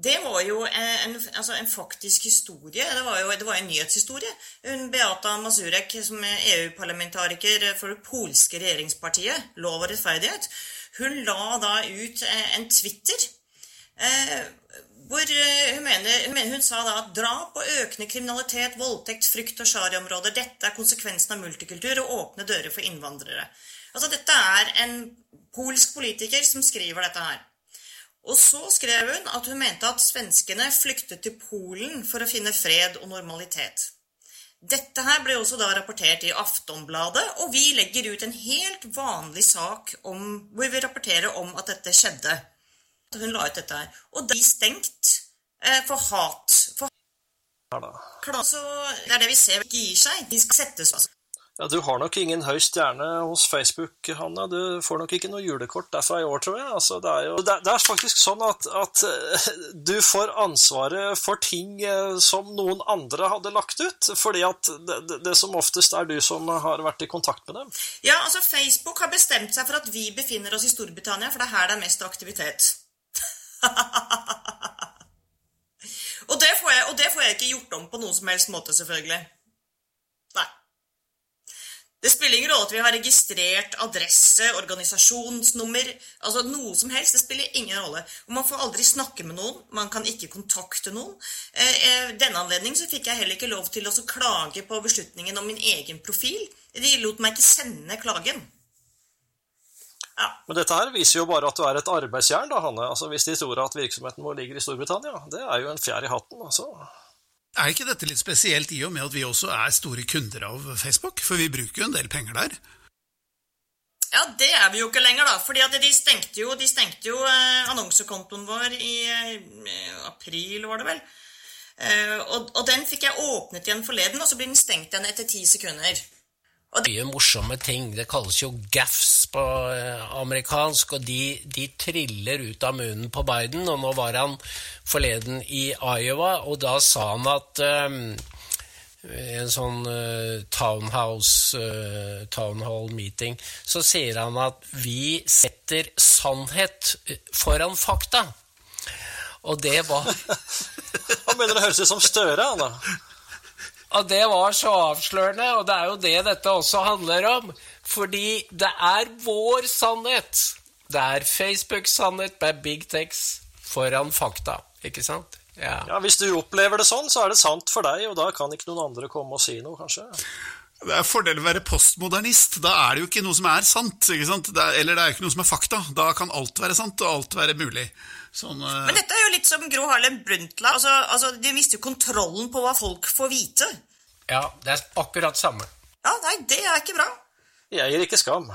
det var jo eh, en, altså en faktisk historie. Det var jo det var en nyhetshistorie. Hun Beata Mazurek, som er EU-parlamentariker for det polske regjeringspartiet, Lov og rettferdighet, hun la da ut eh, en Twitter eh, hvor eh, hun, mener, hun, mener, hun sa da at drap og økende kriminalitet, voldtekt, frykt og shariaområder, dette er konsekvensen av multikultur og åpne dører for innvandrere. Altså Dette er en polsk politiker som skriver dette her. Og så skrev hun at hun mente at svenskene flyktet til Polen for å finne fred og normalitet. Dette her ble også da rapportert i Aftonbladet, og vi legger ut en helt vanlig sak om, hvor vi rapporterer om at dette skjedde. Hun la ut dette her. Og de er stengt eh, for hat. Klar, så det er det vi ser ikke gir seg. De skal settes altså. Ja, Du har nok ingen høy stjerne hos Facebook, Hanna. Du får nok ikke noe julekort derfra i år, tror jeg. Altså, det, er jo, det, det er faktisk sånn at, at eh, du får ansvaret for ting eh, som noen andre hadde lagt ut, fordi at det, det, det som oftest er du som har vært i kontakt med dem. Ja, altså Facebook har bestemt seg for at vi befinner oss i Storbritannia, for det er her det er mest aktivitet. og, det får jeg, og det får jeg ikke gjort om på noen som helst måte, selvfølgelig. Det spiller ingen rolle at vi har registrert adresse, organisasjonsnummer, altså noe som helst. Det spiller ingen rolle. Og man får aldri snakke med noen. Man kan ikke kontakte noen. Eh, eh denne anledning så fikk jeg heller ikke lov til å klage på beslutningen om min egen profil. De lot meg ikke sende klagen. Men dette her viser jo bare at du er et arbeidsjern, da, Hanne. Altså, Hvis de tror at virksomheten vår ligger i Storbritannia. Det er jo en fjær i hatten, altså. Er ikke dette litt spesielt i og med at vi også er store kunder av Facebook? For vi bruker jo en del penger der. Ja, det er vi jo ikke lenger, da. fordi de stengte jo, de stengte jo eh, annonsekontoen vår i eh, april, var det vel. Och og, og den fikk jeg åpnet igjen forleden, og så blir den stengt igjen etter ti sekunder. Mye morsomme ting. Det kalles jo gaffs på eh, amerikansk, og de, de triller ut av munnen på Biden. Og nå var han forleden i Iowa, og da sa han at um, en sånn uh, townhouse, uh, town hall meeting, så sier han at vi setter sannhet foran fakta. Og det var Han mener det høres ut som Støre, han da. Og det var så avslørende, og det er jo det dette også handler om. Fordi det er vår sannhet. Det er Facebooks sannhet med big text foran fakta, ikke sant? Ja. Ja, Hvis du opplever det sånn, så er det sant for deg, og da kan ikke noen andre komme og si noe, kanskje. Det er fordel å være postmodernist. Da er det jo ikke noe som er sant. ikke sant? Det er, eller det er jo ikke noe som er fakta. Da kan alt være sant, og alt være mulig. Sånn, eh, Men dette er jo litt som Gro Harlem Brundtland. Altså, altså, de mister jo kontrollen på hva folk får vite. ja, det er akkurat samme. Ja, nei, det er ikke bra. Jeg gir ikke skam.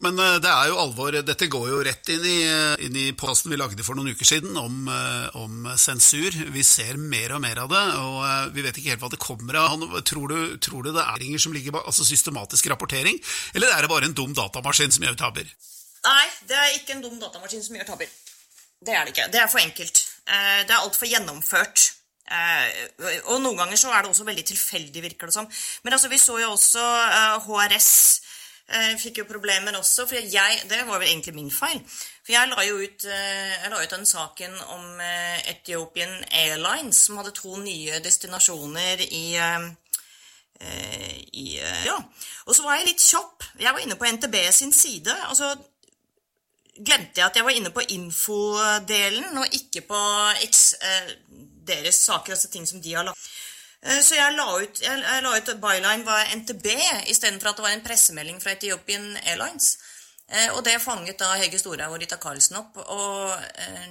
Men eh, det er jo alvor. Dette går jo rett inn i, eh, inn i podkasten vi lagde for noen uker siden om, eh, om sensur. Vi ser mer og mer av det, og eh, vi vet ikke helt hva det kommer av. Han- Tror du, tror du det er ringer som ligger bak, altså systematisk rapportering, eller er det bare en dum datamaskin som gjør tabber? Nei, det er ikke en dum datamaskin som gjør tabber. Det er det ikke. Det er for enkelt. Eh, det er altfor gjennomført. Eh, Og noen ganger så er det også veldig tilfeldig, virker det som. Men altså, vi så jo også eh, HRS fikk jo problemer også, for jeg, det var vel egentlig min feil. For jeg la jo ut, jeg la ut den saken om Ethiopian Airlines, som hadde to nye destinasjoner i i, ja. Og så var jeg litt kjapp. Jeg var inne på NTB sin side. altså glemte jeg at jeg var inne på infodelen, og ikke på X, eh, deres saker, altså ting som de har lagt. Eh, så jeg la ut, jeg, la ut byline var NTB, istedenfor at det var en pressemelding fra Ethiopian Airlines. Och og det fanget da Hege Storhaug og Rita Karlsen opp. Og, eh,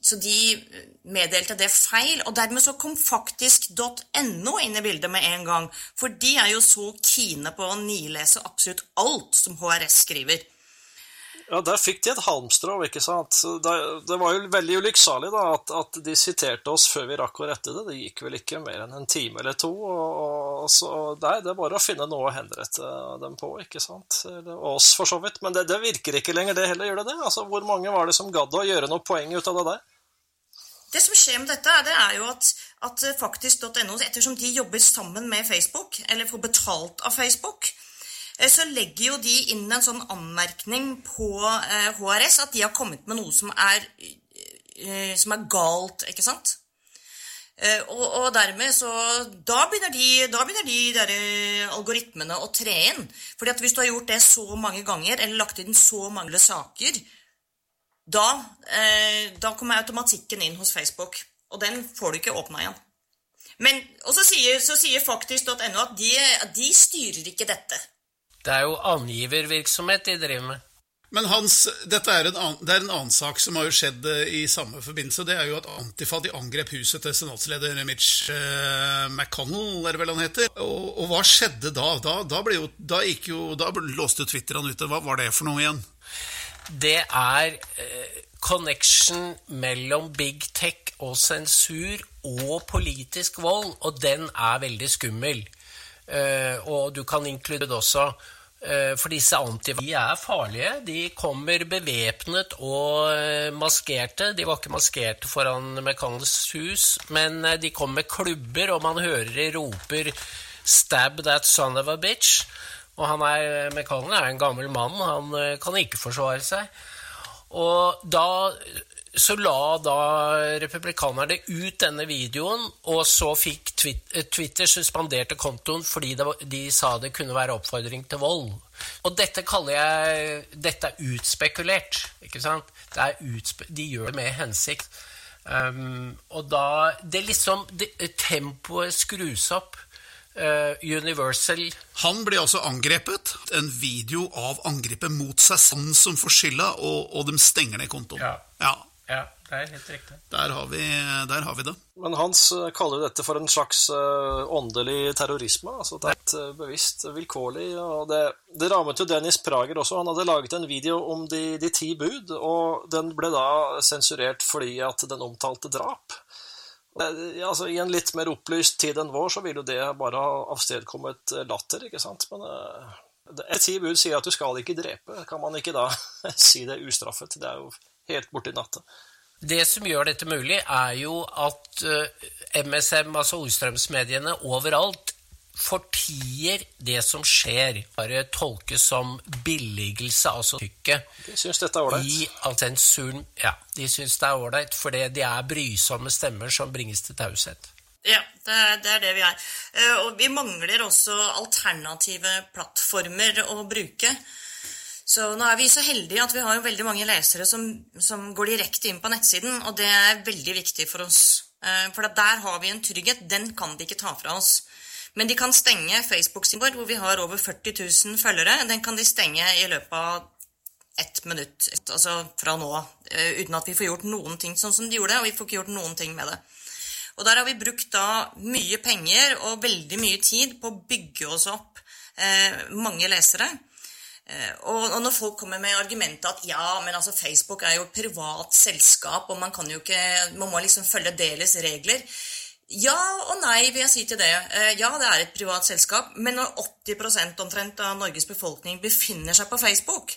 så de meddelte det feil. Og dermed så kom faktisk.no inn i bildet med en gang. For de er jo så kine på å nilese absolutt alt som HRS skriver. Ja, der fikk de et halmstrå, ikke sant. Det, det var jo veldig ulykksalig da, at, at, de siterte oss før vi rakk å rette det. Det gikk vel ikke mer enn en time eller to. Og, og så, nei, det er bare å finne noe å henrette eh, dem på, ikke sant. Eller oss, for så vidt. Men det, det, virker ikke lenger, det heller, gjør det det? Altså, Hvor mange var det som gadd å gjøre noe poeng ut av det der? Det som skjer med dette, det er jo at, at faktisk.no, ettersom de jobber sammen med Facebook, eller får betalt av Facebook, Eh, så legger jo de inn en sånn anmerkning på eh, HRS att at de har kommet med noe som er, eh, som er galt, ikke sant? Eh, og, og, dermed så Da begynner de, da begynner de der algoritmene å tre inn. Fordi at hvis du har gjort det så mange ganger, eller lagt inn så mange saker, da, eh, da kommer automatikken inn hos Facebook. Og den får du ikke åpna igjen. Men, og så sier, så sier faktisk.no at de, de styrer ikke dette. Det er jo angivervirksomhet de driver med. Men Hans, dette er en, annen, det er en annen sak som har jo skjedd eh, i samme forbindelse. Det er jo at Antifa de angrep huset til senatsleder Mitch uh, McConnell, er det vel han heter. Og, og hva skjedde da? Da, da, jo, da, jo, da låste Twitter han ute. Hva var det for noe igjen? Det er uh, connection mellom big tech og sensur og politisk vold, og den er veldig skummel. Uh, og du kan inkludere også Eh, Eh, for disse antiva er farlige. De kommer bevæpnet og eh, maskerte. De var ikke maskerte foran McConnells hus, men eh, de kom med klubber, og man hører de roper 'Stab that son of a bitch'. Og han er, McConnell er en gammel mann, han kan ikke forsvare seg. Og da så la da republikanerne ut denne videoen, og så fikk eh, Twitter suspenderte kontoen fordi de sa det kunne være oppfordring til vold. Og dette kaller jeg Dette er utspekulert, ikke sant? Utspe, de gjør det med hensikt. Um, og da Det liksom det, Tempoet skrus opp. Uh, Universal Han ble altså angrepet. En video av angrepet mot seg selv som får skylda, og, og de stenger ned kontoen. Ja. ja. Ja, det er helt riktig. Der har vi, der har vi det. Men Hans eh, kaller jo dette for en slags uh, åndelig terrorisme. altså Det er et uh, bevisst vilkårlig. og det, det, rammet jo Dennis Prager også. Han hadde laget en video om de, de ti bud, og den ble da sensurert fordi at den omtalte drap. Altså, I en litt mer opplyst tid enn vår så vil jo det bare ha avstedkommet latter, ikke sant. Men et ti bud sier at du skal ikke drepe. Kan man ikke da si det ustraffet? Det er jo helt borti natta. Det som gjør dette mulig, er jo at MSM, eh, altså ordstrømsmediene, overalt fortier det som skjer. Bare tolkes som billigelse av altså tykket. De syns dette er ålreit? sensuren Ja, de syns det er ålreit, fordi det er brysomme stemmer som bringes til taushet. Ja, det er, det er, det vi er. Eh, og vi mangler også alternative plattformer å bruke. Så nå er vi så heldige at vi har jo veldig mange lesere som, som går direkte inn på nettsiden, og det er veldig viktig for oss. För for der har vi en trygghet. Den kan de ikke ta fra oss. Men de kan stenge Facebook-siden vår, hvor vi har over 40 000 følgere. Den kan de stenge i løpet av ett minutt, altså fra nå, Utan uten at vi får gjort noen ting sånn som de gjorde, og vi får ikke gjort noen ting med det. Og der har vi brukt da mye penger og veldig mye tid på å bygge oss opp eh, mange lesere. Eh, og, når folk kommer med argumentet at ja, men altså Facebook er jo et privat selskap, og man kan jo ikke, man må liksom følge deres regler. Ja og nei, vil jeg si til det. Eh, ja, det er et privat selskap, men når 80 omtrent av Norges befolkning befinner seg på Facebook,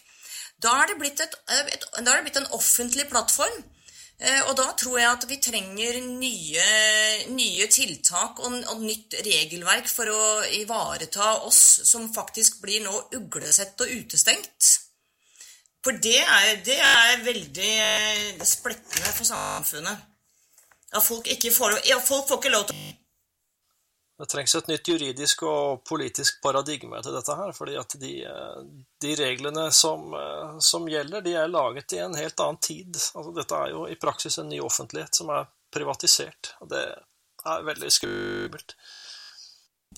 da er det blitt, et, eh, et, da er det blitt en offentlig plattform. Eh, og da tror jeg at vi trenger nye, nye tiltak og, og, nytt regelverk for å ivareta oss som faktisk blir nå uglesett og utestengt. For det er, det er veldig eh, splittende for samfunnet. At folk, ikke får, at folk får ikke lov til å det trängs ett nytt juridisk och politisk paradigm till detta här, för att de, eh, de reglerna som, eh, som, gäller, de är laget i en helt annan tid. Alltså, detta är ju i praxis en ny offentlighet som är privatiserad. Det är väldigt skummelt.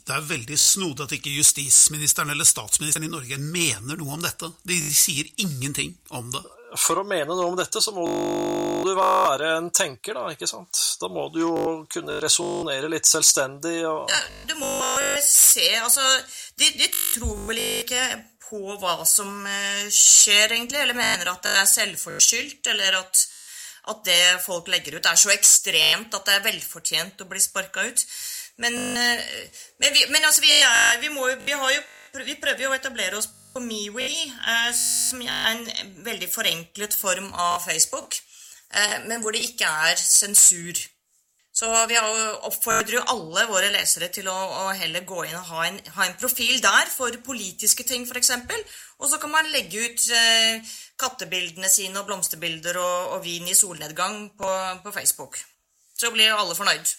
det är väldigt snodig att inte justitieministern eller statsministern i Norge mener något om detta. De, säger ingenting om det. For å mene noe om dette, så må du være en tenker, da, ikke sant? Da må du jo kunne resonnere litt selvstendig og ja, Du må se Altså, de, de tror vel ikke på hva som eh, skjer, egentlig, eller mener at det er selvforskyldt, eller at, at det folk legger ut, er så ekstremt at det er velfortjent å bli sparka ut. Men, eh, men, vi, men altså, vi, er, vi, må, vi, har jo, vi prøver jo å etablere oss på MeWe, eh, som er en veldig forenklet form av Facebook, eh, men hvor det ikke er sensur. Så vi oppfordrer jo alle våre lesere til å, å heller gå inn og ha en, ha en, profil der for politiske ting, f.eks. Og så kan man legge ut eh, kattebildene sine og blomsterbilder og, og vin i solnedgang på, på, Facebook. Så blir alle fornøyd.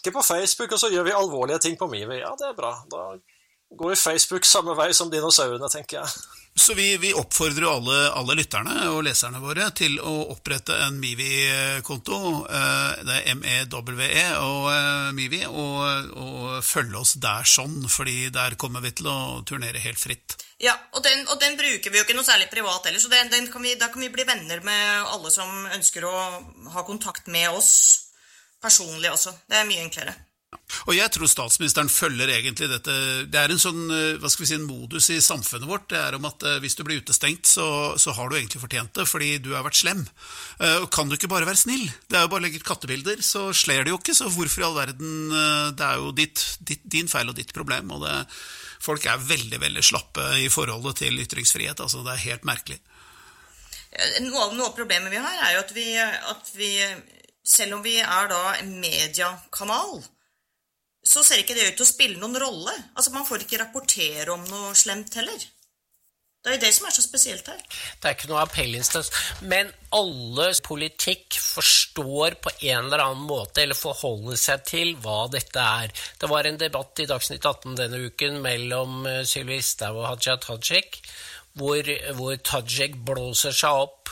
Ikke på Facebook, og så gjør vi alvorlige ting på Mivi. Ja, det er bra. Da går Facebook samme vei som dinosaurene, tenker jeg. Så vi, vi oppfordrer alle, alle, lytterne og leserne våre til å opprette en Mivi-konto. Eh, det er MEWE og eh, Mivi, og, og følge oss der sånn, fordi der kommer vi til å turnere helt fritt. Ja, og den, og den bruker vi jo ikke noe særlig privat heller, så den, den kan vi, da kan vi bli venner med alle som ønsker å ha kontakt med oss personlig også. Det er mye enklere. Og jeg tror statsministeren følger egentlig dette Det er en sånn, eh, vad hva skal vi si, en modus i samfunnet vårt. Det er om at om eh, hvis du blir utestengt, så, så har du egentlig fortjent det, fordi du har vært slem. Eh, og kan du ikke bare være snill? Det er jo bare å legge ut kattebilder, så sler det jo ikke. Så hvorfor i all verden Det er jo ditt, ditt, din feil og ditt problem. Og det, folk er veldig, veldig slappe i forholdet til ytringsfrihet. Altså, det er helt merkelig. Noe av, noe av problemet vi har, er jo at vi, at vi selv om vi er da en mediekanal, så ser ikke det ut til å spille noen rolle. Altså, Man får ikke rapportere om noe slemt heller. Det er jo det som er så spesielt her. Det er ikke noe appellinstans. Men alle politikk forstår på en eller annen måte, eller forholder seg til, hva dette er. Det var en debatt i Dagsnytt 18 denne uken mellom eh, Sylvi Listhaug og Tadzik, Tajik, hvor, hvor Tajik blåser seg opp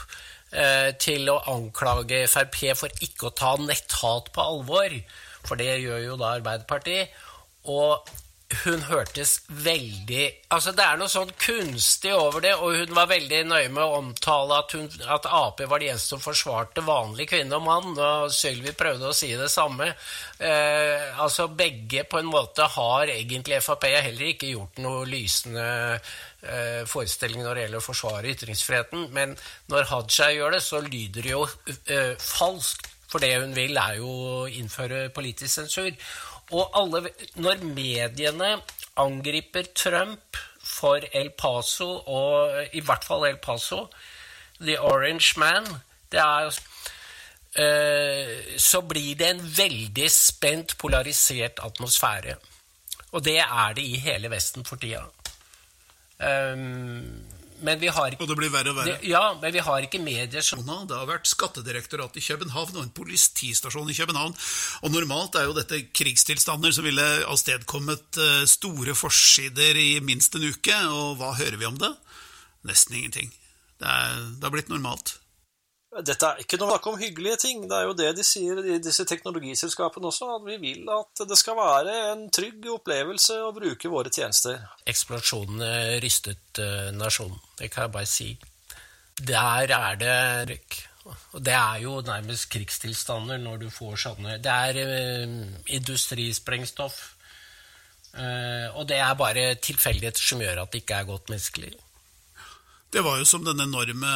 eh, til å anklage Frp for ikke å ta netthat på alvor. For det gjør jo da Arbeiderpartiet. Og hun hørtes veldig Altså, det er noe sånn kunstig over det, og hun var veldig nøye med å omtale at, hun, at Ap var de eneste som forsvarte vanlig kvinne og mann, og Sylvi prøvde å si det samme. Eh, altså, begge på en måte har egentlig Frp heller ikke gjort noe lysende eh, forestilling når det gjelder å forsvare ytringsfriheten, men når Haja gjør det, så lyder det jo eh, falskt for det hun vil, er jo å innføre politisk sensur. Og alle, når mediene angriper Trump for El Paso, og eh, i hvert fall El Paso, The Orange Man det er, eh, Så blir det en veldig spent, polarisert atmosfære. Og det er det i hele Vesten for tida. Um, ehm, men vi har Og det blir verre og verre. Det, ja, men vi har ikke medier som Det har vært Skattedirektoratet i København og en politistasjon i København. Og normalt er jo dette krigstilstander som ville avstedkommet eh, store forsider i minst en uke. Og hva hører vi om det? Nesten ingenting. Det, er, det har blitt normalt. Dette er ikke noe snakk om hyggelige ting. Det er jo det de sier i disse teknologiselskapene også, at vi vil at det skal være en trygg opplevelse å bruke våre tjenester. Eksplosjonene eh, rystet eh, nasjonen, det kan jeg bare si. Der er det Og det er jo nærmest krigstilstander når du får sånne Det er eh, industrisprengstoff. Og det er bare tilfeldigheter som gjør at det ikke er godt menneskelig. Det var jo som den enorme,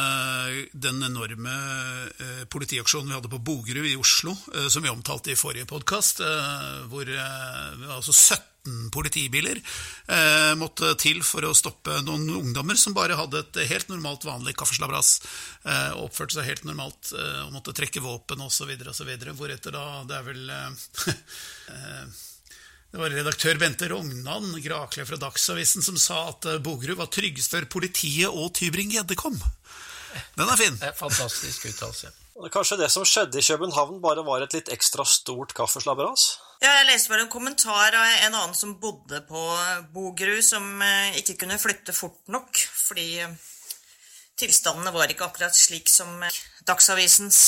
den enorme eh, politiaksjonen vi hadde på Bogerud i Oslo, eh, som vi omtalte i forrige podkast, eh, hvor eh, altså 17 politibiler eh, måtte til for å stoppe noen ungdommer som bare hadde et helt normalt, vanlig kaffeslabras eh, og oppførte seg helt normalt eh, og måtte trekke våpen osv., osv. Hvoretter da Det er vel eh, eh, det var redaktør Bente Rognan, Grakle fra Dagsavisen, som sa at eh, Bogerud var tryggest før politiet og Tybring-Gjedde kom. Den er fin. Fantastisk uttalelse. Kanskje det som skjedde i København, bare var et litt ekstra stort kaffeslabberas? Ja, jeg leste bare en kommentar av en annen som bodde på Bogerud, som eh, ikke kunne flytte fort nok fordi eh, tilstandene var ikke akkurat slik som Dagsavisens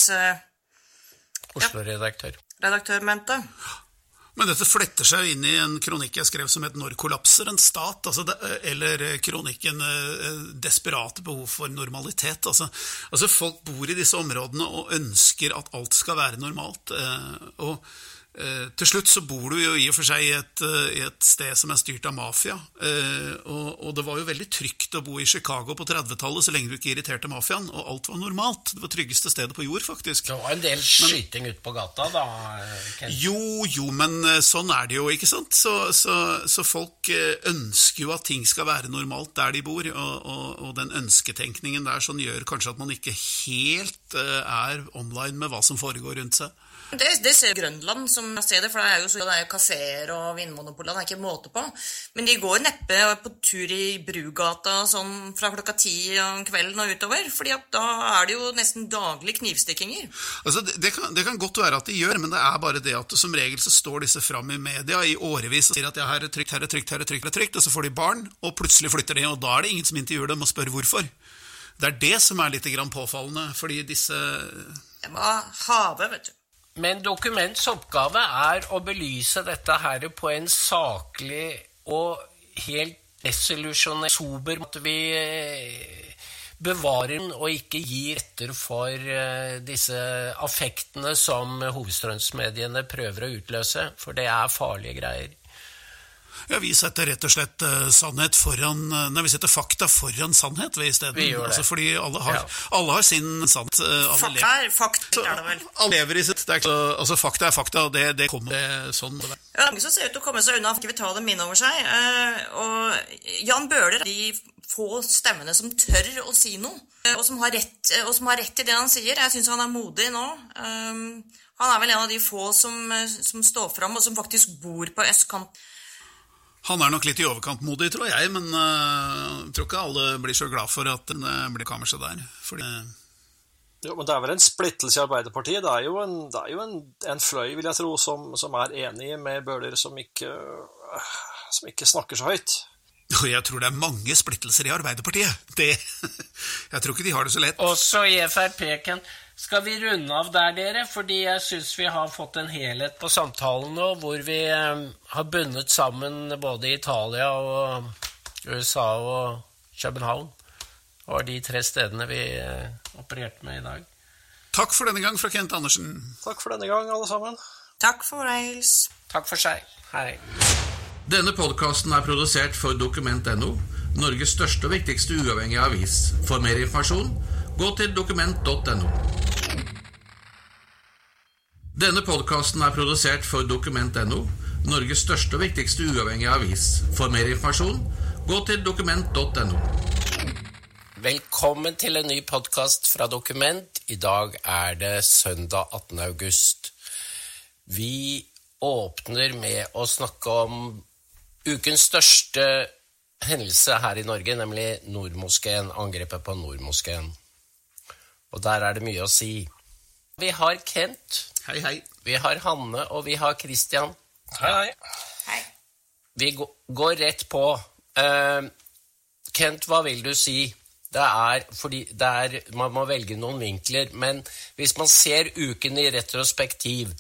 Oslo-redaktør. Redaktør mente. Men dette fletter seg inn i en kronikk jeg skrev som het 'Når kollapser en stat?' Altså eller eh, kronikken eh, 'Desperate behov for normalitet'. Altså, altså, Folk bor i disse områdene og ønsker at alt skal være normalt. Eh, og Eh, til slutt så bor du jo i og for seg i et, eh, i et sted som er styrt av mafia. Eh, og, og, det var jo veldig trygt å bo i Chicago på 30-tallet så lenge du ikke irriterte mafiaen, og alt var normalt. Det var tryggeste stedet på jord, faktisk. Det var en del skyting ute på gata da? Ken. Jo, jo, men sånn er det jo, ikke sant? Så, så, så, folk ønsker jo at ting skal være normalt der de bor, og, og, og den ønsketenkningen der sånn gjør kanskje at man ikke helt er online med hva som foregår rundt seg. Det, det ser Grønland som stedet, for det er jo, så, det er jo kafeer og vinmonopoler. Det er ikke måte på. Men de går neppe på tur i Brugata sånn fra klokka ti om kvelden og utover. fordi at da er det jo nesten daglig knivstikkinger. Altså, det, det, kan, det, kan, godt være at de gjør, men det er bare det at som regel så står disse fram i media i årevis og sier at ja, her er trygt, her er trygt, her er trygt, her er trygt, og så får de barn, og plutselig flytter de, og da er det ingen som intervjuer dem og spør hvorfor. Det er det som er litt påfallende, fordi disse Det må have, vet du. Men Dokuments oppgave er å belyse dette her på en saklig og helt desillusjonert, sober måte. Vi eh, bevarer inte og ikke gir etter for eh, disse affektene som hovedstrømsmediene prøver å utløse, for det er farlige greier. Ja, Vi setter rett og slett uh, sannhet foran uh, Nei, vi setter fakta foran sannhet vi isteden. Vi gjør det. Altså, fordi alle har, ja. alle har sin sannhet. Uh, fakta er fakta, er det vel. Alle lever i sitt det er, altså, Fakta er fakta, og det, det kommer det, sånn. Det ja, mange som ser ut til å komme seg unna, ikke vil ta dem inn over seg. og Jan Bøhler de få stemmene som tør å si noe, og som har rett, og som har rett i det han sier. Jeg syns han er modig nå. Um, han er vel en av de få som, som står fram, og som faktisk bor på østkant. Han er nok litt i overkant modig, tror jeg, men uh, tror ikke alle blir så glad for at det blir kammerset der. Fordi jo, men Det er vel en splittelse i Arbeiderpartiet. Det er jo en, er jo en, en fløy vil jeg tro, som, som er enig med Bøhler, som ikke, som ikke snakker så høyt. Jeg tror det er mange splittelser i Arbeiderpartiet. Det, jeg tror ikke de har det så lett. Også i Frp, Ken. Skal vi runde av der, dere? Fordi jeg syns vi har fått en helhet på samtalen nå, hvor vi eh, har bundet sammen både Italia og USA og København. Det var de tre stedene vi eh, opererte med i dag. Takk for denne gang fra Kent Andersen. Takk for denne gang, alle sammen. Takk for reis. Takk for seg. Hei. Denne podkasten er produsert for Dokument.no, Norges største og viktigste uavhengige avis. For mer informasjon, gå till dokument.no. Denne podkasten er produsert for Dokument.no, Norges største og viktigste uavhengige avis. For mer informasjon, gå til dokument.no. Velkommen til en ny podkast fra Dokument. I dag er det søndag 18. august. Vi åpner med å snakke om ukens største hendelse her i Norge, nemlig Nordmoskeen, angrepet på Nordmoskeen. Og der er det mye å si. Vi har Kent. Hei, hei. Vi har Hanne, og vi har Christian. Hei, hei. hei. Vi går rett på. Uh, Kent, hva vil du si? Det er fordi det er, Man må velge noen vinkler, men hvis man ser uken i retrospektiv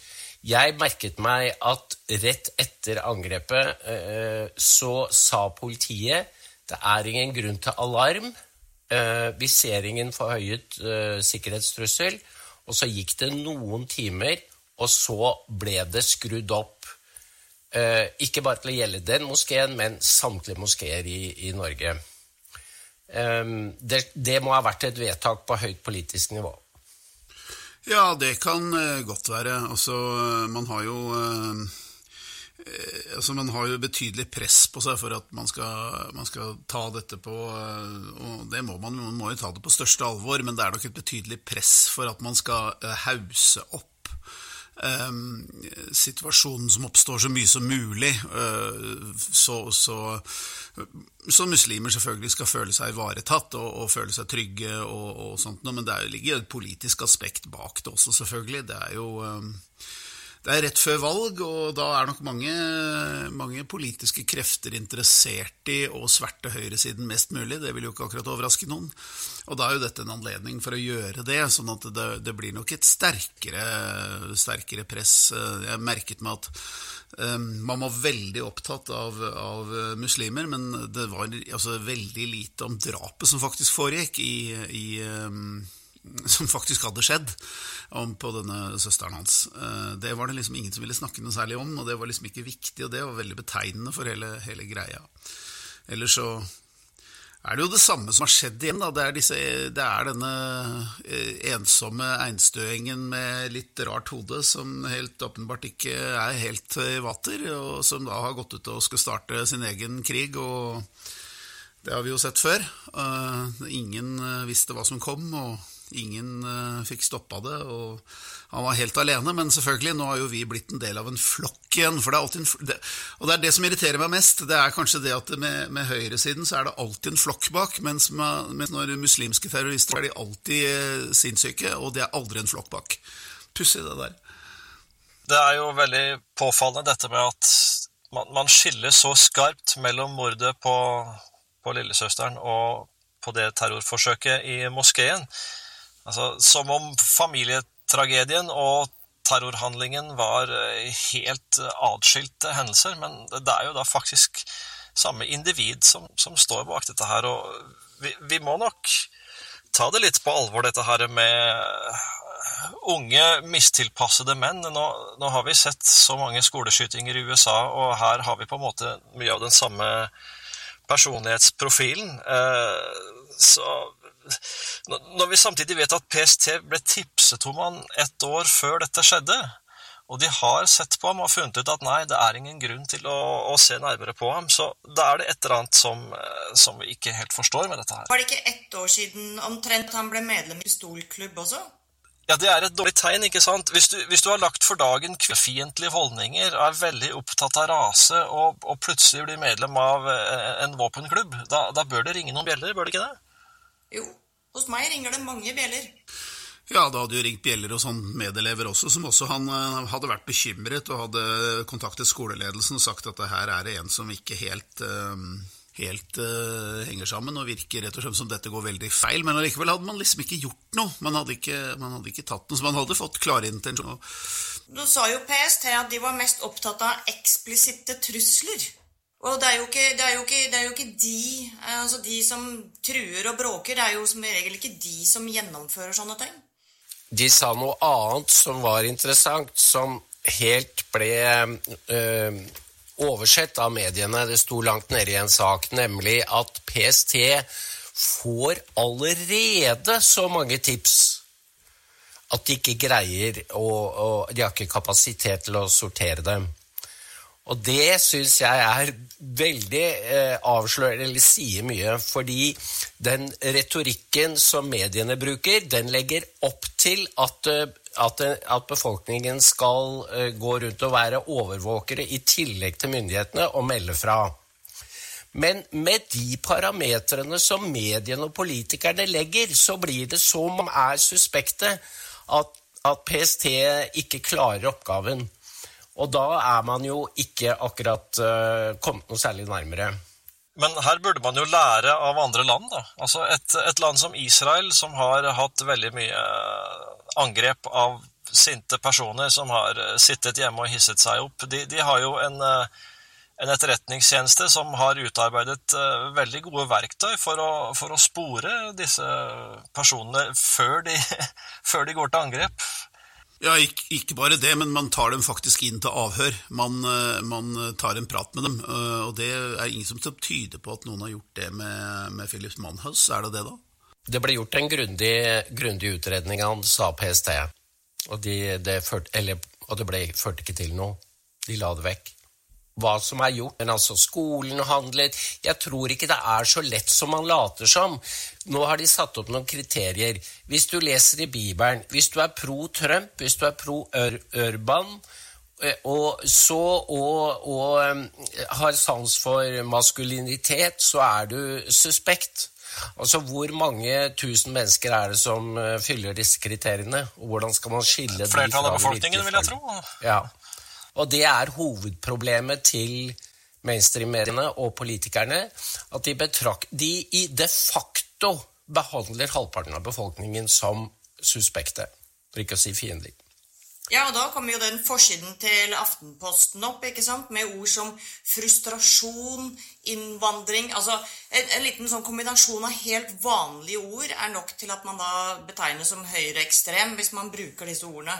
Jeg merket meg at rett etter angrepet uh, så sa politiet det er ingen grunn til alarm. Eh, uh, vi ser ingen forhøyet eh, sikkerhetstrussel. Og så gikk det noen timer, og så ble det skrudd opp. Eh, ikke bare til å gjelde den moskeen, men samtlige moskeer i, i Norge. Eh, det, det, må ha vært et vedtak på høyt politisk nivå. Ja, det kan eh, godt være. Altså, eh, man har jo Eh, alltså Man har ju betydelig press på sig för att man ska man ska ta detta på eh, och det må man, man må ju ta det på största allvar, men det är dock ett betydligt press för att man ska eh, hausa upp ehm, opp um, som uppstår så mycket som möjligt. Uh, så, så, så, muslimer självklart ska känna sig varetatt och, och känna sig trygga och, och sånt, men det ligger ju en politisk aspekt bak det också, selvfølgelig. Det är ju um, det er rett før valg, og da er nok mange, mange politiske krefter interessert i å sverte høyresiden mest mulig. Det vil jo ikke akkurat overraske noen. Og da er jo dette en anledning for å gjøre det, sånn at det, det blir nok et sterkere, sterkere, press. Jeg merket meg at um, man var veldig opptatt av, av, muslimer, men det var altså, veldig lite om drapet som faktisk foregikk i, i um, som faktisk hadde skjedd om på denne søsteren hans. Eh, det var det liksom ingen som ville snakke noe særlig om, og det var liksom ikke viktig, og det var veldig betegnende for hele, hele greia. Ellers så er det jo det samme som har skjedd igjen. Da. Det, er disse, det er denne eh, ensomme einstøingen med litt rart hode som helt åpenbart ikke er helt i vater, og som da har gått ut og skal starte sin egen krig. og det har vi jo sett før. Eh, ingen visste hva som kom, og Ingen uh, fikk stoppa det, og han var helt alene. Men selvfølgelig, nå har jo vi blitt en del av en flokk igjen. For det er alltid en, det, og det er det som irriterer meg mest. Det er kanskje det at med, med høyresiden så er det alltid en flokk bak. Mens, med, mens når muslimske terrorister er de alltid uh, sinnssyke, og det er aldri en flokk bak. Pussig, det der. Det er jo veldig påfallende dette med at man, man skiller så skarpt mellom mordet på, på lillesøsteren og på det terrorforsøket i moskeen. Altså, som om familietragedien og terrorhandlingen var eh, helt eh, atskilte hendelser. Men det er jo da faktisk samme individ som, som står bak dette her. Og vi, vi, må nok ta det litt på alvor, dette her med eh, unge, mistilpassede menn. Nå, nå har vi sett så mange skoleskytinger i USA, og her har vi på en måte mye av den samme personlighetsprofilen. Eh, så når vi samtidig vet at PST ble tipset om han ett år før dette skjedde, og de har sett på ham og funnet ut at nei, det er ingen grunn til å, å se nærmere på ham, så da er det et eller annet som, som, vi ikke helt forstår med dette her. Var det ikke ett år siden omtrent han ble medlem i pistolklubb også? Ja, det er et dårlig tegn, ikke sant? Hvis du, hvis du har lagt for dagen fiendtlige holdninger, er veldig opptatt av rase, og, og, plutselig blir medlem av eh, en våpenklubb, da, da bør det ringe noen bjeller, bør det ikke det? Jo, hos meg ringer det mange bjeller. Ja, det hadde jo ringt bjeller hos sånn medelever også, som også han eh, hadde vært bekymret og hadde kontaktet skoleledelsen og sagt at det er det en som ikke helt, uh, helt uh, henger sammen og virker rett og slett som dette går veldig feil. Men allikevel hadde man liksom ikke gjort noe. Man hadde ikke, man hadde ikke tatt noe, så man hadde fått klare intensjoner. Nå sa jo PST at de var mest opptatt av eksplisitte trusler. Og det er, ikke, det, er ikke, det er jo ikke, de eh, altså de som truer og bråker, det er jo som regel ikke de som gjennomfører sånne ting. De sa noe annet som var interessant, som helt ble øh, oversett av mediene. Det sto langt nede i en sak, nemlig at PST får allerede så mange tips at de ikke greier å, å De har ikke kapasitet til å sortere dem. Og det syns jeg er veldig eh, avslørende, eller sier mye, fordi den retorikken som mediene bruker, den legger opp til at, eh, at, eh, at befolkningen skal eh, gå rundt og være overvåkere i tillegg til myndighetene og melde fra. Men med de parametrene som mediene og politikerne legger, så blir det som man er suspekte at, at PST ikke klarer oppgaven. Och då är man ju inte akkurat eh, uh, kommit något särskilt närmare. Men här borde man ju lära av andra land. da. Altså ett, land som Israel, som har haft väldigt mycket eh, angrepp av sinte personer som har eh, suttit hemma och hissat sig upp. de, de har ju en, en, etterretningstjeneste som har utarbetat väldigt goda verktyg för att, för att spåra dessa personer för de, för de går till angrepp. Ja, ikke, ikke, bare det, men man tar dem faktisk inn til avhør. Man, eh, man, tar en prat med dem. Eh, og det er ingen som tyder på at noen har gjort det med, med Philips Manhaus. Er det det, da? Det ble gjort en grundig, grundig utredning av han, sa PST. Og, de, det førte, eller, og det ble, førte ikke til noe. De la det vekk hva som er gjort. Men altså, skolen handlet Jeg tror ikke det er så lett som man later som. Nå har de satt opp noen kriterier. Hvis du leser i Bibelen, hvis du er pro Trump, hvis du er pro Urban eh, og så og, og um, har sans for maskulinitet, så er du suspekt. Altså, Hvor mange tusen mennesker er det som uh, fyller disse kriteriene? Og hvordan skal man skille de fra Flertallet av befolkningen, vil jeg tro. Ja. Og det er hovedproblemet til mainstream-mediene og politikerne. At de, betrakt, de i de facto behandler halvparten av befolkningen som suspekte, for ikke å si fiender. Ja, og da kommer jo den forsiden til Aftenposten opp, ikke sant? med ord som frustrasjon, innvandring Altså en, en, liten sånn kombinasjon av helt vanlige ord er nok til at man da betegnes som høyreekstrem hvis man bruker disse ordene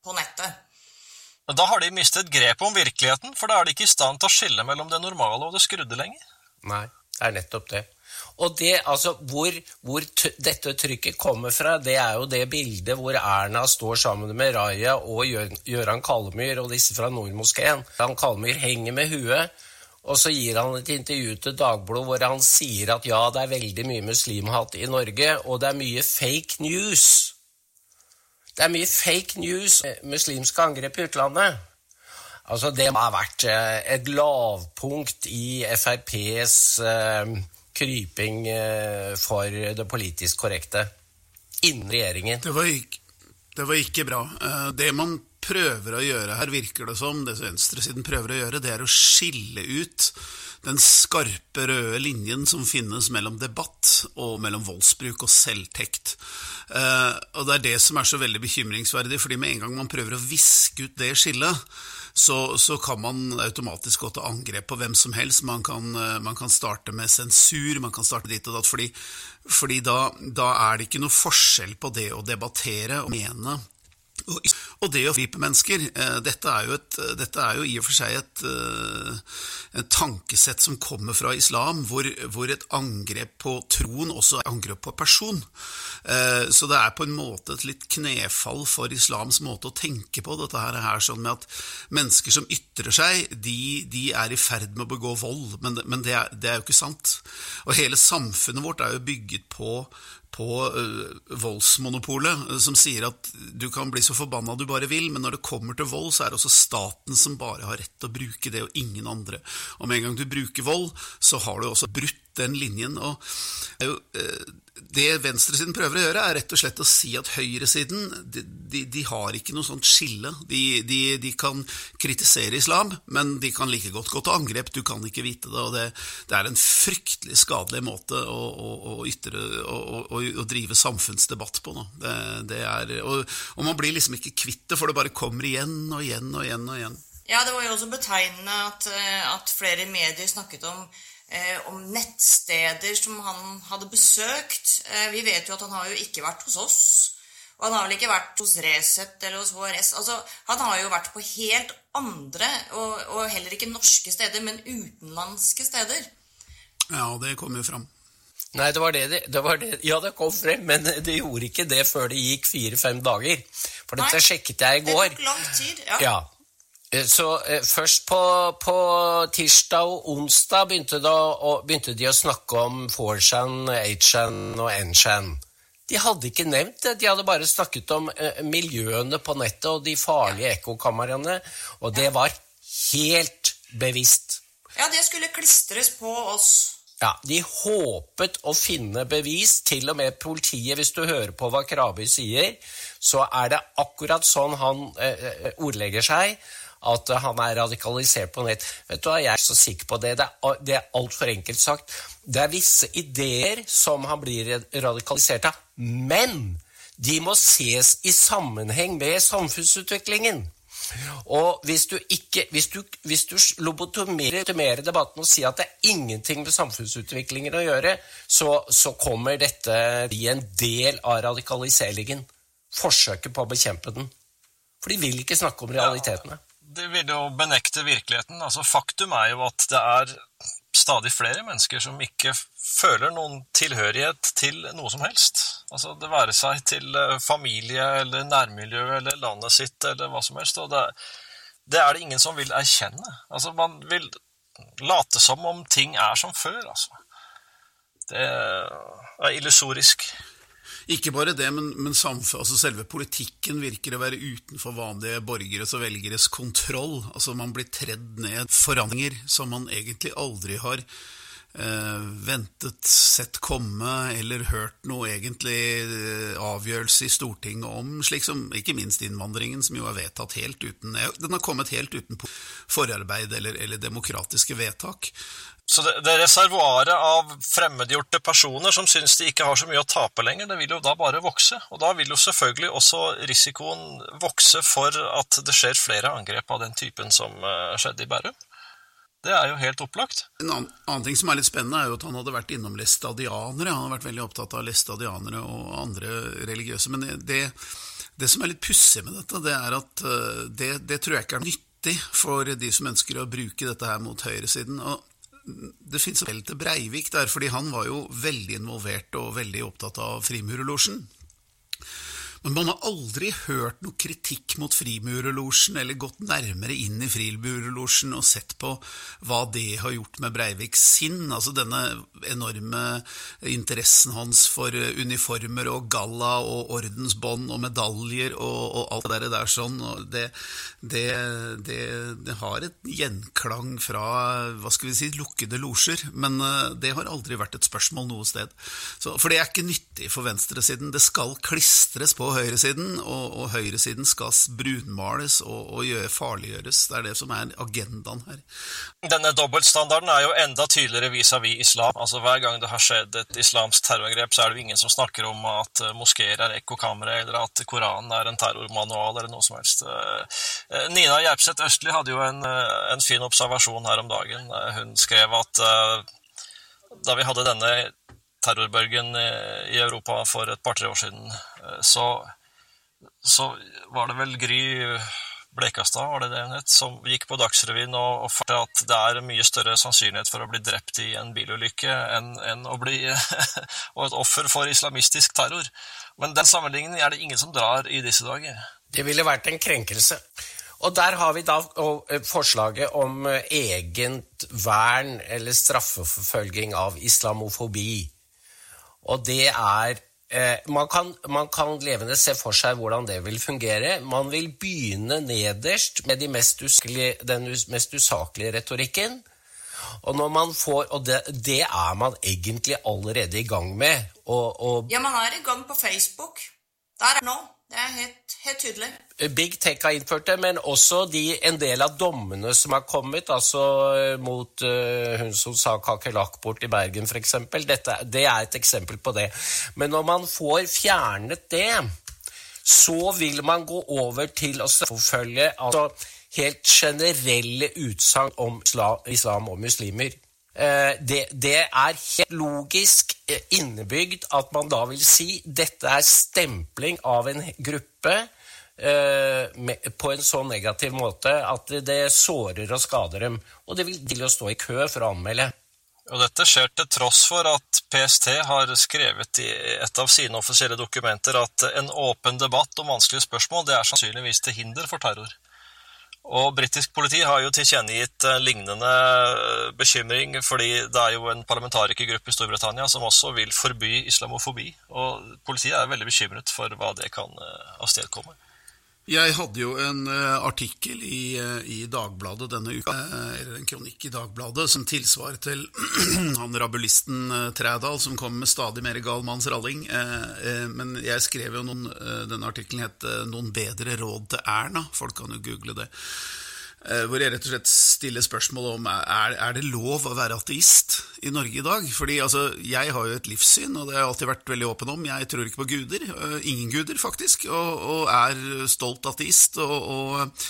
på nettet. Men da har de mistet grepet om virkeligheten, for da er de ikke i stand til å skille mellom det normale og det skrudde lenger. Nei, det er nettopp det. Og det, altså, hvor, hvor dette trykket kommer fra, det er jo det bildet hvor Erna står sammen med Raja og Gøran Kallemyr og disse fra Nordmoskeen. Han Kallemyr henger med huet, og så gir han et intervju til Dagbladet hvor han sier at ja, det er veldig mye muslimhat i Norge, og det er mye fake news. Det er mye fake news, muslimske angrep i utlandet. Altså, det har vært eh, et lavpunkt i FrPs eh, kryping eh, for det politisk korrekte innen regjeringen. Det var, ikke, det var ikke bra. Eh, det man prøver å gjøre her, virker det som, det venstresiden prøver å gjøre, det er å skille ut den skarpe, røde linjen som finnes mellom debatt og mellom voldsbruk og selvtekt. Eh, og det er det som er så veldig bekymringsverdig, fordi med en gang man prøver å viske ut det skillet, så, så, kan man automatiskt gå till angrepp på vem som helst. Man kan, eh, man kan starta med censur, man kan starta dit och datt. Fordi, fordi da, da, er det ikke noe forskjell på det å debattere och mene og det å gripe mennesker, eh, dette er jo, et, eh, dette er jo i og for seg et, eh, et tankesett som kommer fra islam, hvor, hvor, et angrep på troen også er angrep på person. Så det er på en måte et litt knefall for islams måte å tenke på dette her, sånn med at mennesker som ytrer seg, de, de er i ferd med å begå vold, men, men det, er, det er jo ikke sant. Og hele samfunnet vårt er jo bygget på på uh, voldsmonopolet, eh, som sier at du kan bli så forbanna du bare vil, men når det kommer til vold, så er det også staten som bare har rett til å bruke det, og ingen andre. Og med en gang du bruker vold, så har du også brutt den linjen. og uh, det venstresiden prøver å gjøre, er rett og slett å si at høyresiden de, de, de har ikke noe sånt skille. De, de, kan kritisere islam, men de kan like godt gå til angrep. Du kan ikke vite det. og Det, det er en fryktelig skadelig måte å, å, å, ytre, å, drive samfunnsdebatt på. Det, det er, og, og, man blir liksom ikke kvitt det, for det bare kommer igjen og igjen og igjen. og igjen. Ja, Det var jo også betegnende at, eh, at flere medier snakket om om nettsteder som han hadde besøkt. Eh, vi vet jo at han har jo ikke vært hos oss. Og han har vel ikke vært hos Resett eller hos HRS. Altså, han har jo vært på helt andre, og, og heller ikke norske steder, men utenlandske steder. Ja, det kom jo fram. Nei, det var det, det var det, Ja, det kom frem, men det gjorde ikke det før det gikk fire-fem dager. For dette Nei, sjekket jeg i går. Det tok lang tid, ja. ja. Eh, så eh, først på, på, tirsdag og onsdag begynte, da, og, begynte de å snakke om 4chan, 8chan og N-chan. De hadde ikke nevnt det, de hadde bare snakket om eh, miljøene på nettet og de farlige ekkokameraene, og det var helt bevisst. Ja, det skulle klistres på oss. Ja, De håpet å finne bevis, til og med politiet. Hvis du hører på hva Kraby sier, så er det akkurat sånn han eh, ordlegger seg at han er radikalisert på nett. Vet du hva, Jeg er så sikker på det. Det er, det er altfor enkelt sagt. Det er visse ideer som han blir radikalisert av, men de må ses i sammenheng med samfunnsutviklingen. Og hvis du, ikke, hvis du, hvis du lobotomerer debatten og sier at det er ingenting med samfunnsutviklingen å gjøre, så, så kommer dette i en del av radikaliseringen. Forsøket på å bekjempe den. For de vil ikke snakke om realitetene. Det vil jo benekte virkeligheten. Altså, faktum er jo at det er stadig flere mennesker som ikke føler noen tilhørighet til noe som helst. Altså, det være seg til eh, familie eller nærmiljø eller landet sitt eller hva som helst. Og det, det er det ingen som vil erkjenne. Altså, man vil late som om ting er som før, altså. Det er illusorisk. Ikke bare det, men, men altså selve politikken virker å være utenfor vanlige borgeres og velgeres kontroll. Altså Man blir tredd ned forandringer som man egentlig aldri har eh, ventet, sett komme eller hørt noe egentlig eh, avgjørelse i Stortinget om, slik som ikke minst innvandringen, som jo er vedtatt helt uten eh, Den har kommet helt uten forarbeid eller, eller demokratiske vedtak. Så det, det reservoaret av fremmedgjorte personer som syns de ikke har så mye å tape lenger, det vil jo da bare vokse. Og da vil jo selvfølgelig også risikoen vokse for at det skjer flere angrep av den typen som uh, skjedde i Bærum. Det er jo helt opplagt. En annen, annen, ting som er litt spennende, er jo at han hadde vært innom læstadianere. Han har vært veldig opptatt av læstadianere og andre religiøse. Men det, det som er litt pussig med dette, det er at uh, det, det tror jeg ikke er nyttig for de som ønsker å bruke dette her mot høyresiden. Og det finns vel til Breivik der, fordi han var jo veldig involvert og veldig opptatt av Frimurerlosjen. Men man har aldri hørt noe kritikk mot Frimurerlosjen eller gått nærmere inn i Frimurerlosjen og sett på hva det har gjort med Breiviks sinn. Altså denne enorme interessen hans for uniformer og galla og ordensbånd og medaljer og, og alt det der sånn. Det, det, det, det, har et gjenklang fra hva skal vi si, lukkede losjer, men eh, det har aldri vært et spørsmål noe sted. Så, for det er ikke nyttig for venstresiden. Det skal klistres på høyresiden, og, og høyresiden skal brunmales og, og gjøre, farliggjøres. Det er det som er agendaen her. Denne dobbeltstandarden er jo enda tydeligere vis-à-vis -vis islam. Altså Hver gang det har skjedd et islamsk terrorangrep, så er det jo ingen som snakker om at eh, moskeer er ekkokamre, eller at Koranen er en terrormanual, eller noe som helst. Eh, eh, Nina Gjerpseth Østli hadde jo en, en fin observasjon her om dagen. Hun skrev at da vi hadde denne terrorbølgen i Europa for et par-tre år siden, Eh, så, så, var det väl Gry Blekastad var det det som gick på Dagsrevyen och, och fortalte att det är mycket större sannsynlighet för att bli drept i en bilolycka än, än att bli och ett offer för islamistisk terror. Men den sammenligningen är det ingen som drar i dessa dagar. Det ville varit en kränkelse. Och där har vi då eh, förslaget om eh, eget värn eller straffeforfølging av islamofobi. Och det är Eh, man, kan, man kan levende se for seg hvordan det vil fungere. Man vil begynne nederst med de mest usaklige, den mest usaklige retorikken. Og, når man får, og det, det, er man egentlig allerede i gang med. Og, og ja, man er i gang på Facebook. Der er nå. Det er helt, helt, tydelig. Eh, Big Tech har innført det, men også de, en del av dommene som har kommet, altså eh, mot uh, hun som sa kakerlakkbort i Bergen f.eks. Det er et eksempel på det. Men når man får fjernet det, så vil man gå over til å forfølge altså, helt generelle utsagn om islam og muslimer. Eh, det, det, er helt logisk eh, innebygd at man da vil si dette er stempling av en gruppe eh, på en så negativ måte at det sårer og skader dem. Og det vil til å stå i kø for å anmelde. Og dette skjer til tross for at PST har skrevet i et av sine offisielle dokumenter at en åpen debatt om vanskelige spørsmål det er sannsynligvis til hinder for terror. Og Britisk politi har jo tilkjennegitt eh, lignende eh, bekymring, fordi det er jo en parlamentarikergruppe i Storbritannia som også vil forby islamofobi. Og politiet er veldig bekymret for hva det kan eh, avstedkomme. Jeg hadde jo en eh, uh, artikkel i, uh, i, Dagbladet denne uka, uh, eller en kronikk i Dagbladet, som tilsvarer til han rabulisten Trædal, som kom med stadig mer gal manns ralling. men jeg skrev jo noen Denne artikkelen het 'Noen bedre råd til Erna'. Folk kan jo google det. Eh, hvor jeg rett og slett stiller spørsmål om er, er det lov å være ateist i Norge i dag. Fordi altså, Jeg har jo et livssyn, og det har jeg alltid vært veldig åpen om. Jeg tror ikke på guder. Eh, ingen guder, faktisk. Og, og er stolt ateist. og, og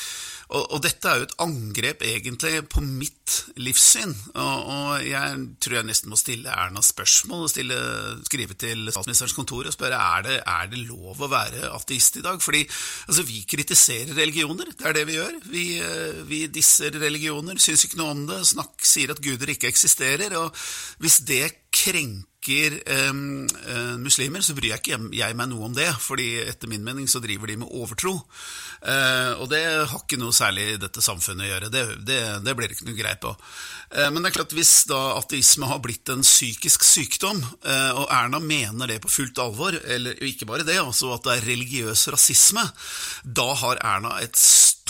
og, og, dette er jo et angrep egentlig på mitt livssyn. Og, og jeg tror jeg nesten må stille Erna spørsmål og stille, skrive til statsministerens kontor og spørre er det er det lov å være ateist i dag. Fordi altså, vi kritiserer religioner, det er det vi gjør. Vi, eh, vi disser religioner, syns ikke noe om det, snakk, sier at guder ikke eksisterer. Og hvis det krenker ehm, eh, muslimer, så bryr jeg ikke jeg meg noe om det. fordi etter min mening så driver de med overtro. Uh, og det har ikke noe særlig i dette samfunnet å gjøre. Det, det, det blir det ikke noe grei på. Uh, men det er klart hvis da ateisme har blitt en psykisk sykdom, eh, og Erna mener det på fullt alvor, eller ikke bare det, altså at det er religiøs rasisme, da har Erna et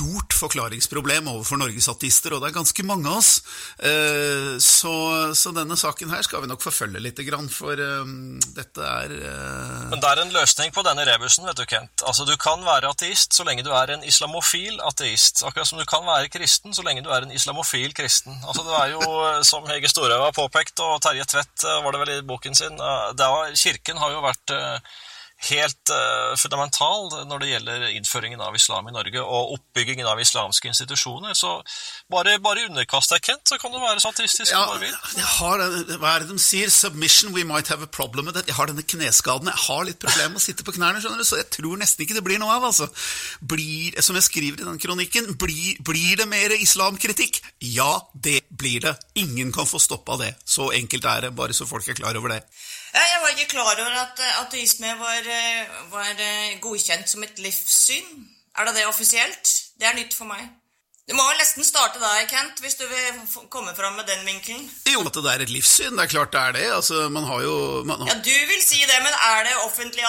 stort stort forklaringsproblem overfor Norges ateister, og det er ganske mange av oss. Eh, så, så, denne saken her skal vi nok forfølge litt, for um, dette er uh... Men det er en løsning på denne rebusen, vet du, Kent. Altså, Du kan være ateist så lenge du er en islamofil ateist. Akkurat som du kan være kristen så lenge du er en islamofil kristen. Altså, Det er jo, som Hege Storhaug har påpekt, og Terje Tvedt var det vel i boken sin, er, Kirken har jo vært helt uh, fundamental når det gjelder innføringen av islam i Norge og oppbyggingen av islamske institusjoner. Så bare, bare underkast deg, Kent, så kan du være så ateistisk ja, du bare vil. Jeg har, hva er det de sier? Submission, we might have a problem with it. Jeg har denne kneskaden. Jeg har litt problemer med å sitte på skjønner du, så jeg tror nesten ikke det blir noe av. altså. Blir, som jeg skriver i den kronikken, blir, blir det mer islamkritikk? Ja, det blir det. Ingen kan få stoppa det. Så enkelt er det, bare så folk er klar over det. Jeg var ikke klar over at eh, ateisme var, eh, var, eh, godkjent som et livssyn. Er det det offisielt? Det er nytt for meg. Du må vel nesten starte der, Kent, hvis du vil komme fram med den vinkelen. Jo, at det er et livssyn. Det er klart det er det. Altså, man har jo man har... Ja, Du vil si det, men er det offentlig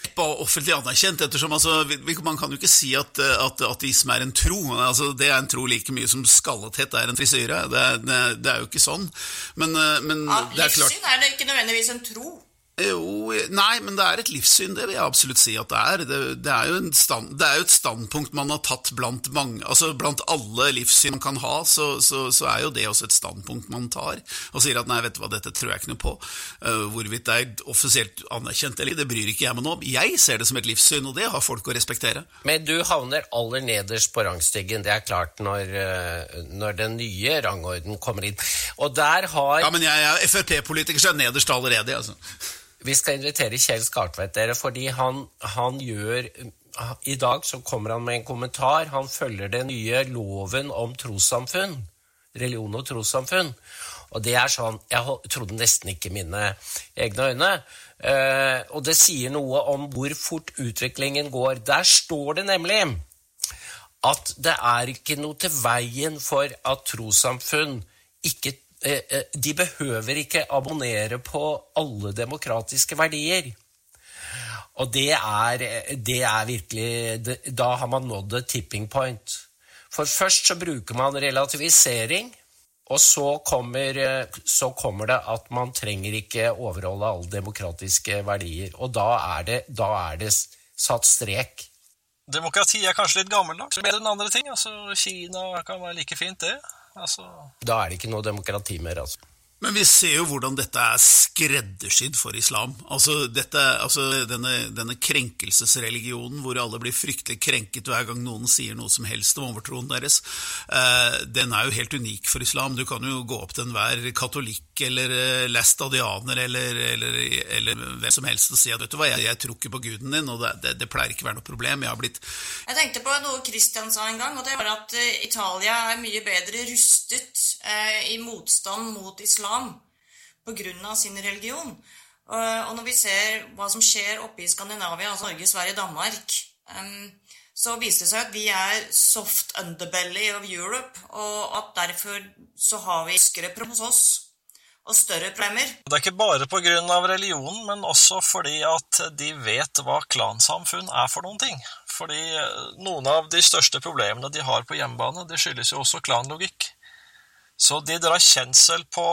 anerkjent? offentlig anerkjent. ettersom altså, Man kan jo ikke si at, at ateisme er en tro. altså Det er en tro like mye som skallethet er en frisyre. Det, det, det er jo ikke sånn. Men, men ja, det er klart Livssyn er det ikke nødvendigvis en tro. Jo, nei, men det er et livssyn, det vil jeg absolutt si at det er. Det, det, er, jo stand, det er, jo et standpunkt man har tatt blant mange Altså blant alle livssyn man kan ha, så, så, så, er jo det også et standpunkt man tar. Og sier at nei, vet du hva, dette tror jeg ikke noe på. Uh, hvorvidt det er offisielt anerkjent eller det bryr ikke jeg meg noe om. Jeg ser det som et livssyn, og det har folk å respektere. Men du havner aller nederst på rangstigen, det er klart, når, uh, når den nye rangorden kommer inn. Og der har Ja, men jeg er Frp-politiker, så er jeg nederst allerede, altså. Vi skal invitere Kjell Skartvedt, dere, fordi han, han, gjør I dag så kommer han med en kommentar. Han følger den nye loven om trossamfunn. Religion og trossamfunn. Og det er sånn Jeg trodde nesten ikke mine egne øyne. Eh, og det sier noe om hvor fort utviklingen går. Der står det nemlig at det er ikke noe til veien for at trossamfunn ikke Eh, eh, de behøver ikke abonnere på alle demokratiske verdier. Og det er, eh, det er virkelig Da har man nådd et tipping point. For først så bruker man relativisering, og så kommer, så kommer det at man trenger ikke overholde alle demokratiske verdier. Og da er det, da er det satt strek. Demokrati er kanskje litt gammeldags, mer enn andre ting. Altså, Kina kan være like fint, det. Altså... Da er det ikke noe demokrati mer, altså. Men vi ser jo hvordan dette er skreddersydd for islam. Altså, dette, altså denne, denne, krenkelsesreligionen hvor alle blir fryktelig krenket hver gang noen sier noe som helst om overtroen deres, eh, den er jo helt unik for islam. Du kan jo gå opp til enhver katolikk eller eh, eller, eller, eller, hvem som helst og si at vet du hva, jeg, jeg tror ikke på guden din, og det, det, det, pleier ikke å være noe problem. Jeg har blitt Jeg tenkte på noe Christian sa en gang, og det var at Italien Italia er mye bedre rustet eh, i motstand mot islam islam pga. sin religion. Eh, og når vi ser hva som skjer oppe i Skandinavia, altså Norge, Sverige, Danmark, så viser det seg at vi er soft underbelly of Europe, og at derfor så har vi skre hos oss og større problemer. Det er ikke bare pga. religionen, men også fordi at de vet hva klansamfunn er for noen ting. Fordi eh, noen av de største problemene de har på hjemmebane, det skyldes jo også klanlogikk. Så de drar kjensel på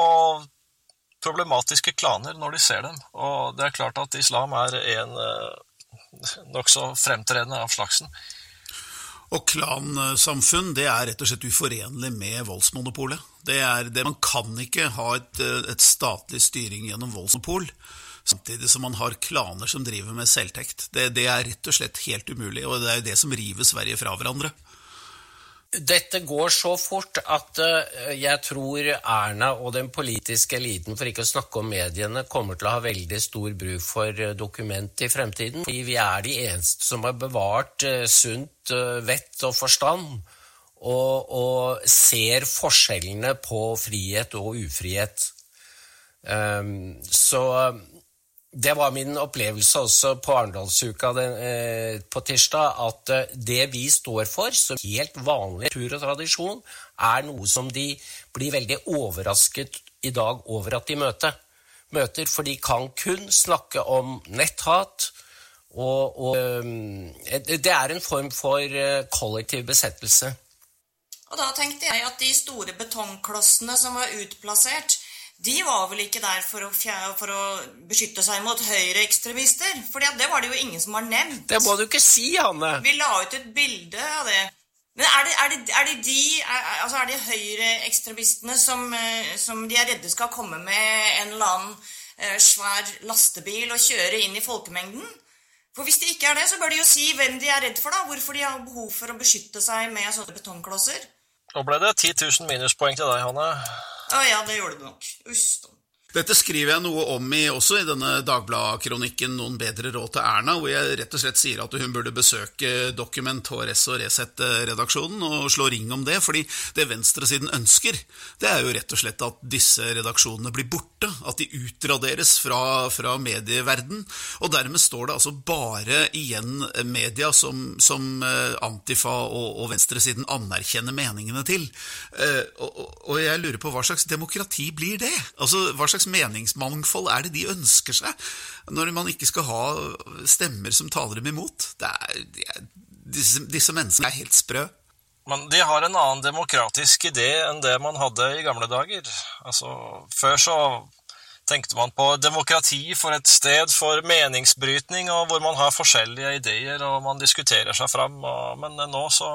problematiske klaner når de ser dem. Og det er klart at islam er en eh, nokså fremtredende av slagsen. Og klansamfunn det er rett og slett uforenlig med voldsmonopolet. Det er det, man kan ikke ha et, eh, et statlig styring gjennom voldsmonopol samtidig som man har klaner som driver med selvtekt. Det, det, er rett og slett helt umulig, og det er jo det som river Sverige fra hverandre. Dette går så fort at uh, jeg tror Erna og den politiske eliten, for ikke å snakke om mediene, kommer til å ha veldig stor bruk for uh, dokument i fremtiden. Fordi vi er de eneste som har bevart uh, sunt vett og forstand, og, og, ser forskjellene på frihet og ufrihet. Um, så det var min opplevelse også på Arendalsuka eh, på tirsdag, at eh, det vi står for, som helt vanlig tur og tradisjon, er noe som de blir veldig overrasket i dag over at de møter. møter for de kan kun snakke om netthat Og, og eh, det er en form for eh, kollektiv besettelse. Og da tenkte jeg at de store betongklossene som var utplassert, de var vel ikke der for å, for å beskytte seg mot høyreekstremister? For det var det jo ingen som har nevnt. Det må du ikke si, Hanne. Vi la ut et bilde av det. Men er det, er det, er det de er, altså er det høyreekstremistene som, som de er redde skal komme med en eller annen svær lastebil og kjøre inn i folkemengden? For Hvis det ikke er det, så bør de jo si hvem de er redd for. da, Hvorfor de har behov for å beskytte seg med sånne betongklosser. Nå ble det 10 000 minuspoeng til deg, Hanne. Ja, ja, det gjorde det Usch då. Dette skriver jeg noe om i, også i denne Dagbladet-kronikken 'Noen bedre råd til Erna', hvor jeg rett og slett sier at hun burde besøke Dokument, HRS og Resett-redaksjonen og slå ring om det, fordi det venstresiden ønsker, det er jo rett og slett at disse redaksjonene blir borte, at de utraderes fra, fra medieverden, og dermed står det altså bare igjen media som, som eh, Antifa og, og venstresiden anerkjenner meningene til. Eh, og, og jeg lurer på hva slags demokrati blir det? Altså, hva slags meningsmangfold er det de ønsker seg, når man ikke skal ha stemmer som taler dem imot? Det er, det er, disse, disse menneskene er helt sprø. Men de har en annen demokratisk idé enn det man hadde i gamle dager. Altså, før så tenkte man på demokrati for et sted for meningsbrytning, og hvor man har forskjellige ideer og man diskuterer seg fram, og, men nå så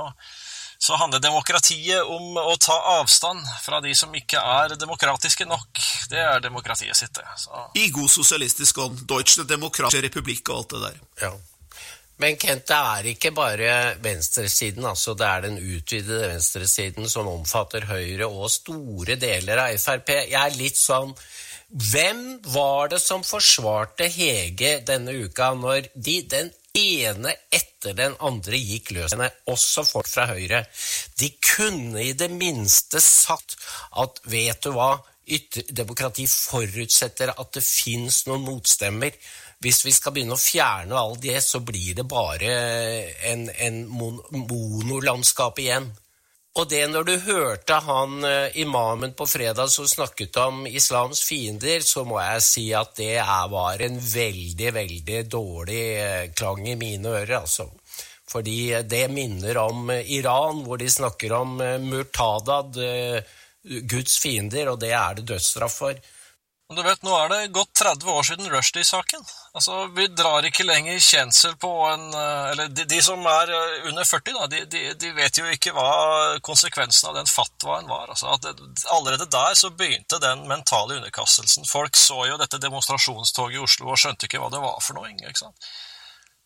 så handler demokratiet om å ta avstand fra de som ikke er demokratiske nok. Det er demokratiet sitt. I god sosialistisk ånd. Deutsche Demokratische Republikk og alt det der. Ja. Men Kent, det er ikke bare venstresiden, altså det er den utvidede venstresiden som omfatter Høyre og store deler av Frp. Jeg er litt sånn Hvem var det som forsvarte Hege denne uka, når de, den ene etter den andre gikk løs. Også folk fra Høyre. De kunne i det minste sagt at vet du hva, demokrati forutsetter at det fins noen motstemmer. Hvis vi skal begynne å fjerne all det, så blir det bare en, en mon monolandskap igjen. Og det når du hørte han eh, imamen på fredag som snakket om islams fiender, så må jeg si at det var en veldig, veldig dårlig eh, klang i mine ører, altså. Fordi eh, det minner om Iran, hvor de snakker om murtadad, Guds fiender, og det er det dødsstraff for. Du vet, nu är det gått 30 år sedan Rushdie-saken. Altså, Vi drar inte längre kjensel på en eh, Eller de, de som är eh, under 40, da, de, de, de, vet ju inte vad konsekvensen av den fatwaen var. Altså, at det, allerede der så begynte den mentala underkastelsen. Folk så jo dette demonstrasjonstoget i Oslo och skjønte inte vad det var för noe. ikke sant?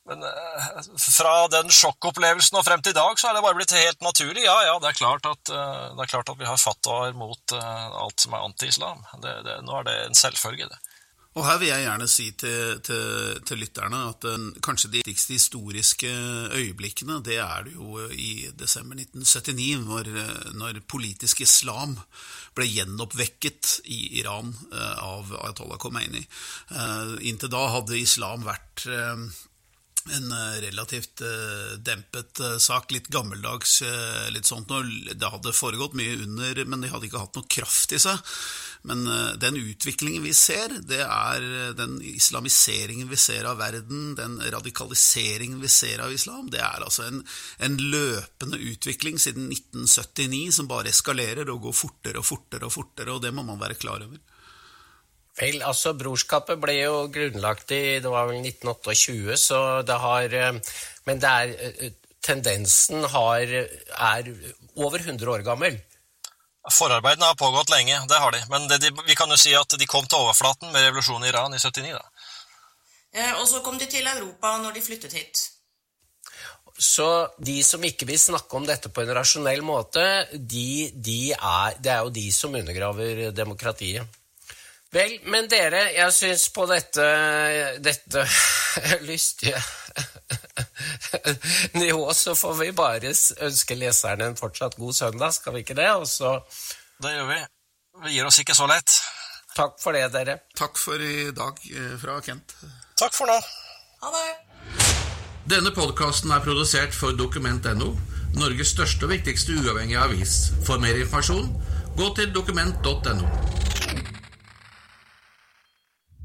Men eh, fra den sjokkopplevelsen og frem til i dag, så har det bare blitt helt naturlig. Ja, ja, det er klart at, eh, det er klart at vi har fatwaer mot eh, alt som er anti-islam. Nå er det en selvfølge, det. Og her vil jeg gjerne si til, til, til lytterne at den, kanskje de viktigste historiske øyeblikkene, det er det jo i desember 1979, når, når politisk islam ble gjenoppvekket i Iran av Ayatollah Khomeini. Inntil da hadde islam vært en eh, relativt eh, dempet eh, sak, litt gammeldags, litt sånt. Det hadde foregått mye under, men de hadde ikke hatt noe kraft i seg. Men den utviklingen vi ser, det er den islamiseringen vi ser av verden, den radikaliseringen vi ser av islam, det er altså en, en løpende utvikling siden 1979 som bare eskalerer og går fortere og fortere og fortere, og det må man være klar over. Vel, altså Brorskapet ble jo grunnlagt i det var vel 1928, så det har Men det er tendensen har, er over 100 år gammel. Forarbeidene har pågått lenge, det har de. Men det, de, vi kan jo si at de kom til overflaten med revolusjonen i Iran i 79. da. Og så kom de til Europa når de flyttet hit. Så de som ikke vil snakke om dette på en rasjonell måte, de, de er, det er jo de som undergraver demokratiet. Vel, men dere, jeg syns på dette, dette lystige nivået så får vi bare ønske leserne en fortsatt god søndag, skal vi ikke det? Og så Det gjør vi. Vi gir oss ikke så lett. Takk for det, dere. Takk for i dag fra Kent. Takk for nå. Ha det. Denne podkasten er produsert for Dokument.no, Norges største og viktigste uavhengige avis. For mer informasjon, gå til dokument.no.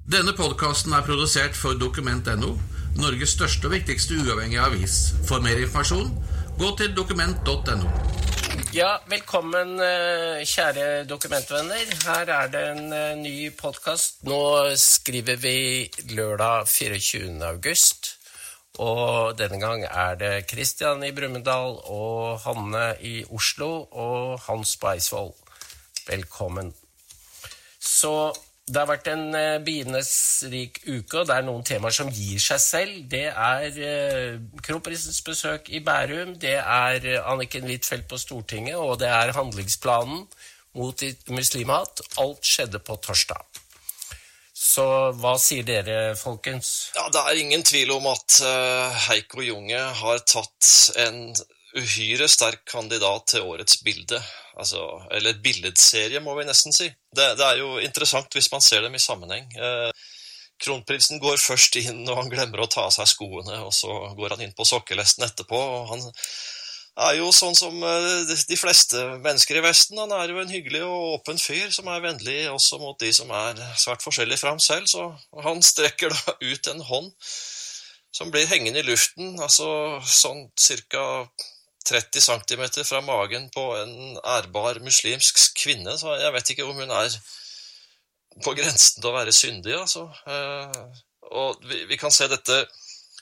Denne podkasten er produsert for Dokument.no, Norges største og viktigste uavhengige avis. For mer informasjon, gå til dokument.no. Ja, velkommen eh, kjære dokumentvenner. Her er det en eh, ny podkast. Nå skriver vi lørdag 24. august. Og denne gang er det Kristian i Brumunddal og Hanne i Oslo og Hans på Eidsvoll. Velkommen. Så det har vært en eh, begivenhetsrik uke, og det er noen temaer som gir seg selv. Det er eh, kronprinsens besøk i Bærum, det er eh, Anniken Huitfeldt på Stortinget, og det er handlingsplanen mot muslimhat. Alt skjedde på torsdag. Så hva sier dere, folkens? Ja, Det er ingen tvil om at eh, Heiko Junge har tatt en uhyre sterk kandidat til årets bilde. Altså, eller billedserie, må vi nesten si. Det, det, er jo interessant hvis man ser dem i sammenheng. Eh, kronprinsen går først inn, og han glemmer å ta av seg skoene, og så går han inn på sokkelesten etterpå. og han er jo sånn som eh, de fleste mennesker i Vesten. Han er jo en hyggelig og åpen fyr som er vennlig også mot de som er svært forskjellige fra ham selv. Så han strekker da ut en hånd som blir hengende i luften, altså sånn cirka 30 cm fra magen på en ærbar muslimsk kvinne, så jeg vet ikke om hun er på grensen til å være syndig, altså. Eh, og vi, vi kan se dette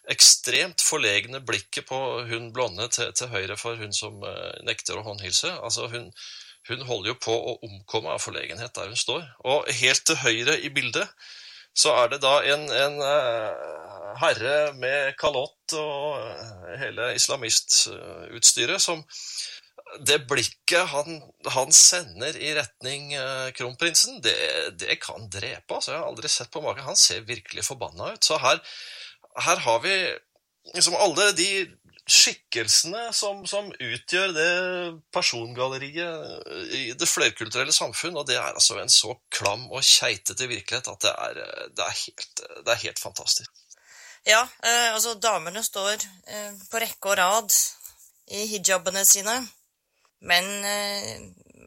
ekstremt forlegne blikket på hun blonde til, til høyre for hun som eh, nekter å håndhilse. Altså, hun, hun, holder jo på å omkomme av forlegenhet der hun står. Og helt til høyre i bildet så er det da en, en eh, herre med kalott och hela islamistutstyret som det blikket han, han, sender i retning eh, kronprinsen, det, det, kan drepe. Altså. Jeg har aldri sett på maken. Han ser virkelig forbanna ut. Så her, her har vi liksom alle de skikkelsene som, som, utgjør det persongalleriet i det flerkulturelle samfunn, og det er altså en så klam og keitete virkelighet at det er, eh, det er, helt, det er helt, fantastisk. Ja, eh, altså damene står eh, på rekke og rad i hijabene sine, men, eh,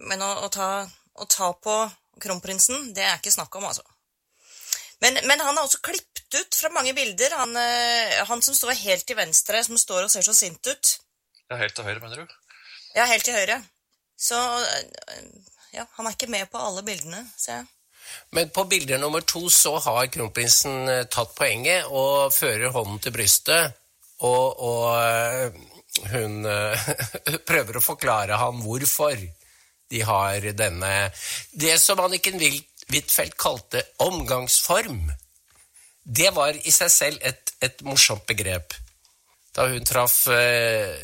men å, å, ta, å, ta, på kronprinsen, det er ikke snakk om, altså. Men, men han er også klippet ut fra mange bilder. Han, han, som står helt til venstre, som står og ser så sint ut. Ja, helt til høyre, mener du? Ja, helt til høyre. Så ja, han er ikke med på alle bildene, ser jeg. Men på bilde nummer to så har kronprinsen tagit tatt poenget og fører hånden til brystet, og, og eh, hun eh, prøver å forklare ham hvorfor de har denne Det som Anniken Huitfeldt kalte omgangsform, det var i seg selv et, et morsomt begrep. Da hun traff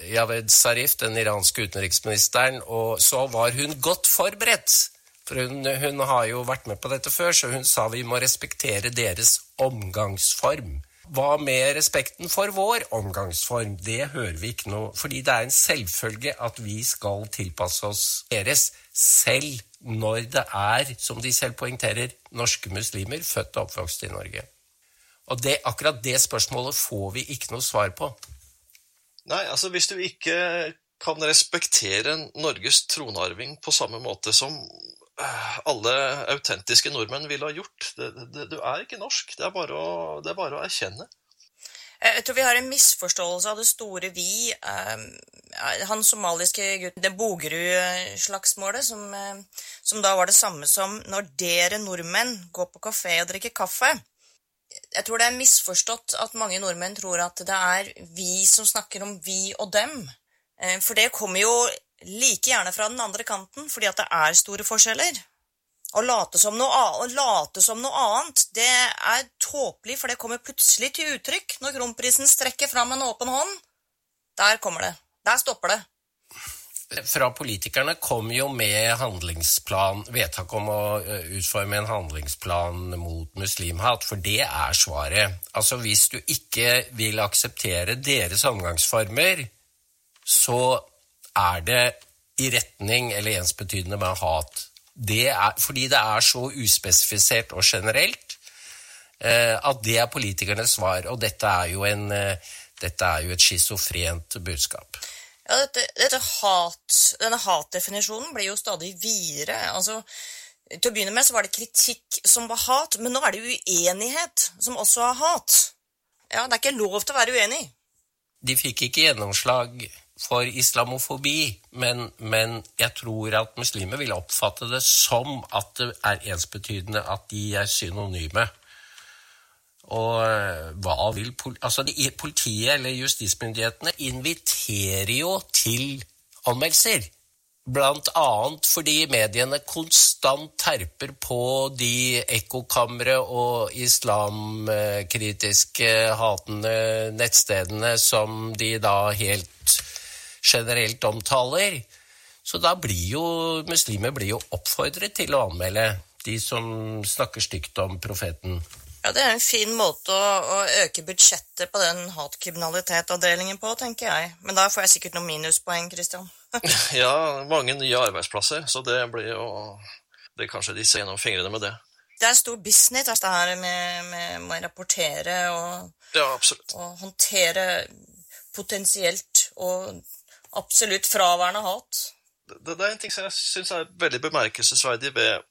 Javed Zarif, den iranske utenriksministeren, og så var hun godt forberedt. For hun, hun har jo vært med på dette før, så hun sa vi må respektere deres omgangsform. Hva med respekten for vår omgangsform? Det hører vi ikke noe Fordi det er en selvfølge at vi skal tilpasse oss deres, selv når det er, som de selv poengterer, norske muslimer født og oppvokst i Norge? Og det, akkurat det spørsmålet får vi ikke noe svar på. Nei, altså hvis du ikke kan respektere Norges tronarving på samme måte som alle autentiske nordmenn ville ha gjort det, det, Du er ikke norsk. Det er, å, det er bare å erkjenne. Eh, jeg tror vi har en misforståelse av det store vi. Ehm, eh, han somaliske gutten, det Bogerud-slagsmålet, som, eh, som, da var det samme som når dere nordmenn går på kafé og drikker kaffe. Jeg tror det er misforstått at mange nordmenn tror at det er vi som snakker om vi og dem. For det kommer jo like gjerne fra den andre kanten, fordi at det er store forskjeller. Å late som, noe, late som noe annet, det er tåpelig, for det kommer plutselig til uttrykk når kronprisen strekker fram en åpen hånd. Der kommer det. Der stopper det. Fra politikerne kom jo med handlingsplan, vedtak om å utforma utforme en handlingsplan mot muslimhat, for det er svaret. Altså hvis du ikke vil akseptere deres omgangsformer, så er det i retning eller ensbetydende med hat det er, fordi det er så uspesifisert og generelt eh, at det er politikernes svar. Og dette er jo, en, eh, dette er jo et schizofrent budskap. Ja, dette, dette hat, Denne hatdefinisjonen blir jo stadig videre. altså til å begynne med så var det kritikk som var hat, men nå er det uenighet som også er hat. Ja, det er ikke lov til å være uenig. De fikk ikke gjennomslag for islamofobi, men, men jeg tror at muslimer vil oppfatte det som at det er ensbetydende at de er synonyme. Og vad hva vil pol altså, de, Politiet eller justismyndighetene inviterer jo til anmeldelser. Blant annet fordi mediene konstant terper på de ekkokamre og islamkritiske hatende nettstedene som de da helt generelt omtaler. Så da blir jo muslimer blir jo oppfordret til å anmelde de som snakker stygt om profeten. Ja, Det er en fin måte å, å øke budsjettet på den hatkriminalitetavdelingen på, tenker jeg. Men da får jeg sikkert noen minuspoeng, Christian. ja, mange nye arbeidsplasser, så det blir jo det er Kanskje de ser gjennom fingrene med det. Det er stor business, altså, det her med, med, med å rapportere og, ja, og håndtere potensielt og Absolut fraværende hat. Det, det er en ting som jeg syns er veldig bemerkelsesverdig ved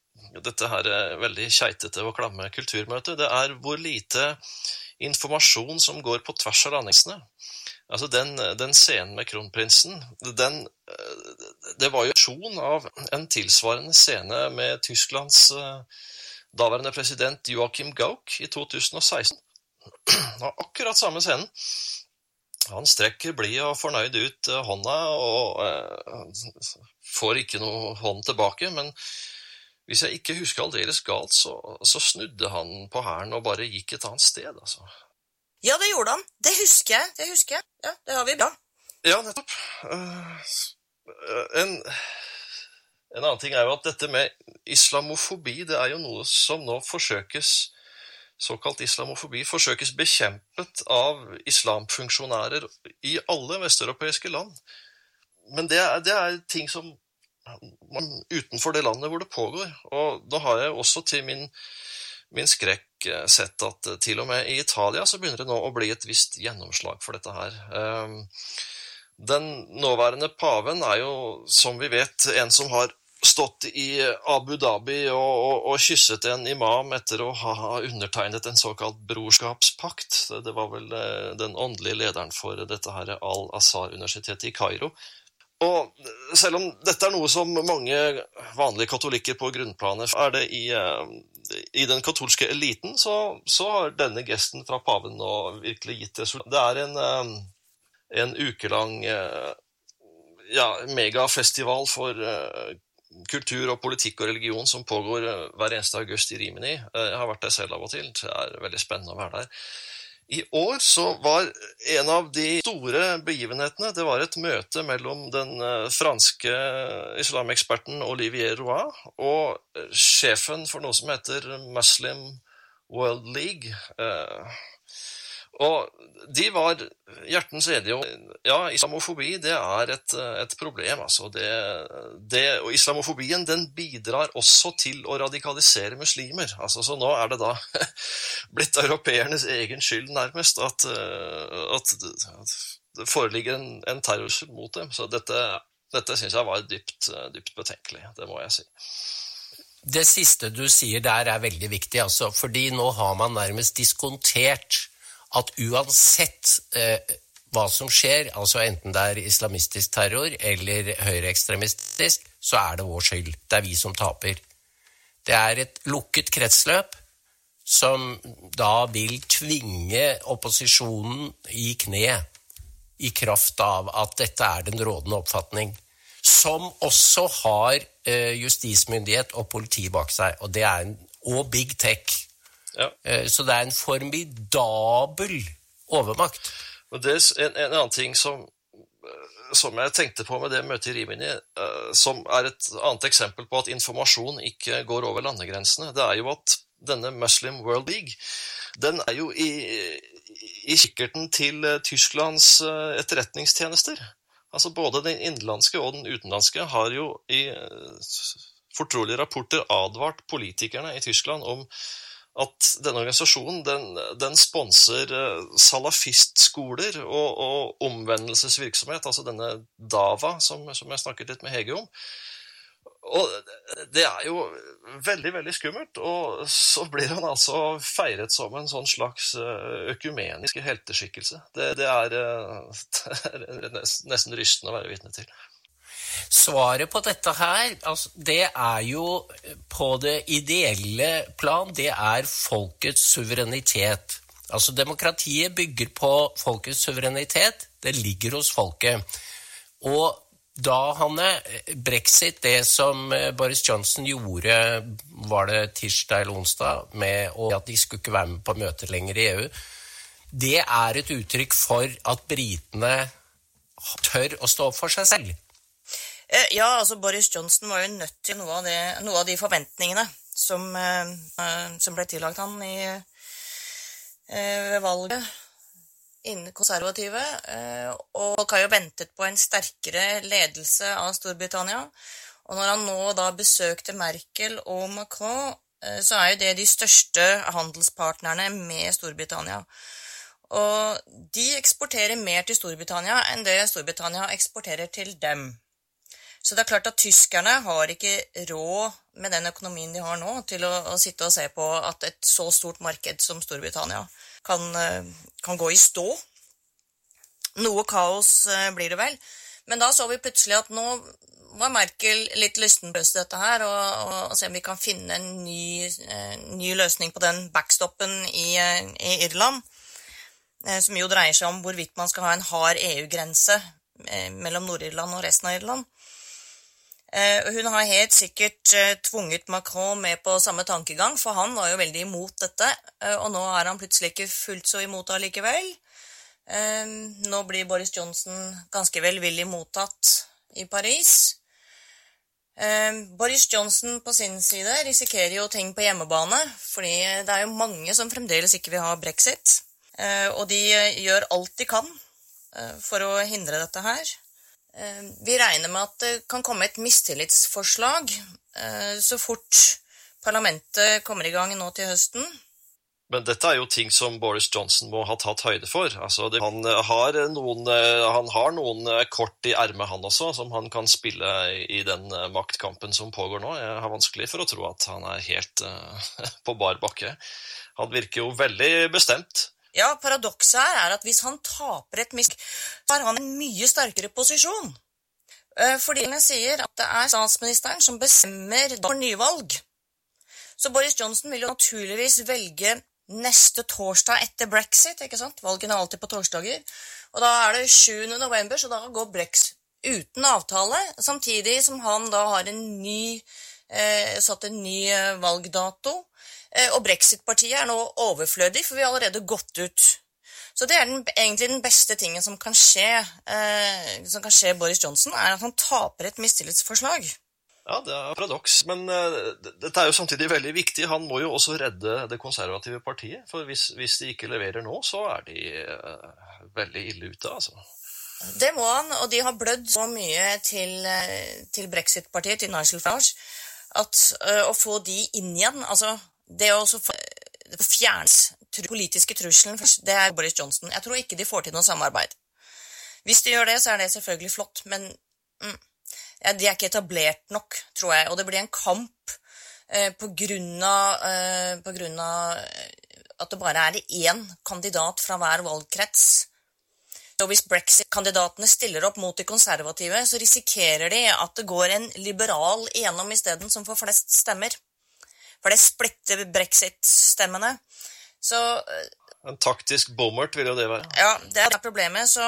dette her eh, veldig keitete og klamme kulturmøtet. Det er hvor lite informasjon som går på tvers av landingsene. Altså den, den, scenen med kronprinsen, den, eh, det var jo en av en tilsvarende scene med Tysklands eh, daværende president Joachim Gauck i 2016. Akkurat samme scenen. Han strekker blid og fornøyd ut hånda og eh, får ikke noe hånd tilbake, men hvis jeg ikke husker aldeles galt, så, så snudde han på hælen og bare gikk et annet sted, altså. Ja, det gjorde han. Det husker jeg. Det husker jeg. Ja, det har vi bra. Ja, nettopp. Uh, en, en, annen ting er jo at dette med islamofobi, det er jo noe som nå forsøkes Såkalt islamofobi forsøkes bekjempet av islamfunksjonærer i alle vesteuropeiske land. Men det er, det er ting som utenfor det landet hvor det pågår. Og da har jeg også til min, min skrekk eh, sett at eh, til og med i Italia så begynner det nå å bli et visst gjennomslag for dette her. Ehm, den nåværende paven er jo, som vi vet, en som har stått i Abu Dhabi och, och, och kysset en imam efter att ha undertecknat en såkalt brorskapspakt. Det var väl eh, den åndelige ledaren för detta här Al-Azhar-universitetet i Kairo. Och eh, selv om detta är något som många vanliga katolikker på grunnplanet är det i, eh, i den katolska eliten, så, så, har denne gesten från paven nå virkelig gitt resultat. Det är en, en ukelang ja, megafestival för kultur og politikk og religion som pågår eh, hver eneste august i Rimini. Jeg har vært der selv av og til, så det er veldig spennende å være der. I år så var en av de store begivenhetene det var et møte mellom den eh, franske islameksperten Olivier Roy og sjefen for noe som heter Muslim World League. Och og de var hjertens enige om ja, islamofobi det er et, et problem. altså. Det, det, og islamofobien den bidrar også til å radikalisere muslimer. altså Så nå er det da blitt europeernes egen skyld, nærmest, at, eh, at, at det foreligger en, en terrorskyld mot dem. Så dette, dette syns jeg var dypt, dypt betenkelig. Det må jeg si. Det siste du sier der er veldig viktig, altså, fordi nå har man nærmest diskontert at uansett eh, hva som skjer, altså enten det er islamistisk terror eller høyreekstremistisk, så er det vår skyld. Det er vi som taper. Det er et lukket kretsløp som da vil tvinge opposisjonen i kne i kraft av at dette er den rådende oppfatning. Som også har eh, justismyndighet og politi bak seg, og det er en, og big tech. Ja. Eh, så det er en formidabel overmakt. Det er en, en annen ting som, eh, som, jeg tenkte på med det møtet i Rimini, eh, som er et annet eksempel på at informasjon ikke går over landegrensene, det er jo at denne Muslim World League den er jo i, i kikkerten til Tysklands etterretningstjenester. Altså Både den innenlandske og den utenlandske har jo i fortrolige rapporter advart politikerne i Tyskland om at denne organisasjonen den, den sponser eh, salafistskoler og, og, omvendelsesvirksomhet, altså denne DAVA, som, som, jeg snakket litt med Hege om. Og det er jo veldig, veldig skummelt. Og så blir han altså feiret som en sånn slags eh, økumenisk helteskikkelse. Det, det, er, eh, det er nesten rystende å være vitne til. Svaret på dette her, altså, det er jo eh, på det ideelle plan, det er folkets suverenitet. Altså Demokratiet bygger på folkets suverenitet. Det ligger hos folket. Og da, Hanne, eh, brexit, det som eh, Boris Johnson gjorde, var det tirsdag eller onsdag, med at de skulle ikke være med på møter lenger i EU, det er et uttrykk for at britene tør å stå opp for seg selv. Eh, ja, altså Boris Johnson var jo nødt til noe av, det, noe av de forventningene som, eh, eh, som, ble tillagt han i, ved valget innen konservative, og folk har jo ventet på en sterkere ledelse av Storbritannia. Og når han nå da besøkte Merkel og Macron, så er jo det de største handelspartnerne med Storbritannia. Og de eksporterer mer til Storbritannia enn det Storbritannia eksporterer til dem. Så det är klart att tyskarna har inte råd med den ekonomin de har nu till att, att sitta och se på att ett så stort marked som Storbritannien kan, eh, kan gå i stå. Något kaos eh, blir det väl. Men då såg vi plötsligt att nu var Merkel lite lysten på dette här och, och se om vi kan finna en ny, en ny lösning på den backstoppen i, i, Irland. Som ju dreier sig om hvorvidt man ska ha en hard EU-grense mellan Nordirland och resten av Irland. Eh, hun har helt sikkert eh, tvunget Macron med på samme tankegang, for han var jo veldig imot dette. Eh, og nå er han plutselig ikke fullt så imot det allikevel. Nå blir Boris Johnson ganske velvillig mottatt i Paris. Boris Johnson på sin side risikerer jo ting på hjemmebane, fordi det er jo mange som fremdeles ikke vil ha brexit. Og de gjør alt de kan for å hindre dette her. Eh, vi regner med at det kan komme et mistillitsforslag eh, så fort parlamentet kommer i gang nå til høsten. Men dette er jo ting som Boris Johnson må ha tatt høyde for. Altså, det, han, eh, har noen, han, har noen, kort i ermet, han også, som han kan spille i den maktkampen som pågår nå. Jeg har vanskelig for å tro at han er helt uh, på bar bakke. Han virker jo veldig bestemt. Ja, paradokset her er at hvis han taper et misk, så har han en mye sterkere posisjon. Eh, för fordi jeg sier at det er statsministeren som bestemmer for nyvalg. Så Boris Johnson vil jo naturligvis velge neste torsdag etter brexit. ikke sant? Valgene er alltid på torsdager. Og da er det 7. november, så da går brexit uten avtale, samtidig som han da har en ny, eh, satt en ny eh, valgdato. Eh, og brexit-partiet er nå overflødig, for vi har allerede gått ut. Så det er den, egentlig den beste tingen som kan skje, eh, som kan skje Boris Johnson, er at han taper et mistillitsforslag. Ja, det er paradoks, men uh, dette er jo samtidig veldig viktig. Han må jo også redde det konservative partiet. For hvis, hvis de ikke leverer nå, så er de uh, veldig ille ute, altså. Det må han, og de har blødd så mye til, uh, til brexit-partiet, til Nigel Farage, at å få de inn igjen Altså, det å eh, fjerne den politiske trusselen, det er Boris Johnson. Jeg tror ikke de får til noe samarbeid. Hvis de gjør det, så er det selvfølgelig flott, men mm, ja, de er ikke etablert nok, tror jeg. Og det blir en kamp eh, på grunn av, eh, på grunn av eh, at det bare er én kandidat fra hver valgkrets. Så hvis brexit-kandidatene stiller opp mot de konservative, så risikerer de at det går en liberal igjennom isteden, som får flest stemmer. For det splitter brexit-stemmene. Så en taktisk bommert vil jo det være. Ja, det er problemet. Så,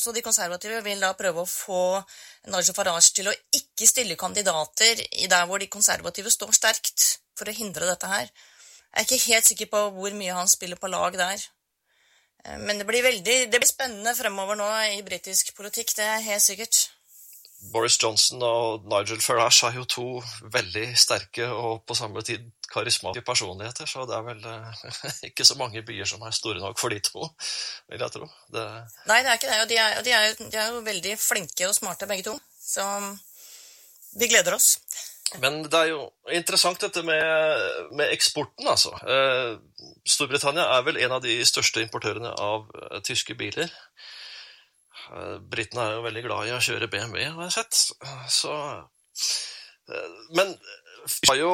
så, de konservative vil da prøve å få Nigel Farage til å ikke stille kandidater i der hvor de konservative står sterkt, for å hindre dette her. Jeg er ikke helt sikker på hvor mye han spiller på lag der. Eh, men det blir veldig det blir spennende fremover nå i britisk politikk, det er helt sikkert. Boris Johnson og Nigel Farage er jo to veldig sterke og på samme tid karismatiske personligheter, så det er vel eh, ikke så mange byer som er store nok for de to, vil jeg tro. Det... Nei, det er ikke det, og de er, de, er, de er, jo veldig flinke og smarte begge to, så vi gleder oss. Men det er jo interessant dette med, med eksporten, altså. Eh, Storbritannia er vel en av de største importørene av eh, tyske biler. Eh, Britterna britene er jo veldig glad i å kjøre BMW, har jeg sett. Så, eh, men har jo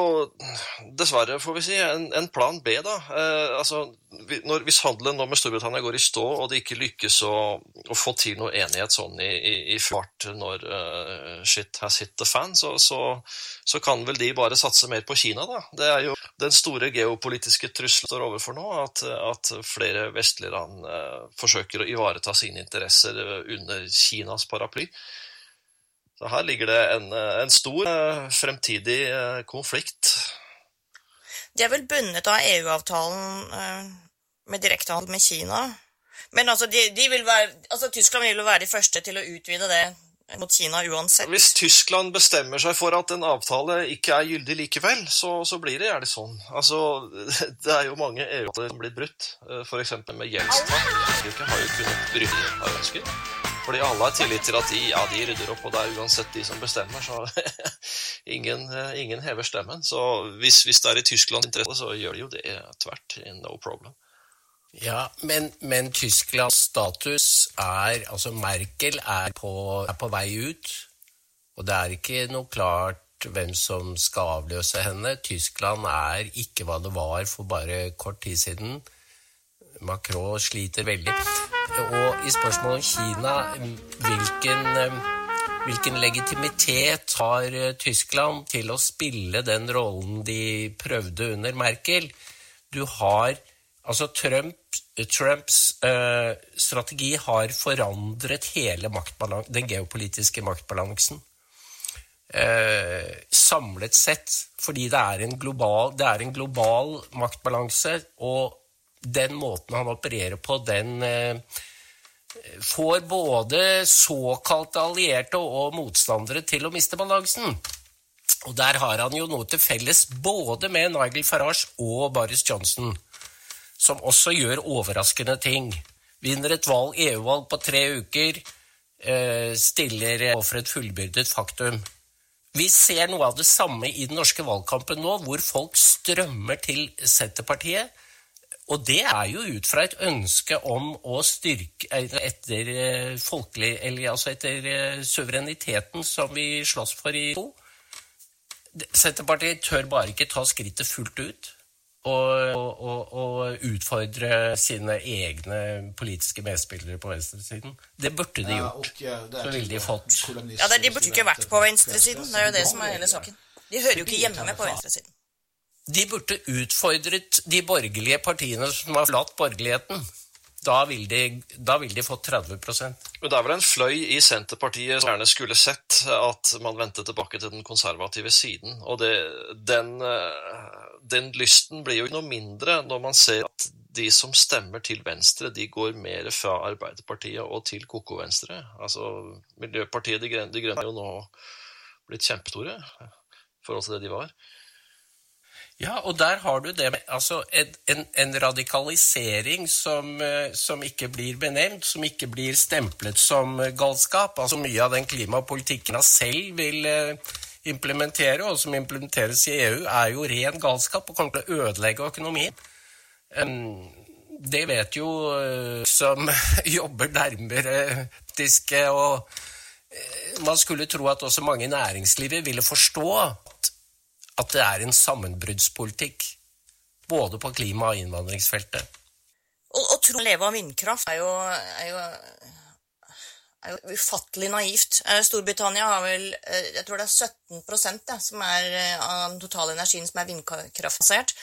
dessverre, får vi si, en, en plan B, da. Eh, altså, vi, når, hvis handelen nå med Storbritannia går i stå, og det ikke lykkes å, å få til noe enighet sånn i, i, i fart når uh, shit has hit the fan, så, så, så, kan vel de bare satse mer på Kina, da. Det er jo den store geopolitiske trusselen står overfor nå, at, at flere vestlige land uh, forsøker å ivareta sine interesser eh, under Kinas paraply. Så her ligger det en, en stor eh, fremtidig eh, konflikt. De er vel bundet av EU-avtalen eh, med direktehandel med Kina. Men altså, de, de vil være, altså, Tyskland vil jo være de første til å utvide det mot Kina uansett. Hvis Tyskland bestemmer seg for at en avtale ikke er gyldig likevel, så, så blir det gjerne sånn. Altså, det er jo mange EU-avtaler som blir brutt. F.eks. med gjeldstak. Frankrike har jo kunnet bryte har ønsket. Fordi alle har tillit til at de, ja, de rydder opp, og det er uansett de som bestemmer. Så ingen, eh, ingen, hever stemmen. Så hvis, hvis, det er i Tysklands interesse, så gjør de jo det tvert. No problem. Ja, men, men Tysklands status er Altså, Merkel er på, er på vei ut, og det er ikke noe klart hvem som skal avløse henne. Tyskland er ikke hva det var for bare kort tid siden. Macron sliter veldig. Og i spørsmålet om Kina, hvilken, eh, hvilken legitimitet har eh, Tyskland til å spille den rollen de prøvde under Merkel? Du har Altså, Trump, Trumps uh, strategi har forandret hele den geopolitiske maktbalansen. Uh, samlet sett, fordi det er en global, er en global maktbalanse, og den måten han opererer på, den eh, får både såkalte allierte og motstandere til å miste balansen. Og der har han jo noe til felles både med Nigel Farage og Boris Johnson, som også gjør overraskende ting. Vinner et valg, EU-valg på tre uker, eh, stiller overfor et fullbyrdet faktum. Vi ser noe av det samme i den norske valgkampen nå, hvor folk strømmer til Senterpartiet og det er jo ut fra et ønske om å styrke etter eh, folkelig Eller altså etter eh, suvereniteten som vi slåss for i to. Senterpartiet tør bare ikke ta skrittet fullt ut og, og, og utfordre sine egne politiske medspillere på venstresiden. Det burde de gjort. Så ville de fått Ja, De burde ikke vært på venstresiden. Det er jo det som er hele saken. De hører jo ikke hjemme på venstresiden. De burde utfordret de borgerlige partiene som har forlatt borgerligheten. Da ville de, da vil de fått 30% Men Det er vel en fløy i Senterpartiet som gjerne skulle sett at man vendte tilbake til den konservative siden. Og det, den, eh, den, lysten blir jo ikke noe mindre når man ser at de som stemmer til venstre, de går mer fra Arbeiderpartiet og til KK Venstre. Altså, Miljøpartiet De Grønne, de Grønne er jo nå blitt kjempestore i forhold til det de var. Ja, och där har du det alltså en, en, radikalisering som, eh, som, inte blir benämnd, som inte blir stämplad som eh, galskap. alltså mycket av den klimatpolitiken själv vill eh, implementera och som implementeras i EU, är ju ren galskap och kommer att ödelägga ekonomin. Det vet ju som jobbar närmare, politiske och Man skulle tro att också många i näringslivet ville förstå at det er en sammenbruddspolitikk. Både på klima- og innvandringsfeltet. Å, å tro å leve av vindkraft er jo, er jo, er jo ufattelig naivt. Storbritannien Storbritannia har vel jag jeg tror det er 17 det, som er eh, av den totale energien som er vindkraftbasert.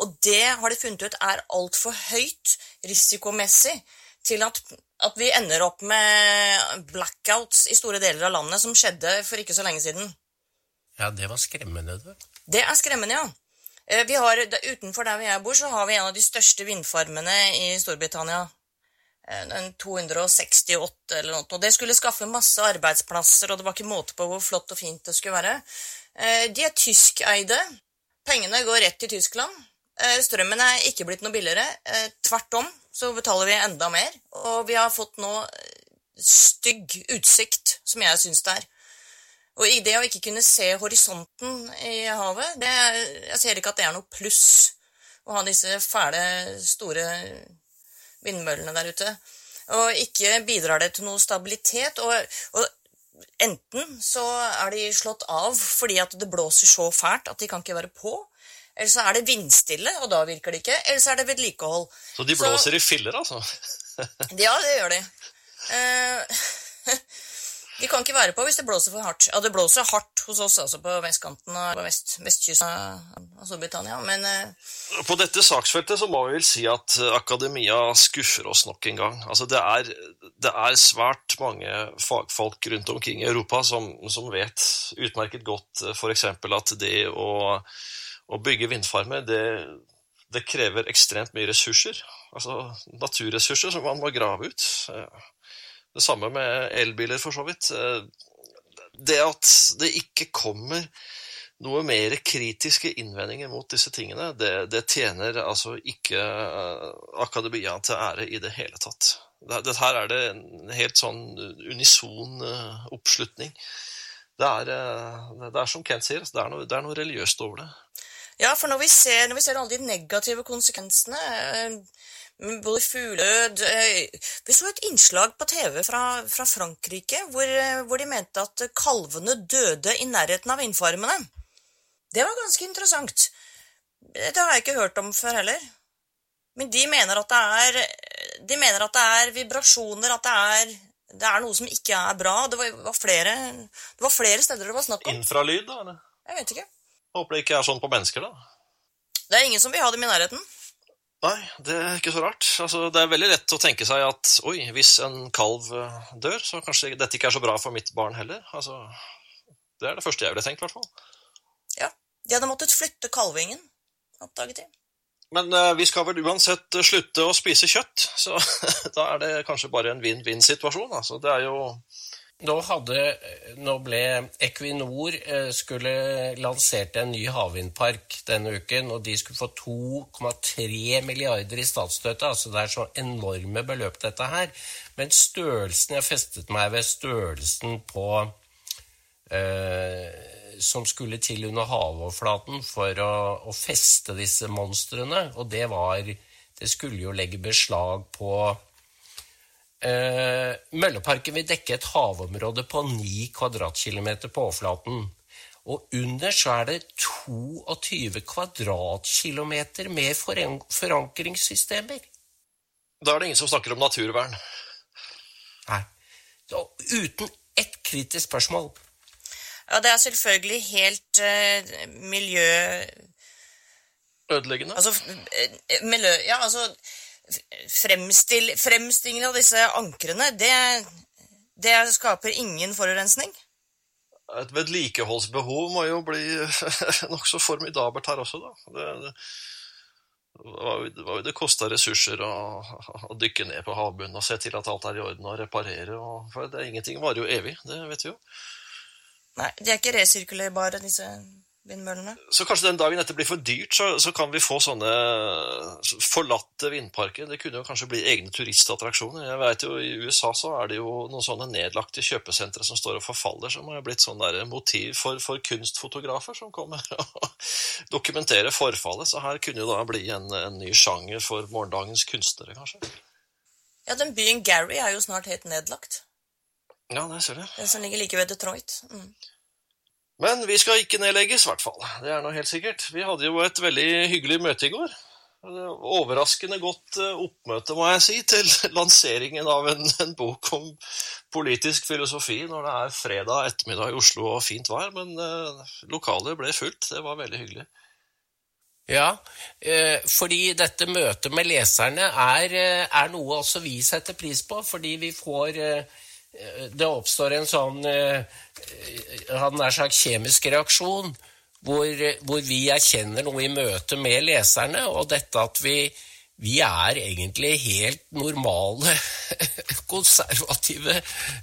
Og det har de funnet ut er altfor høyt risikomessig til at, at, vi ender opp med blackouts i store deler av landet, som skjedde for ikke så lenge siden. Ja, det var skrämmande. det. Det är skremmende, ja. Eh, vi har, utenfor der jeg bor, så har vi en av de största vindfarmerna i Storbritannien. Eh, en 268 eller något. Och det skulle skaffa massa arbetsplatser och det var inte måte på hur flott och fint det skulle vara. Eh, de är tyskägda. Pengarna går rätt till Tyskland. Strömmen är inte blivit något billigare. Tvärtom så betalar vi ända mer. Och vi har fått nå stygg utsikt, som jag syns det är. Og i det å ikke kunne se horisonten i havet, det, jeg ser ikke at det er noe pluss å ha disse fæle, store vindmøllene der ute. Og ikke bidrar det til noe stabilitet. Og, og enten så er de slått av fordi at det blåser så fælt at de kan ikke være på, eller så er det vindstille, og da virker det ikke, eller så er det vedlikehold. Så de blåser i filler, altså? Ja, det gjør de. Eh, de kan inte vara på om det blåser för hårt. Ja, det blåser hårt hos oss, alltså på västkanten och på väst, västkusten av eh, Storbritannien, men eh, På detta saksfeltet så må vi väl säga att akademia skuffar oss nog. en gång. Alltså det, är det är svært många fagfolk runt omkring i Europa som, som vet utmärkt gott, eh, för exempel att det och å bygga vindfarmer, det, det kräver extremt mycket resurser, alltså naturresurser som man måste grava ut. Eh, det samme med elbiler, for så vidt. Eh, det at det ikke kommer noe mer kritiske innvendinger mot disse tingene, det, det tjener altså ikke eh, akademia til ære i det hele tatt. Dette her er det en helt sånn unison eh, oppslutning. Det er, det er som Kent sier, det er noe, det er noe religiøst over det. Ja, for når vi ser, når vi ser alle de negative konsekvensene både fugledød Vi så et innslag på TV fra, fra Frankrike hvor, hvor, de mente at kalvene døde i nærheten av vindfarmene. Det var ganske interessant. Det har jeg ikke hørt om før heller. Men de mener at det er, de mener at det er vibrasjoner, at det er, det er noe som ikke er bra. Det var, var, flere, det var flere steder det var snakk om. Infralyd, da? eller? Jeg vet ikke. Håper det ikke er sånn på mennesker, da. Det er ingen som vil ha dem i nærheten. Nei, det er ikke så rart. Altså, det er veldig lett å tenke seg at oi, hvis en kalv dør, så kanskje dette ikke er så bra for mitt barn heller. Altså, det er det første jeg ville tenkt, i hvert fall. Ja, de hadde måttet flytte kalvingen, oppdaget de. Men uh, vi skal vel uansett slutte å spise kjøtt, så da er det kanskje bare en vinn-vinn-situasjon. Altså, det er jo nå, hadde, nå ble Equinor eh, skulle lansert en ny havvindpark denne uken, og de skulle få 2,3 milliarder i statsstøtte. altså Det er så enorme beløp, dette her. Men størrelsen Jeg festet meg ved størrelsen på eh, Som skulle til under havoverflaten for å, å feste disse monstrene. Og det var Det skulle jo legge beslag på Eh, Mølleparken vil dekke et havområde på 9 kvadratkilometer på overflaten. Og under så er det 22 kvadratkilometer med forankringssystemer. Da er det ingen som snakker om naturvern. Nei. Uten ett kritisk spørsmål. Ja, det er selvfølgelig helt uh, miljø... Ødeleggende? Altså, miljø... Ja, altså fremstill, fremstillingen av disse ankrene, det, det skaper ingen forurensning. Et vedlikeholdsbehov må jo bli nokså formidabelt her også, da. Det, det, vil det koste ressurser å, å, dykke ned på havbunnen og se til at alt er i orden og reparere? Og, for det, Ingenting varer jo evig, det vet vi jo. Nei, de er ikke resirkulerbare, disse vindmøllene. Så kanskje den dagen dette blir for dyrt, så, så, kan vi få sånne forlatte vindparker. Det kunne jo kanskje bli egne turistattraksjoner. Jeg vet jo I USA så er det jo noen sånne nedlagte kjøpesentre som står og forfaller, som har blitt sånn der motiv for, for kunstfotografer som kommer og dokumenterer forfallet. Så her kunne jo da bli en, en ny sjanger for morgendagens kunstnere, kanskje. Ja, den byen Gary er jo snart helt nedlagt. Ja, det ser du. Den som ligger like ved Detroit. Mm. Men vi skal ikke nedlegges, i hvert fall. Det er noe helt sikkert. Vi hadde jo et veldig hyggelig møte i går. Overraskende godt oppmøte, eh, må jeg si, til lanseringen av en, en, bok om politisk filosofi når det er fredag ettermiddag i Oslo og fint vær. Men eh, lokalet ble fullt. Det var veldig hyggelig. Ja, eh, fordi dette møtet med leserne er, eh, er noe også vi setter pris på, fordi vi får eh, det oppstår en sånn hadde nær sagt kjemisk reaksjon hvor, hvor, vi erkjenner noe i møte med leserne, og dette at vi, vi er egentlig helt normale, konservative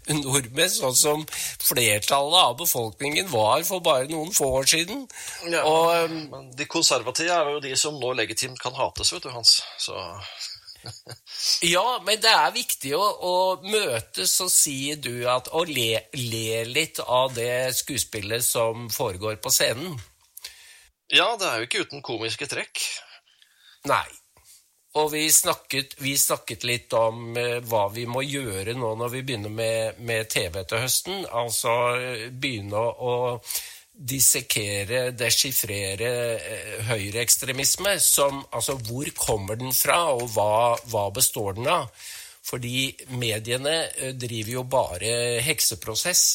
nordmenn, sånn som flertallet av befolkningen var for bare noen få år siden. Ja, og, men de konservative er jo de som nå legitimt kan hates, vet du, Hans. Så ja, men det er viktig å, å møtes og si du at Og le, le, litt av det skuespillet som foregår på scenen. Ja, det er jo ikke uten komiske trekk. Nei. og vi snakket, vi snakket litt om eh, hva vi må gjøre nå når vi begynner med, med TV til høsten. Altså eh, begynne å, å dissekere, deschiffrere eh, høyreekstremisme. Som Altså, hvor kommer den fra, og hva, hva består den av? Fordi mediene eh, driver jo bare hekseprosess.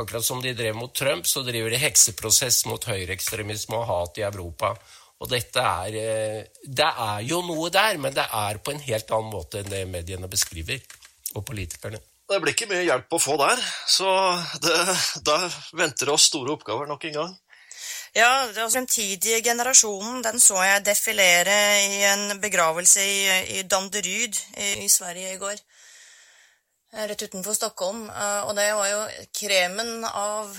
Akkurat som de drev mot Trump, så driver de hekseprosess mot høyreekstremisme og hat i Europa. Og dette er eh, Det er jo noe der, men det er på en helt annen måte enn det mediene beskriver, og politikerne. Det blir ikke mye hjelp å få der, så det, der venter oss store oppgaver nok en gang. Ja, den tidiga generasjonen den så jeg defilere i en begravelse i, i Danderyd i, i Sverige i går. utanför Rett utenfor Stockholm. Och Og det var jo kremen av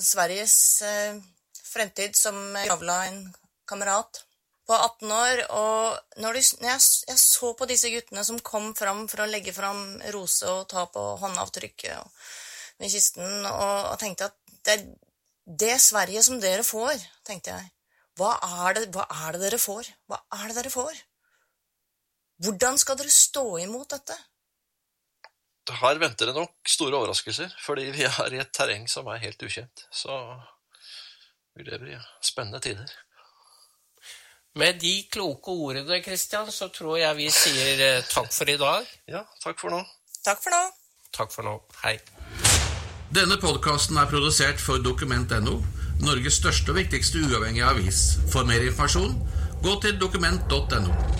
Sveriges eh, fremtid som gravla en kamerat på 18 år. Og når, du, når jeg, jeg, så på disse guttene som kom fram for å legge fram rose og ta på håndavtrykket og, med kisten, og, og tenkte at det, det Sverige som dere får, tenkte jeg. Hva er, det, hva er det dere får? Hva er det dere får? Hvordan skal dere stå imot dette? Her venter det nok store overraskelser, fordi vi er i et terreng som er helt ukjent. Så vi lever i spennende tider. Med de kloke ordene, Kristian, så tror jeg vi sier eh, takk for i dag. Ja, takk for nå. Takk for nå. Takk for nå. Hei. Denne podkasten er produsert for Dokument.no, Norges største og viktigste uavhengige avis. For mer informasjon, gå til dokument.no.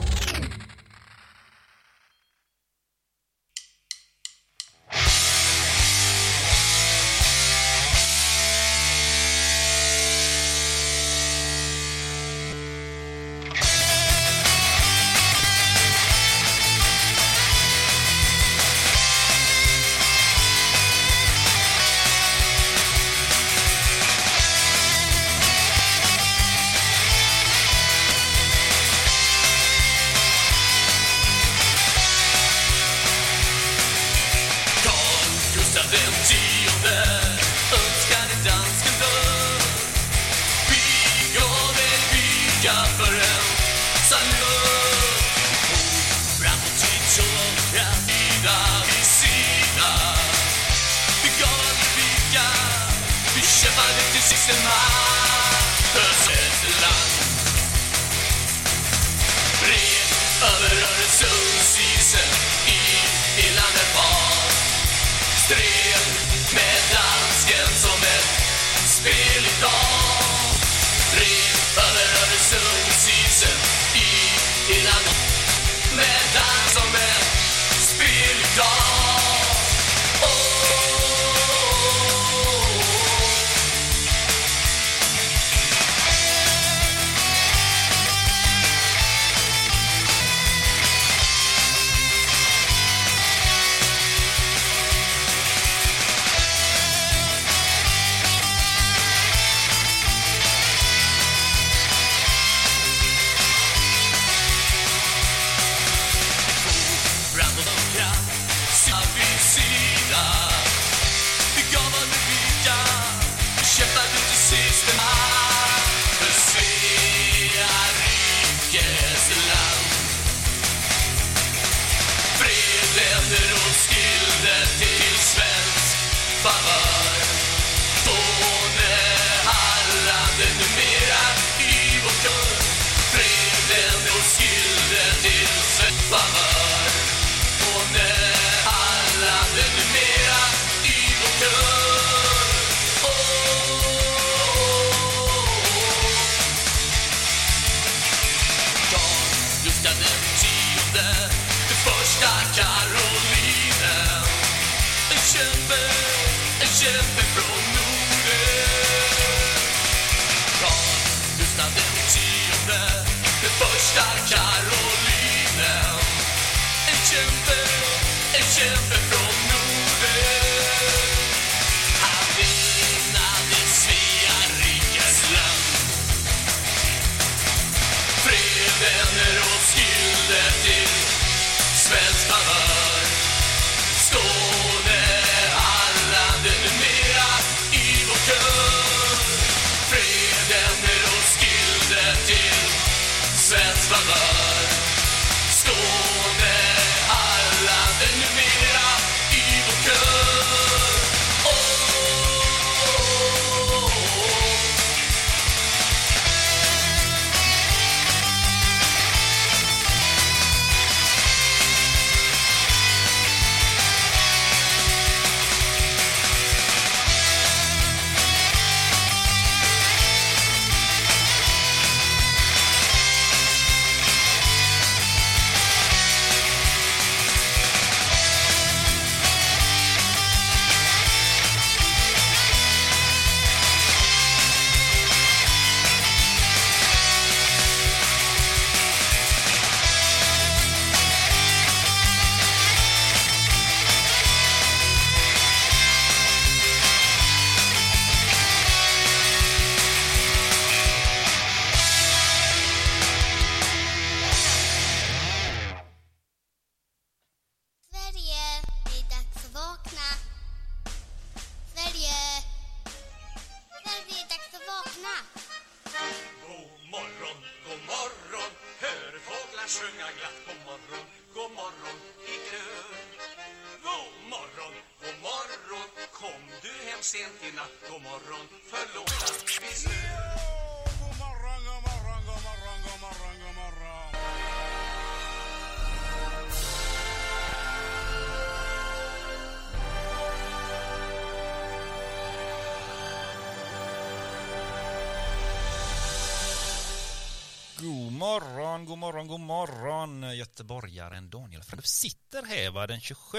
göteborgaren Daniel Fröndöf sitter här va, den 27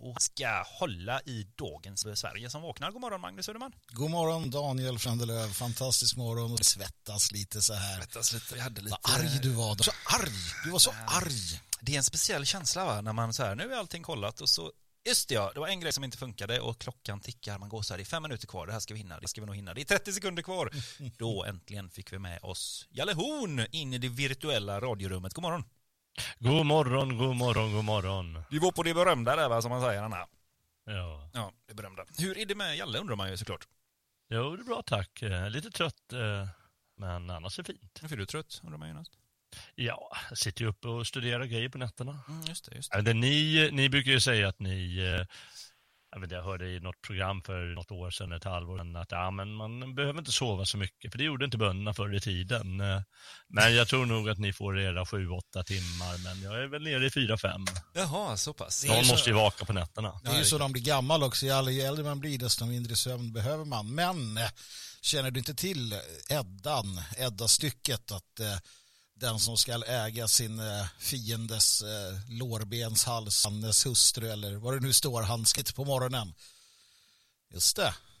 och ska hålla i dagens Sverige som vaknar. God morgon Magnus Söderman. God morgon Daniel Frändelöv, fantastisk morgon och svettas lite så här. Svettas lite, vi hade lite... Vad arg du var då. Så arg, du var så arg. Det är en speciell känsla va, när man så här, nu är allting kollat och så Just det, ja, det var en grej som inte funkade och klockan tickar, man går så här, det är fem minuter kvar, det här ska vi hinna, det ska vi nog hinna, det är 30 sekunder kvar. Då äntligen fick vi med oss Jalle Horn in i det virtuella radiorummet. God morgon. God morgon, god morgon, god morgon. Du var på det berömda där va, som man säger, Anna. Ja. Ja, det berömda. Hur är det med Jalle undrar man ju såklart. Jo, det är bra tack. Eh, Lite trött, eh, men annars är det fint. Varför är du trött undrar man genast? Ja, jag sitter ju uppe och studerar grejer på nätterna. Mm, just det, just det. Ni, ni brukar ju säga att ni, eh, jag, vet, jag hörde i något program för något år sedan, ett halvår sedan, att ja, men man behöver inte sova så mycket, för det gjorde inte bönderna förr i tiden. Eh, Men jag tror nog att ni får era sju, åtta timmar, men jag är väl nere i fyra, fem. Jaha, så pass. Någon måste ju vaka på nätterna. Det är ju så de blir gammal också, ju äldre- ju äldre man blir desto mindre sömn behöver man. Men eh, känner du inte till Eddan, Edda-stycket att eh, den som ska äga sin eh, fiendes eh, lårbenshals, hans hustru eller vad det nu står, han på morgonen. Just det,